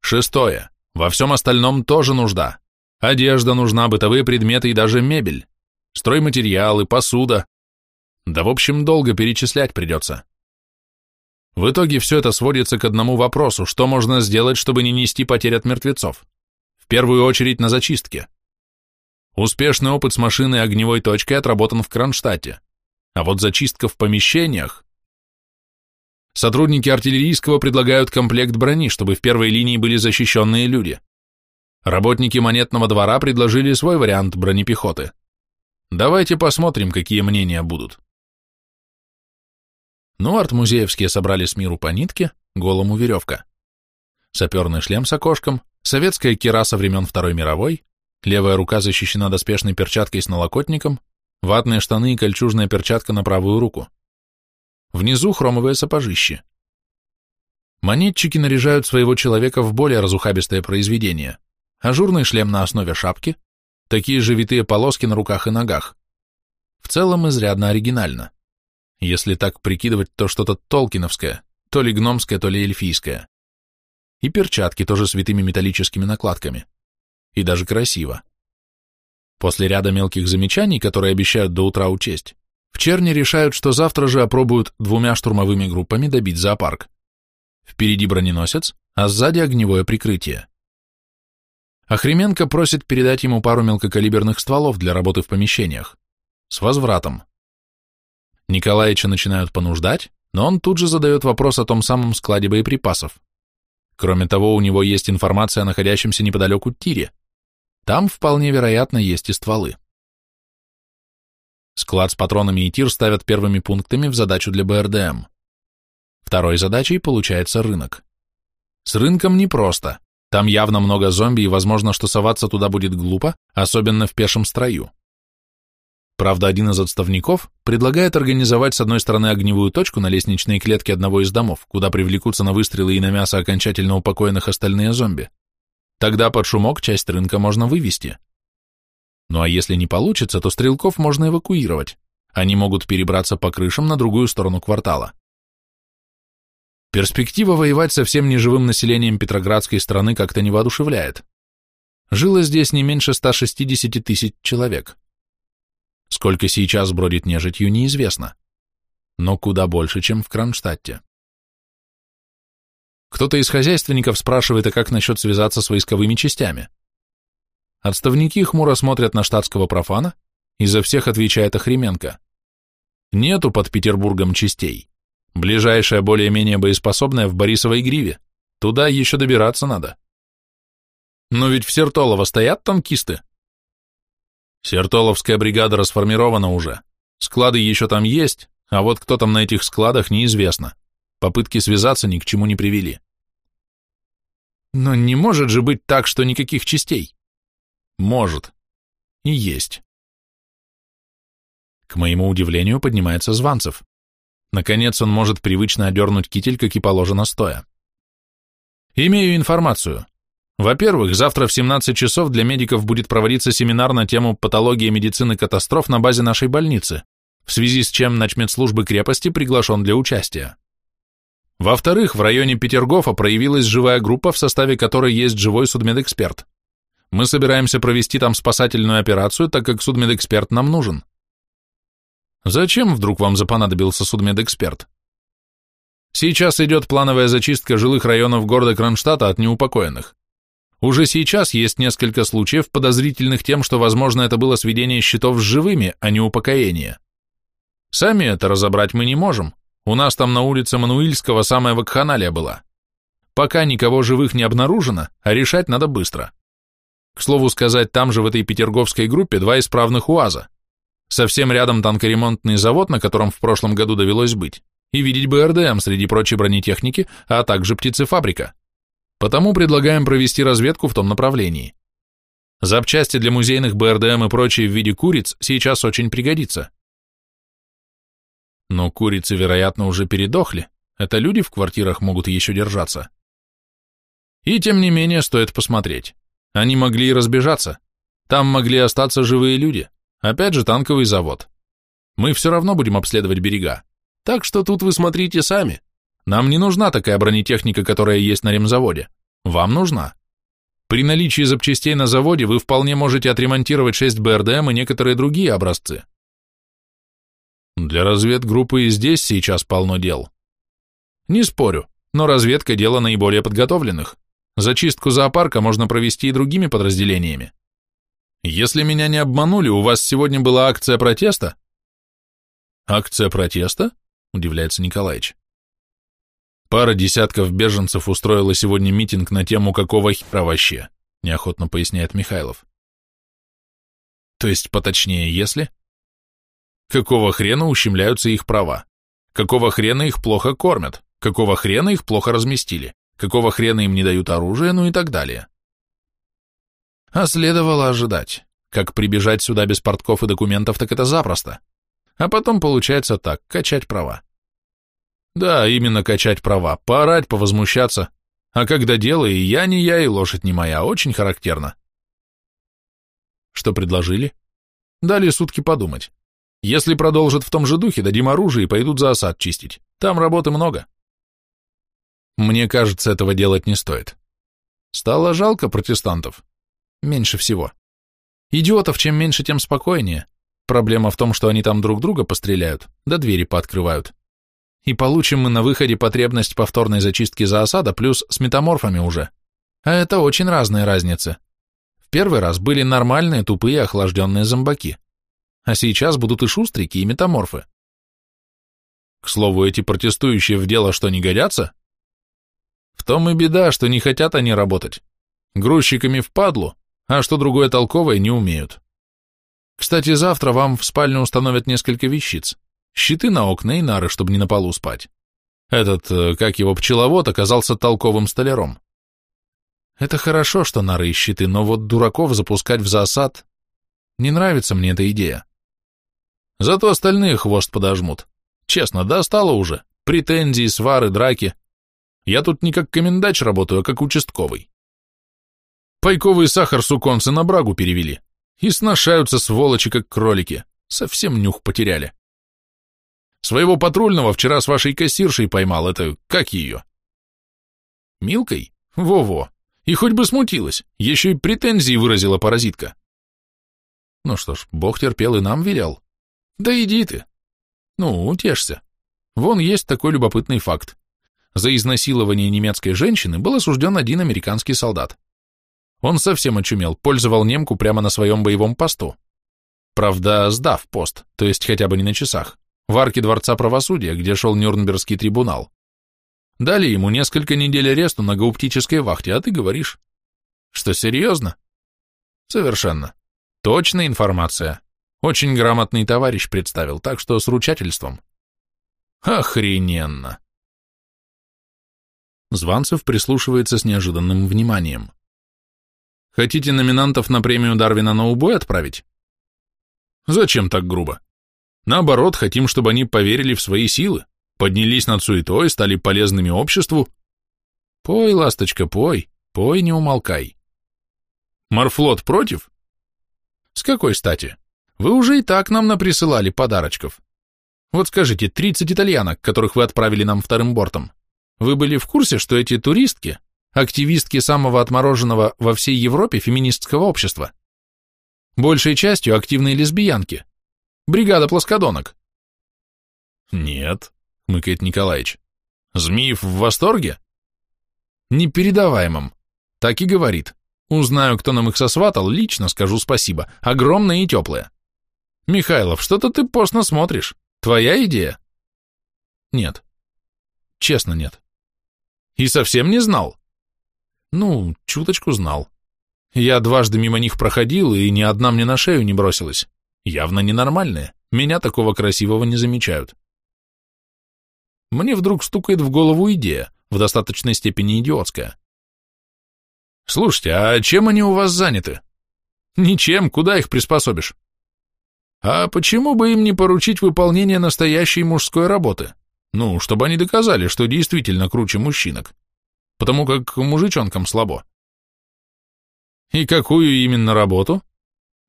Шестое. Во всем остальном тоже нужда. Одежда нужна, бытовые предметы и даже мебель. Стройматериалы, посуда. Да, в общем, долго перечислять придется. В итоге все это сводится к одному вопросу, что можно сделать, чтобы не нести потерь от мертвецов? В первую очередь на зачистке. Успешный опыт с машиной огневой точкой отработан в Кронштадте. А вот зачистка в помещениях... Сотрудники артиллерийского предлагают комплект брони, чтобы в первой линии были защищенные люди. Работники монетного двора предложили свой вариант бронепехоты. Давайте посмотрим, какие мнения будут. Ну, артмузеевские собрали с миру по нитке, голому веревка. Саперный шлем с окошком, советская кераса времен Второй мировой, левая рука защищена доспешной перчаткой с налокотником, ватные штаны и кольчужная перчатка на правую руку. Внизу хромовые сапожищи. Монетчики наряжают своего человека в более разухабистое произведение. Ажурный шлем на основе шапки, такие же витые полоски на руках и ногах. В целом изрядно оригинально. Если так прикидывать, то что-то толкиновское, то ли гномское, то ли эльфийское. И перчатки тоже с витыми металлическими накладками. И даже красиво. После ряда мелких замечаний, которые обещают до утра учесть, в Черне решают, что завтра же опробуют двумя штурмовыми группами добить зоопарк. Впереди броненосец, а сзади огневое прикрытие. Охременко просит передать ему пару мелкокалиберных стволов для работы в помещениях. С возвратом. Николаевича начинают понуждать, но он тут же задает вопрос о том самом складе боеприпасов. Кроме того, у него есть информация о находящемся неподалеку тире. Там вполне вероятно есть и стволы. Склад с патронами и тир ставят первыми пунктами в задачу для БРДМ. Второй задачей получается рынок. С рынком непросто. Там явно много зомби, и возможно, что соваться туда будет глупо, особенно в пешем строю. Правда, один из отставников предлагает организовать с одной стороны огневую точку на лестничной клетке одного из домов, куда привлекутся на выстрелы и на мясо окончательно упокоенных остальные зомби. Тогда под шумок часть рынка можно вывести. Ну а если не получится, то стрелков можно эвакуировать. Они могут перебраться по крышам на другую сторону квартала. Перспектива воевать со всем неживым населением Петроградской страны как-то не воодушевляет. Жило здесь не меньше 160 тысяч человек. Сколько сейчас бродит нежитью, неизвестно. Но куда больше, чем в Кронштадте. Кто-то из хозяйственников спрашивает, а как насчет связаться с войсковыми частями? Отставники хмуро смотрят на штатского профана и за всех отвечает Охременко. Нету под Петербургом частей. Ближайшая более-менее боеспособная в Борисовой гриве. Туда еще добираться надо. Но ведь в Сертолово стоят танкисты. Сертоловская бригада расформирована уже. Склады еще там есть, а вот кто там на этих складах, неизвестно. Попытки связаться ни к чему не привели. Но не может же быть так, что никаких частей. Может. И есть. К моему удивлению поднимается Званцев. Наконец он может привычно одернуть китель, как и положено стоя. Имею информацию. Во-первых, завтра в 17 часов для медиков будет проводиться семинар на тему патологии медицины катастроф на базе нашей больницы, в связи с чем начмедслужбы крепости приглашен для участия. Во-вторых, в районе Петергофа проявилась живая группа, в составе которой есть живой судмедэксперт. Мы собираемся провести там спасательную операцию, так как судмедэксперт нам нужен. Зачем вдруг вам запонадобился судмедэксперт? Сейчас идет плановая зачистка жилых районов города Кронштадта от неупокоенных. Уже сейчас есть несколько случаев, подозрительных тем, что, возможно, это было сведение счетов с живыми, а не упокоение. Сами это разобрать мы не можем. У нас там на улице Мануильского самая вакханалия была. Пока никого живых не обнаружено, а решать надо быстро. К слову сказать, там же в этой петерговской группе два исправных УАЗа. Совсем рядом танкоремонтный завод, на котором в прошлом году довелось быть, и видеть БРДМ среди прочей бронетехники, а также птицефабрика. Потому предлагаем провести разведку в том направлении. Запчасти для музейных БРДМ и прочие в виде куриц сейчас очень пригодится. Но курицы, вероятно, уже передохли. Это люди в квартирах могут еще держаться. И тем не менее стоит посмотреть. Они могли и разбежаться. Там могли остаться живые люди. Опять же танковый завод. Мы все равно будем обследовать берега. Так что тут вы смотрите сами. Нам не нужна такая бронетехника, которая есть на ремзаводе. Вам нужна. При наличии запчастей на заводе вы вполне можете отремонтировать 6 БРДМ и некоторые другие образцы. Для разведгруппы и здесь сейчас полно дел. Не спорю, но разведка – дело наиболее подготовленных. Зачистку зоопарка можно провести и другими подразделениями. Если меня не обманули, у вас сегодня была акция протеста? Акция протеста? Удивляется Николаевич. Пара десятков беженцев устроила сегодня митинг на тему «Какого хера вообще?» неохотно поясняет Михайлов. То есть, поточнее, если? Какого хрена ущемляются их права? Какого хрена их плохо кормят? Какого хрена их плохо разместили? Какого хрена им не дают оружие, ну и так далее. А следовало ожидать. Как прибежать сюда без портков и документов, так это запросто. А потом получается так, качать права. Да, именно качать права, поорать, повозмущаться. А когда дело и я не я, и лошадь не моя, очень характерно. Что предложили? Дали сутки подумать. Если продолжат в том же духе, дадим оружие и пойдут за осад чистить. Там работы много. Мне кажется, этого делать не стоит. Стало жалко протестантов. Меньше всего. Идиотов чем меньше, тем спокойнее. Проблема в том, что они там друг друга постреляют, да двери пооткрывают. И получим мы на выходе потребность повторной зачистки за осада плюс с метаморфами уже. А это очень разные разницы. В первый раз были нормальные, тупые, охлажденные зомбаки. А сейчас будут и шустрики, и метаморфы. К слову, эти протестующие в дело что не годятся, в том и беда, что не хотят они работать. Грузчиками впадлу, а что другое толковое не умеют. Кстати, завтра вам в спальню установят несколько вещиц. Щиты на окна и нары, чтобы не на полу спать. Этот, э, как его пчеловод, оказался толковым столяром. Это хорошо, что нары и щиты, но вот дураков запускать в засад... Не нравится мне эта идея. Зато остальные хвост подожмут. Честно, достало уже. Претензии, свары, драки. Я тут не как комендач работаю, а как участковый. Пайковый сахар суконцы на брагу перевели. И сношаются сволочи, как кролики. Совсем нюх потеряли. Своего патрульного вчера с вашей кассиршей поймал. Это как ее? Милкой? Во-во. И хоть бы смутилась, еще и претензии выразила паразитка. Ну что ж, бог терпел и нам велел. Да иди ты. Ну, утешься. Вон есть такой любопытный факт. За изнасилование немецкой женщины был осужден один американский солдат. Он совсем очумел, пользовал немку прямо на своем боевом посту. Правда, сдав пост, то есть хотя бы не на часах, в арке Дворца Правосудия, где шел Нюрнбергский трибунал. Дали ему несколько недель аресту на гауптической вахте, а ты говоришь. Что, серьезно? Совершенно. Точная информация. Очень грамотный товарищ представил, так что с ручательством. Охрененно. Званцев прислушивается с неожиданным вниманием. Хотите номинантов на премию Дарвина на убой отправить? Зачем так грубо? Наоборот, хотим, чтобы они поверили в свои силы, поднялись над суетой, стали полезными обществу. Пой, ласточка, пой, пой, не умолкай. Морфлот против? С какой стати? Вы уже и так нам наприсылали подарочков. Вот скажите, 30 итальянок, которых вы отправили нам вторым бортом, вы были в курсе, что эти туристки – активистки самого отмороженного во всей Европе феминистского общества? Большей частью активные лесбиянки. Бригада плоскодонок. Нет, хмыкает Николаевич. Змеев в восторге? Непередаваемым. Так и говорит. Узнаю, кто нам их сосватал, лично скажу спасибо. Огромное и теплое. Михайлов, что-то ты постно смотришь. Твоя идея? Нет. Честно, нет. И совсем не знал? Ну, чуточку знал. Я дважды мимо них проходил, и ни одна мне на шею не бросилась. Явно ненормальные. Меня такого красивого не замечают. Мне вдруг стукает в голову идея, в достаточной степени идиотская. Слушайте, а чем они у вас заняты? Ничем, куда их приспособишь? А почему бы им не поручить выполнение настоящей мужской работы? Ну, чтобы они доказали, что действительно круче мужчинок. Потому как мужичонкам слабо. И какую именно работу?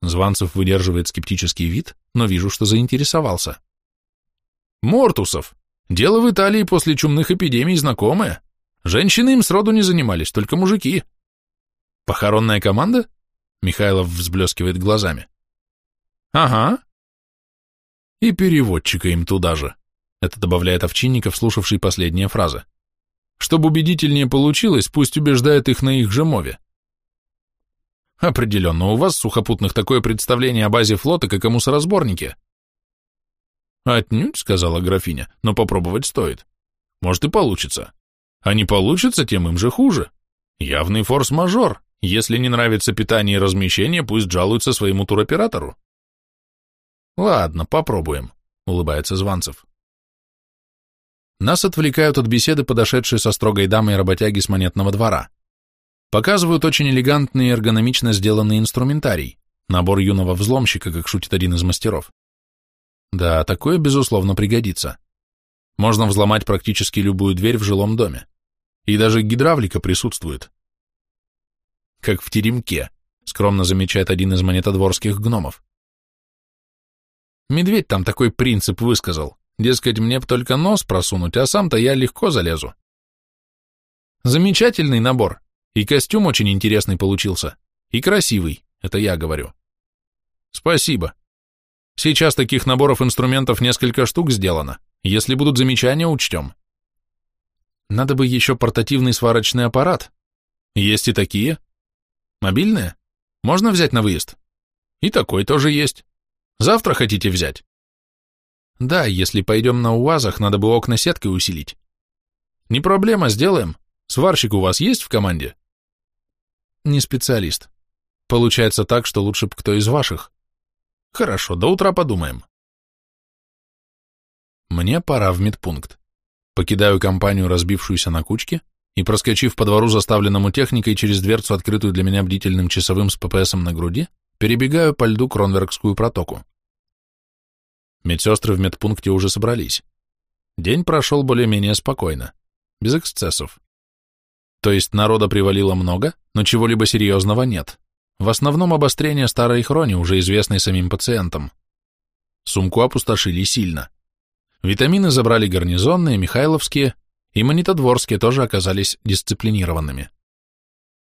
Званцев выдерживает скептический вид, но вижу, что заинтересовался. Мортусов. Дело в Италии после чумных эпидемий знакомое. Женщины им сроду не занимались, только мужики. Похоронная команда? Михайлов взблескивает глазами. Ага. И переводчика им туда же. Это добавляет Овчинников, слушавший последние фразы. Чтобы убедительнее получилось, пусть убеждает их на их же мове. Определенно, у вас, сухопутных, такое представление о базе флота, как о мусоросборнике. Отнюдь, сказала графиня, но попробовать стоит. Может и получится. А не получится, тем им же хуже. Явный форс-мажор. Если не нравится питание и размещение, пусть жалуются своему туроператору. Ладно, попробуем, улыбается Званцев. Нас отвлекают от беседы подошедшие со строгой дамой работяги с монетного двора. Показывают очень элегантный и эргономично сделанный инструментарий, набор юного взломщика, как шутит один из мастеров. Да, такое, безусловно, пригодится. Можно взломать практически любую дверь в жилом доме. И даже гидравлика присутствует. Как в теремке, скромно замечает один из монетодворских гномов. Медведь там такой принцип высказал. Дескать, мне б только нос просунуть, а сам-то я легко залезу. Замечательный набор. И костюм очень интересный получился. И красивый, это я говорю. Спасибо. Сейчас таких наборов инструментов несколько штук сделано. Если будут замечания, учтем. Надо бы еще портативный сварочный аппарат. Есть и такие. Мобильные? Можно взять на выезд? И такой тоже есть. Завтра хотите взять? Да, если пойдем на УАЗах, надо бы окна сеткой усилить. Не проблема, сделаем. Сварщик у вас есть в команде? Не специалист. Получается так, что лучше бы кто из ваших. Хорошо, до утра подумаем. Мне пора в медпункт. Покидаю компанию, разбившуюся на кучки, и, проскочив по двору, заставленному техникой через дверцу, открытую для меня бдительным часовым с ППСом на груди, перебегаю по льду Кронверкскую протоку. Медсестры в медпункте уже собрались. День прошел более-менее спокойно, без эксцессов. То есть народа привалило много, но чего-либо серьезного нет. В основном обострение старой хрони, уже известной самим пациентам. Сумку опустошили сильно. Витамины забрали гарнизонные, михайловские, и монитодворские тоже оказались дисциплинированными.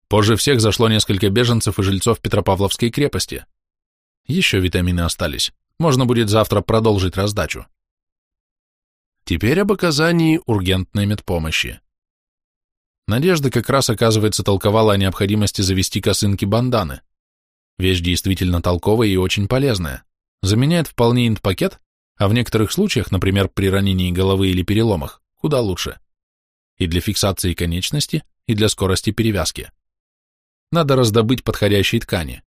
Позже всех зашло несколько беженцев и жильцов Петропавловской крепости. Еще витамины остались. Можно будет завтра продолжить раздачу. Теперь об оказании ургентной медпомощи. Надежда как раз, оказывается, толковала о необходимости завести косынки-банданы. Вещь действительно толковая и очень полезная. заменяет вполне инт-пакет, а в некоторых случаях, например, при ранении головы или переломах, куда лучше. И для фиксации конечности, и для скорости перевязки. Надо раздобыть подходящие ткани.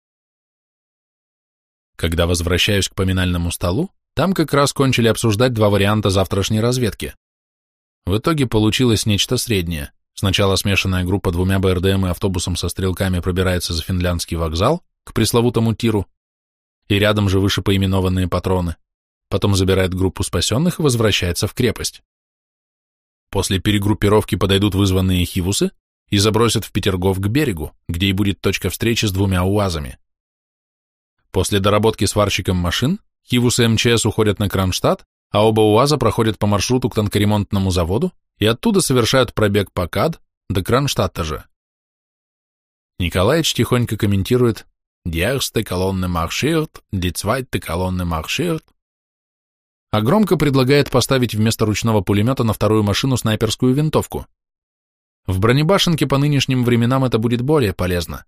Когда возвращаюсь к поминальному столу, там как раз кончили обсуждать два варианта завтрашней разведки. В итоге получилось нечто среднее. Сначала смешанная группа двумя БРДМ и автобусом со стрелками пробирается за финляндский вокзал, к пресловутому тиру, и рядом же выше поименованные патроны, потом забирает группу спасенных и возвращается в крепость. После перегруппировки подойдут вызванные хивусы и забросят в Петергоф к берегу, где и будет точка встречи с двумя УАЗами. После доработки сварщиком машин хивусы МЧС уходят на Кронштадт, а оба УАЗа проходят по маршруту к танкоремонтному заводу и оттуда совершают пробег по КАД до Кронштадта же. Николаевич тихонько комментирует Kolonne marschiert, die zweite Kolonne marschiert. А громко предлагает поставить вместо ручного пулемета на вторую машину снайперскую винтовку. В бронебашенке по нынешним временам это будет более полезно.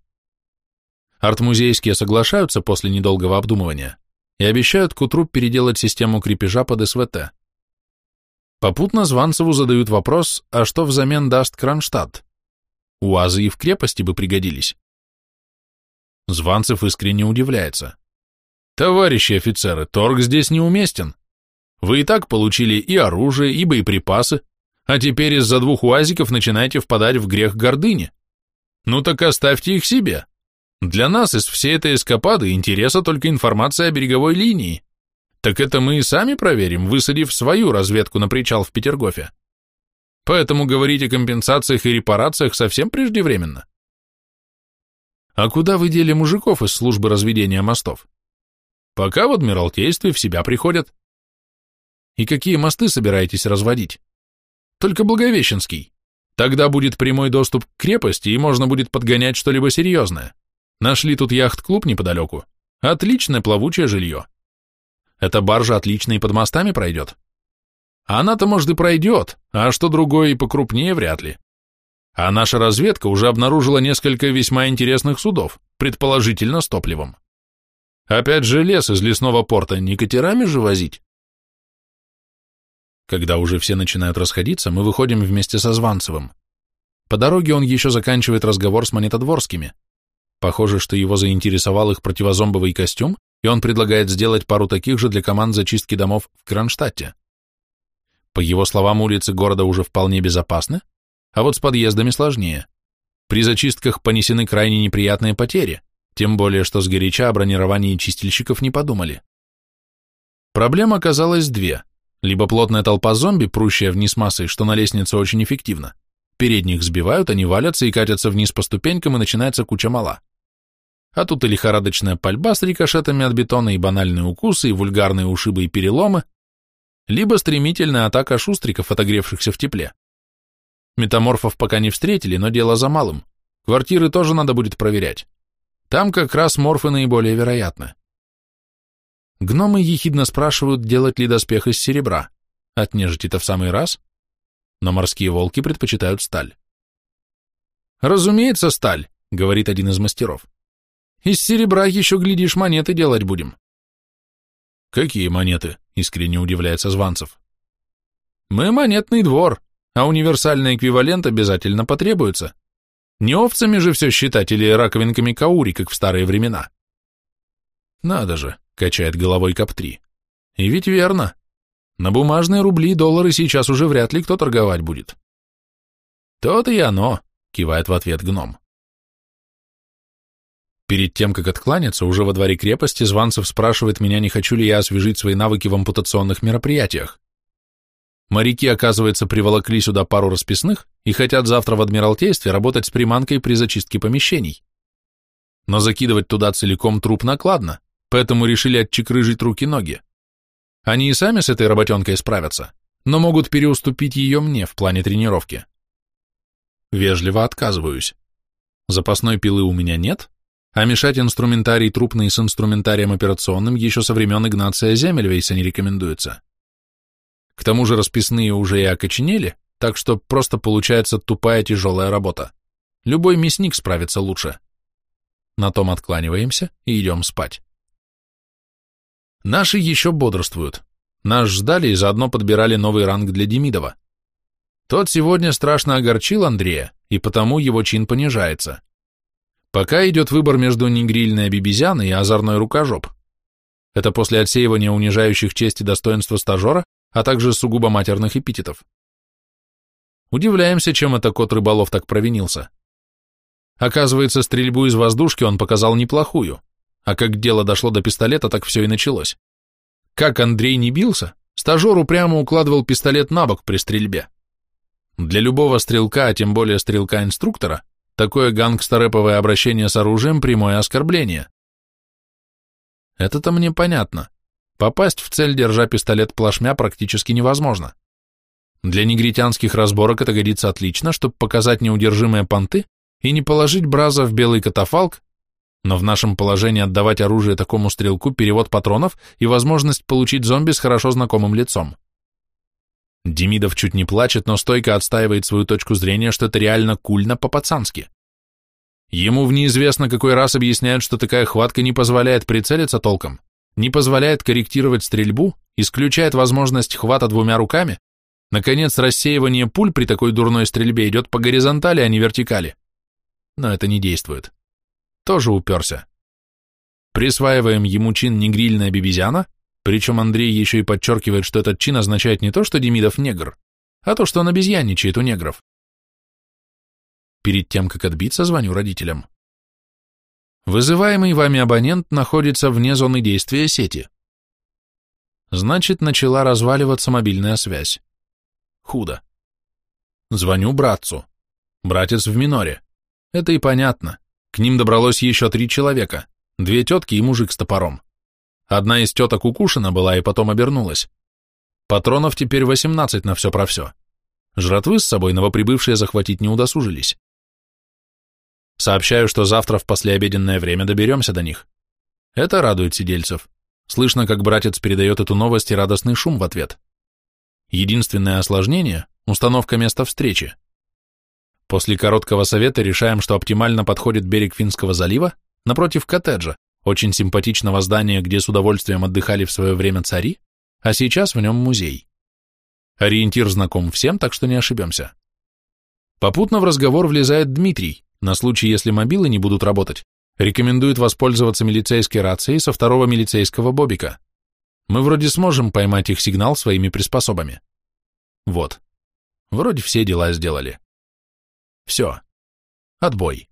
Артмузейские соглашаются после недолгого обдумывания и обещают к утру переделать систему крепежа под СВТ. Попутно Званцеву задают вопрос, а что взамен даст Кронштадт? УАЗы и в крепости бы пригодились. Званцев искренне удивляется. Товарищи офицеры, торг здесь неуместен. Вы и так получили и оружие, и боеприпасы, а теперь из-за двух уазиков начинаете впадать в грех гордыни. Ну так оставьте их себе. Для нас из всей этой эскапады интереса только информация о береговой линии. Так это мы и сами проверим, высадив свою разведку на причал в Петергофе. Поэтому говорить о компенсациях и репарациях совсем преждевременно. А куда вы дели мужиков из службы разведения мостов? Пока в Адмиралтействе в себя приходят. И какие мосты собираетесь разводить? Только Благовещенский. Тогда будет прямой доступ к крепости, и можно будет подгонять что-либо серьезное. Нашли тут яхт-клуб неподалеку. Отличное плавучее жилье. Эта баржа отлично и под мостами пройдет. Она-то, может, и пройдет, а что другое и покрупнее вряд ли. А наша разведка уже обнаружила несколько весьма интересных судов, предположительно с топливом. Опять же лес из лесного порта не катерами же возить? Когда уже все начинают расходиться, мы выходим вместе со Званцевым. По дороге он еще заканчивает разговор с монетодворскими. Похоже, что его заинтересовал их противозомбовый костюм, и он предлагает сделать пару таких же для команд зачистки домов в Кронштадте. По его словам, улицы города уже вполне безопасны, а вот с подъездами сложнее. При зачистках понесены крайне неприятные потери, тем более, что сгоряча о бронировании чистильщиков не подумали. Проблем оказалось две. Либо плотная толпа зомби, прущая вниз массой, что на лестнице очень эффективно. Передних сбивают, они валятся и катятся вниз по ступенькам, и начинается куча мала. А тут и лихорадочная пальба с рикошетами от бетона, и банальные укусы, и вульгарные ушибы и переломы, либо стремительная атака шустриков, отогревшихся в тепле. Метаморфов пока не встретили, но дело за малым. Квартиры тоже надо будет проверять. Там как раз морфы наиболее вероятны. Гномы ехидно спрашивают, делать ли доспех из серебра. От нежити-то в самый раз. Но морские волки предпочитают сталь. «Разумеется, сталь», — говорит один из мастеров. «Из серебра еще, глядишь, монеты делать будем». «Какие монеты?» — искренне удивляется Званцев. «Мы монетный двор», а универсальный эквивалент обязательно потребуется. Не овцами же все считать или раковинками каури, как в старые времена. Надо же, качает головой Кап-3. И ведь верно. На бумажные рубли и доллары сейчас уже вряд ли кто торговать будет. То-то и оно, кивает в ответ гном. Перед тем, как откланяться, уже во дворе крепости Званцев спрашивает меня, не хочу ли я освежить свои навыки в ампутационных мероприятиях. Моряки, оказывается, приволокли сюда пару расписных и хотят завтра в Адмиралтействе работать с приманкой при зачистке помещений. Но закидывать туда целиком труп накладно, поэтому решили отчекрыжить руки-ноги. Они и сами с этой работенкой справятся, но могут переуступить ее мне в плане тренировки. Вежливо отказываюсь. Запасной пилы у меня нет, а мешать инструментарий трупный с инструментарием операционным еще со времен Игнация Земельвейса не рекомендуется. К тому же расписные уже и окоченели, так что просто получается тупая тяжелая работа. Любой мясник справится лучше. На том откланиваемся и идем спать. Наши еще бодрствуют. Нас ждали и заодно подбирали новый ранг для Демидова. Тот сегодня страшно огорчил Андрея, и потому его чин понижается. Пока идет выбор между негрильной обибизяной и озорной рукожоп. Это после отсеивания унижающих честь и достоинство стажера, а также сугубо матерных эпитетов. Удивляемся, чем это кот Рыболов так провинился. Оказывается, стрельбу из воздушки он показал неплохую, а как дело дошло до пистолета, так все и началось. Как Андрей не бился, стажер упрямо укладывал пистолет на бок при стрельбе. Для любого стрелка, а тем более стрелка-инструктора, такое гангстерэповое обращение с оружием – прямое оскорбление. Это-то мне понятно. Попасть в цель, держа пистолет плашмя, практически невозможно. Для негритянских разборок это годится отлично, чтобы показать неудержимые понты и не положить браза в белый катафалк, но в нашем положении отдавать оружие такому стрелку перевод патронов и возможность получить зомби с хорошо знакомым лицом. Демидов чуть не плачет, но стойко отстаивает свою точку зрения, что это реально кульно по-пацански. Ему в неизвестно какой раз объясняют, что такая хватка не позволяет прицелиться толком, не позволяет корректировать стрельбу, исключает возможность хвата двумя руками, наконец, рассеивание пуль при такой дурной стрельбе идет по горизонтали, а не вертикали. Но это не действует. Тоже уперся. Присваиваем ему чин негрильная бибизяна, причем Андрей еще и подчеркивает, что этот чин означает не то, что Демидов негр, а то, что он обезьянничает у негров. Перед тем, как отбиться, звоню родителям. Вызываемый вами абонент находится вне зоны действия сети. Значит, начала разваливаться мобильная связь. Худо. Звоню братцу. Братец в миноре. Это и понятно. К ним добралось еще три человека. Две тетки и мужик с топором. Одна из теток укушена была и потом обернулась. Патронов теперь 18 на все про все. Жратвы с собой новоприбывшие захватить не удосужились. Сообщаю, что завтра в послеобеденное время доберемся до них. Это радует сидельцев. Слышно, как братец передает эту новость и радостный шум в ответ. Единственное осложнение – установка места встречи. После короткого совета решаем, что оптимально подходит берег Финского залива напротив коттеджа, очень симпатичного здания, где с удовольствием отдыхали в свое время цари, а сейчас в нем музей. Ориентир знаком всем, так что не ошибемся. Попутно в разговор влезает Дмитрий, на случай, если мобилы не будут работать, рекомендует воспользоваться милицейской рацией со второго милицейского бобика. Мы вроде сможем поймать их сигнал своими приспособами. Вот. Вроде все дела сделали. Все. Отбой.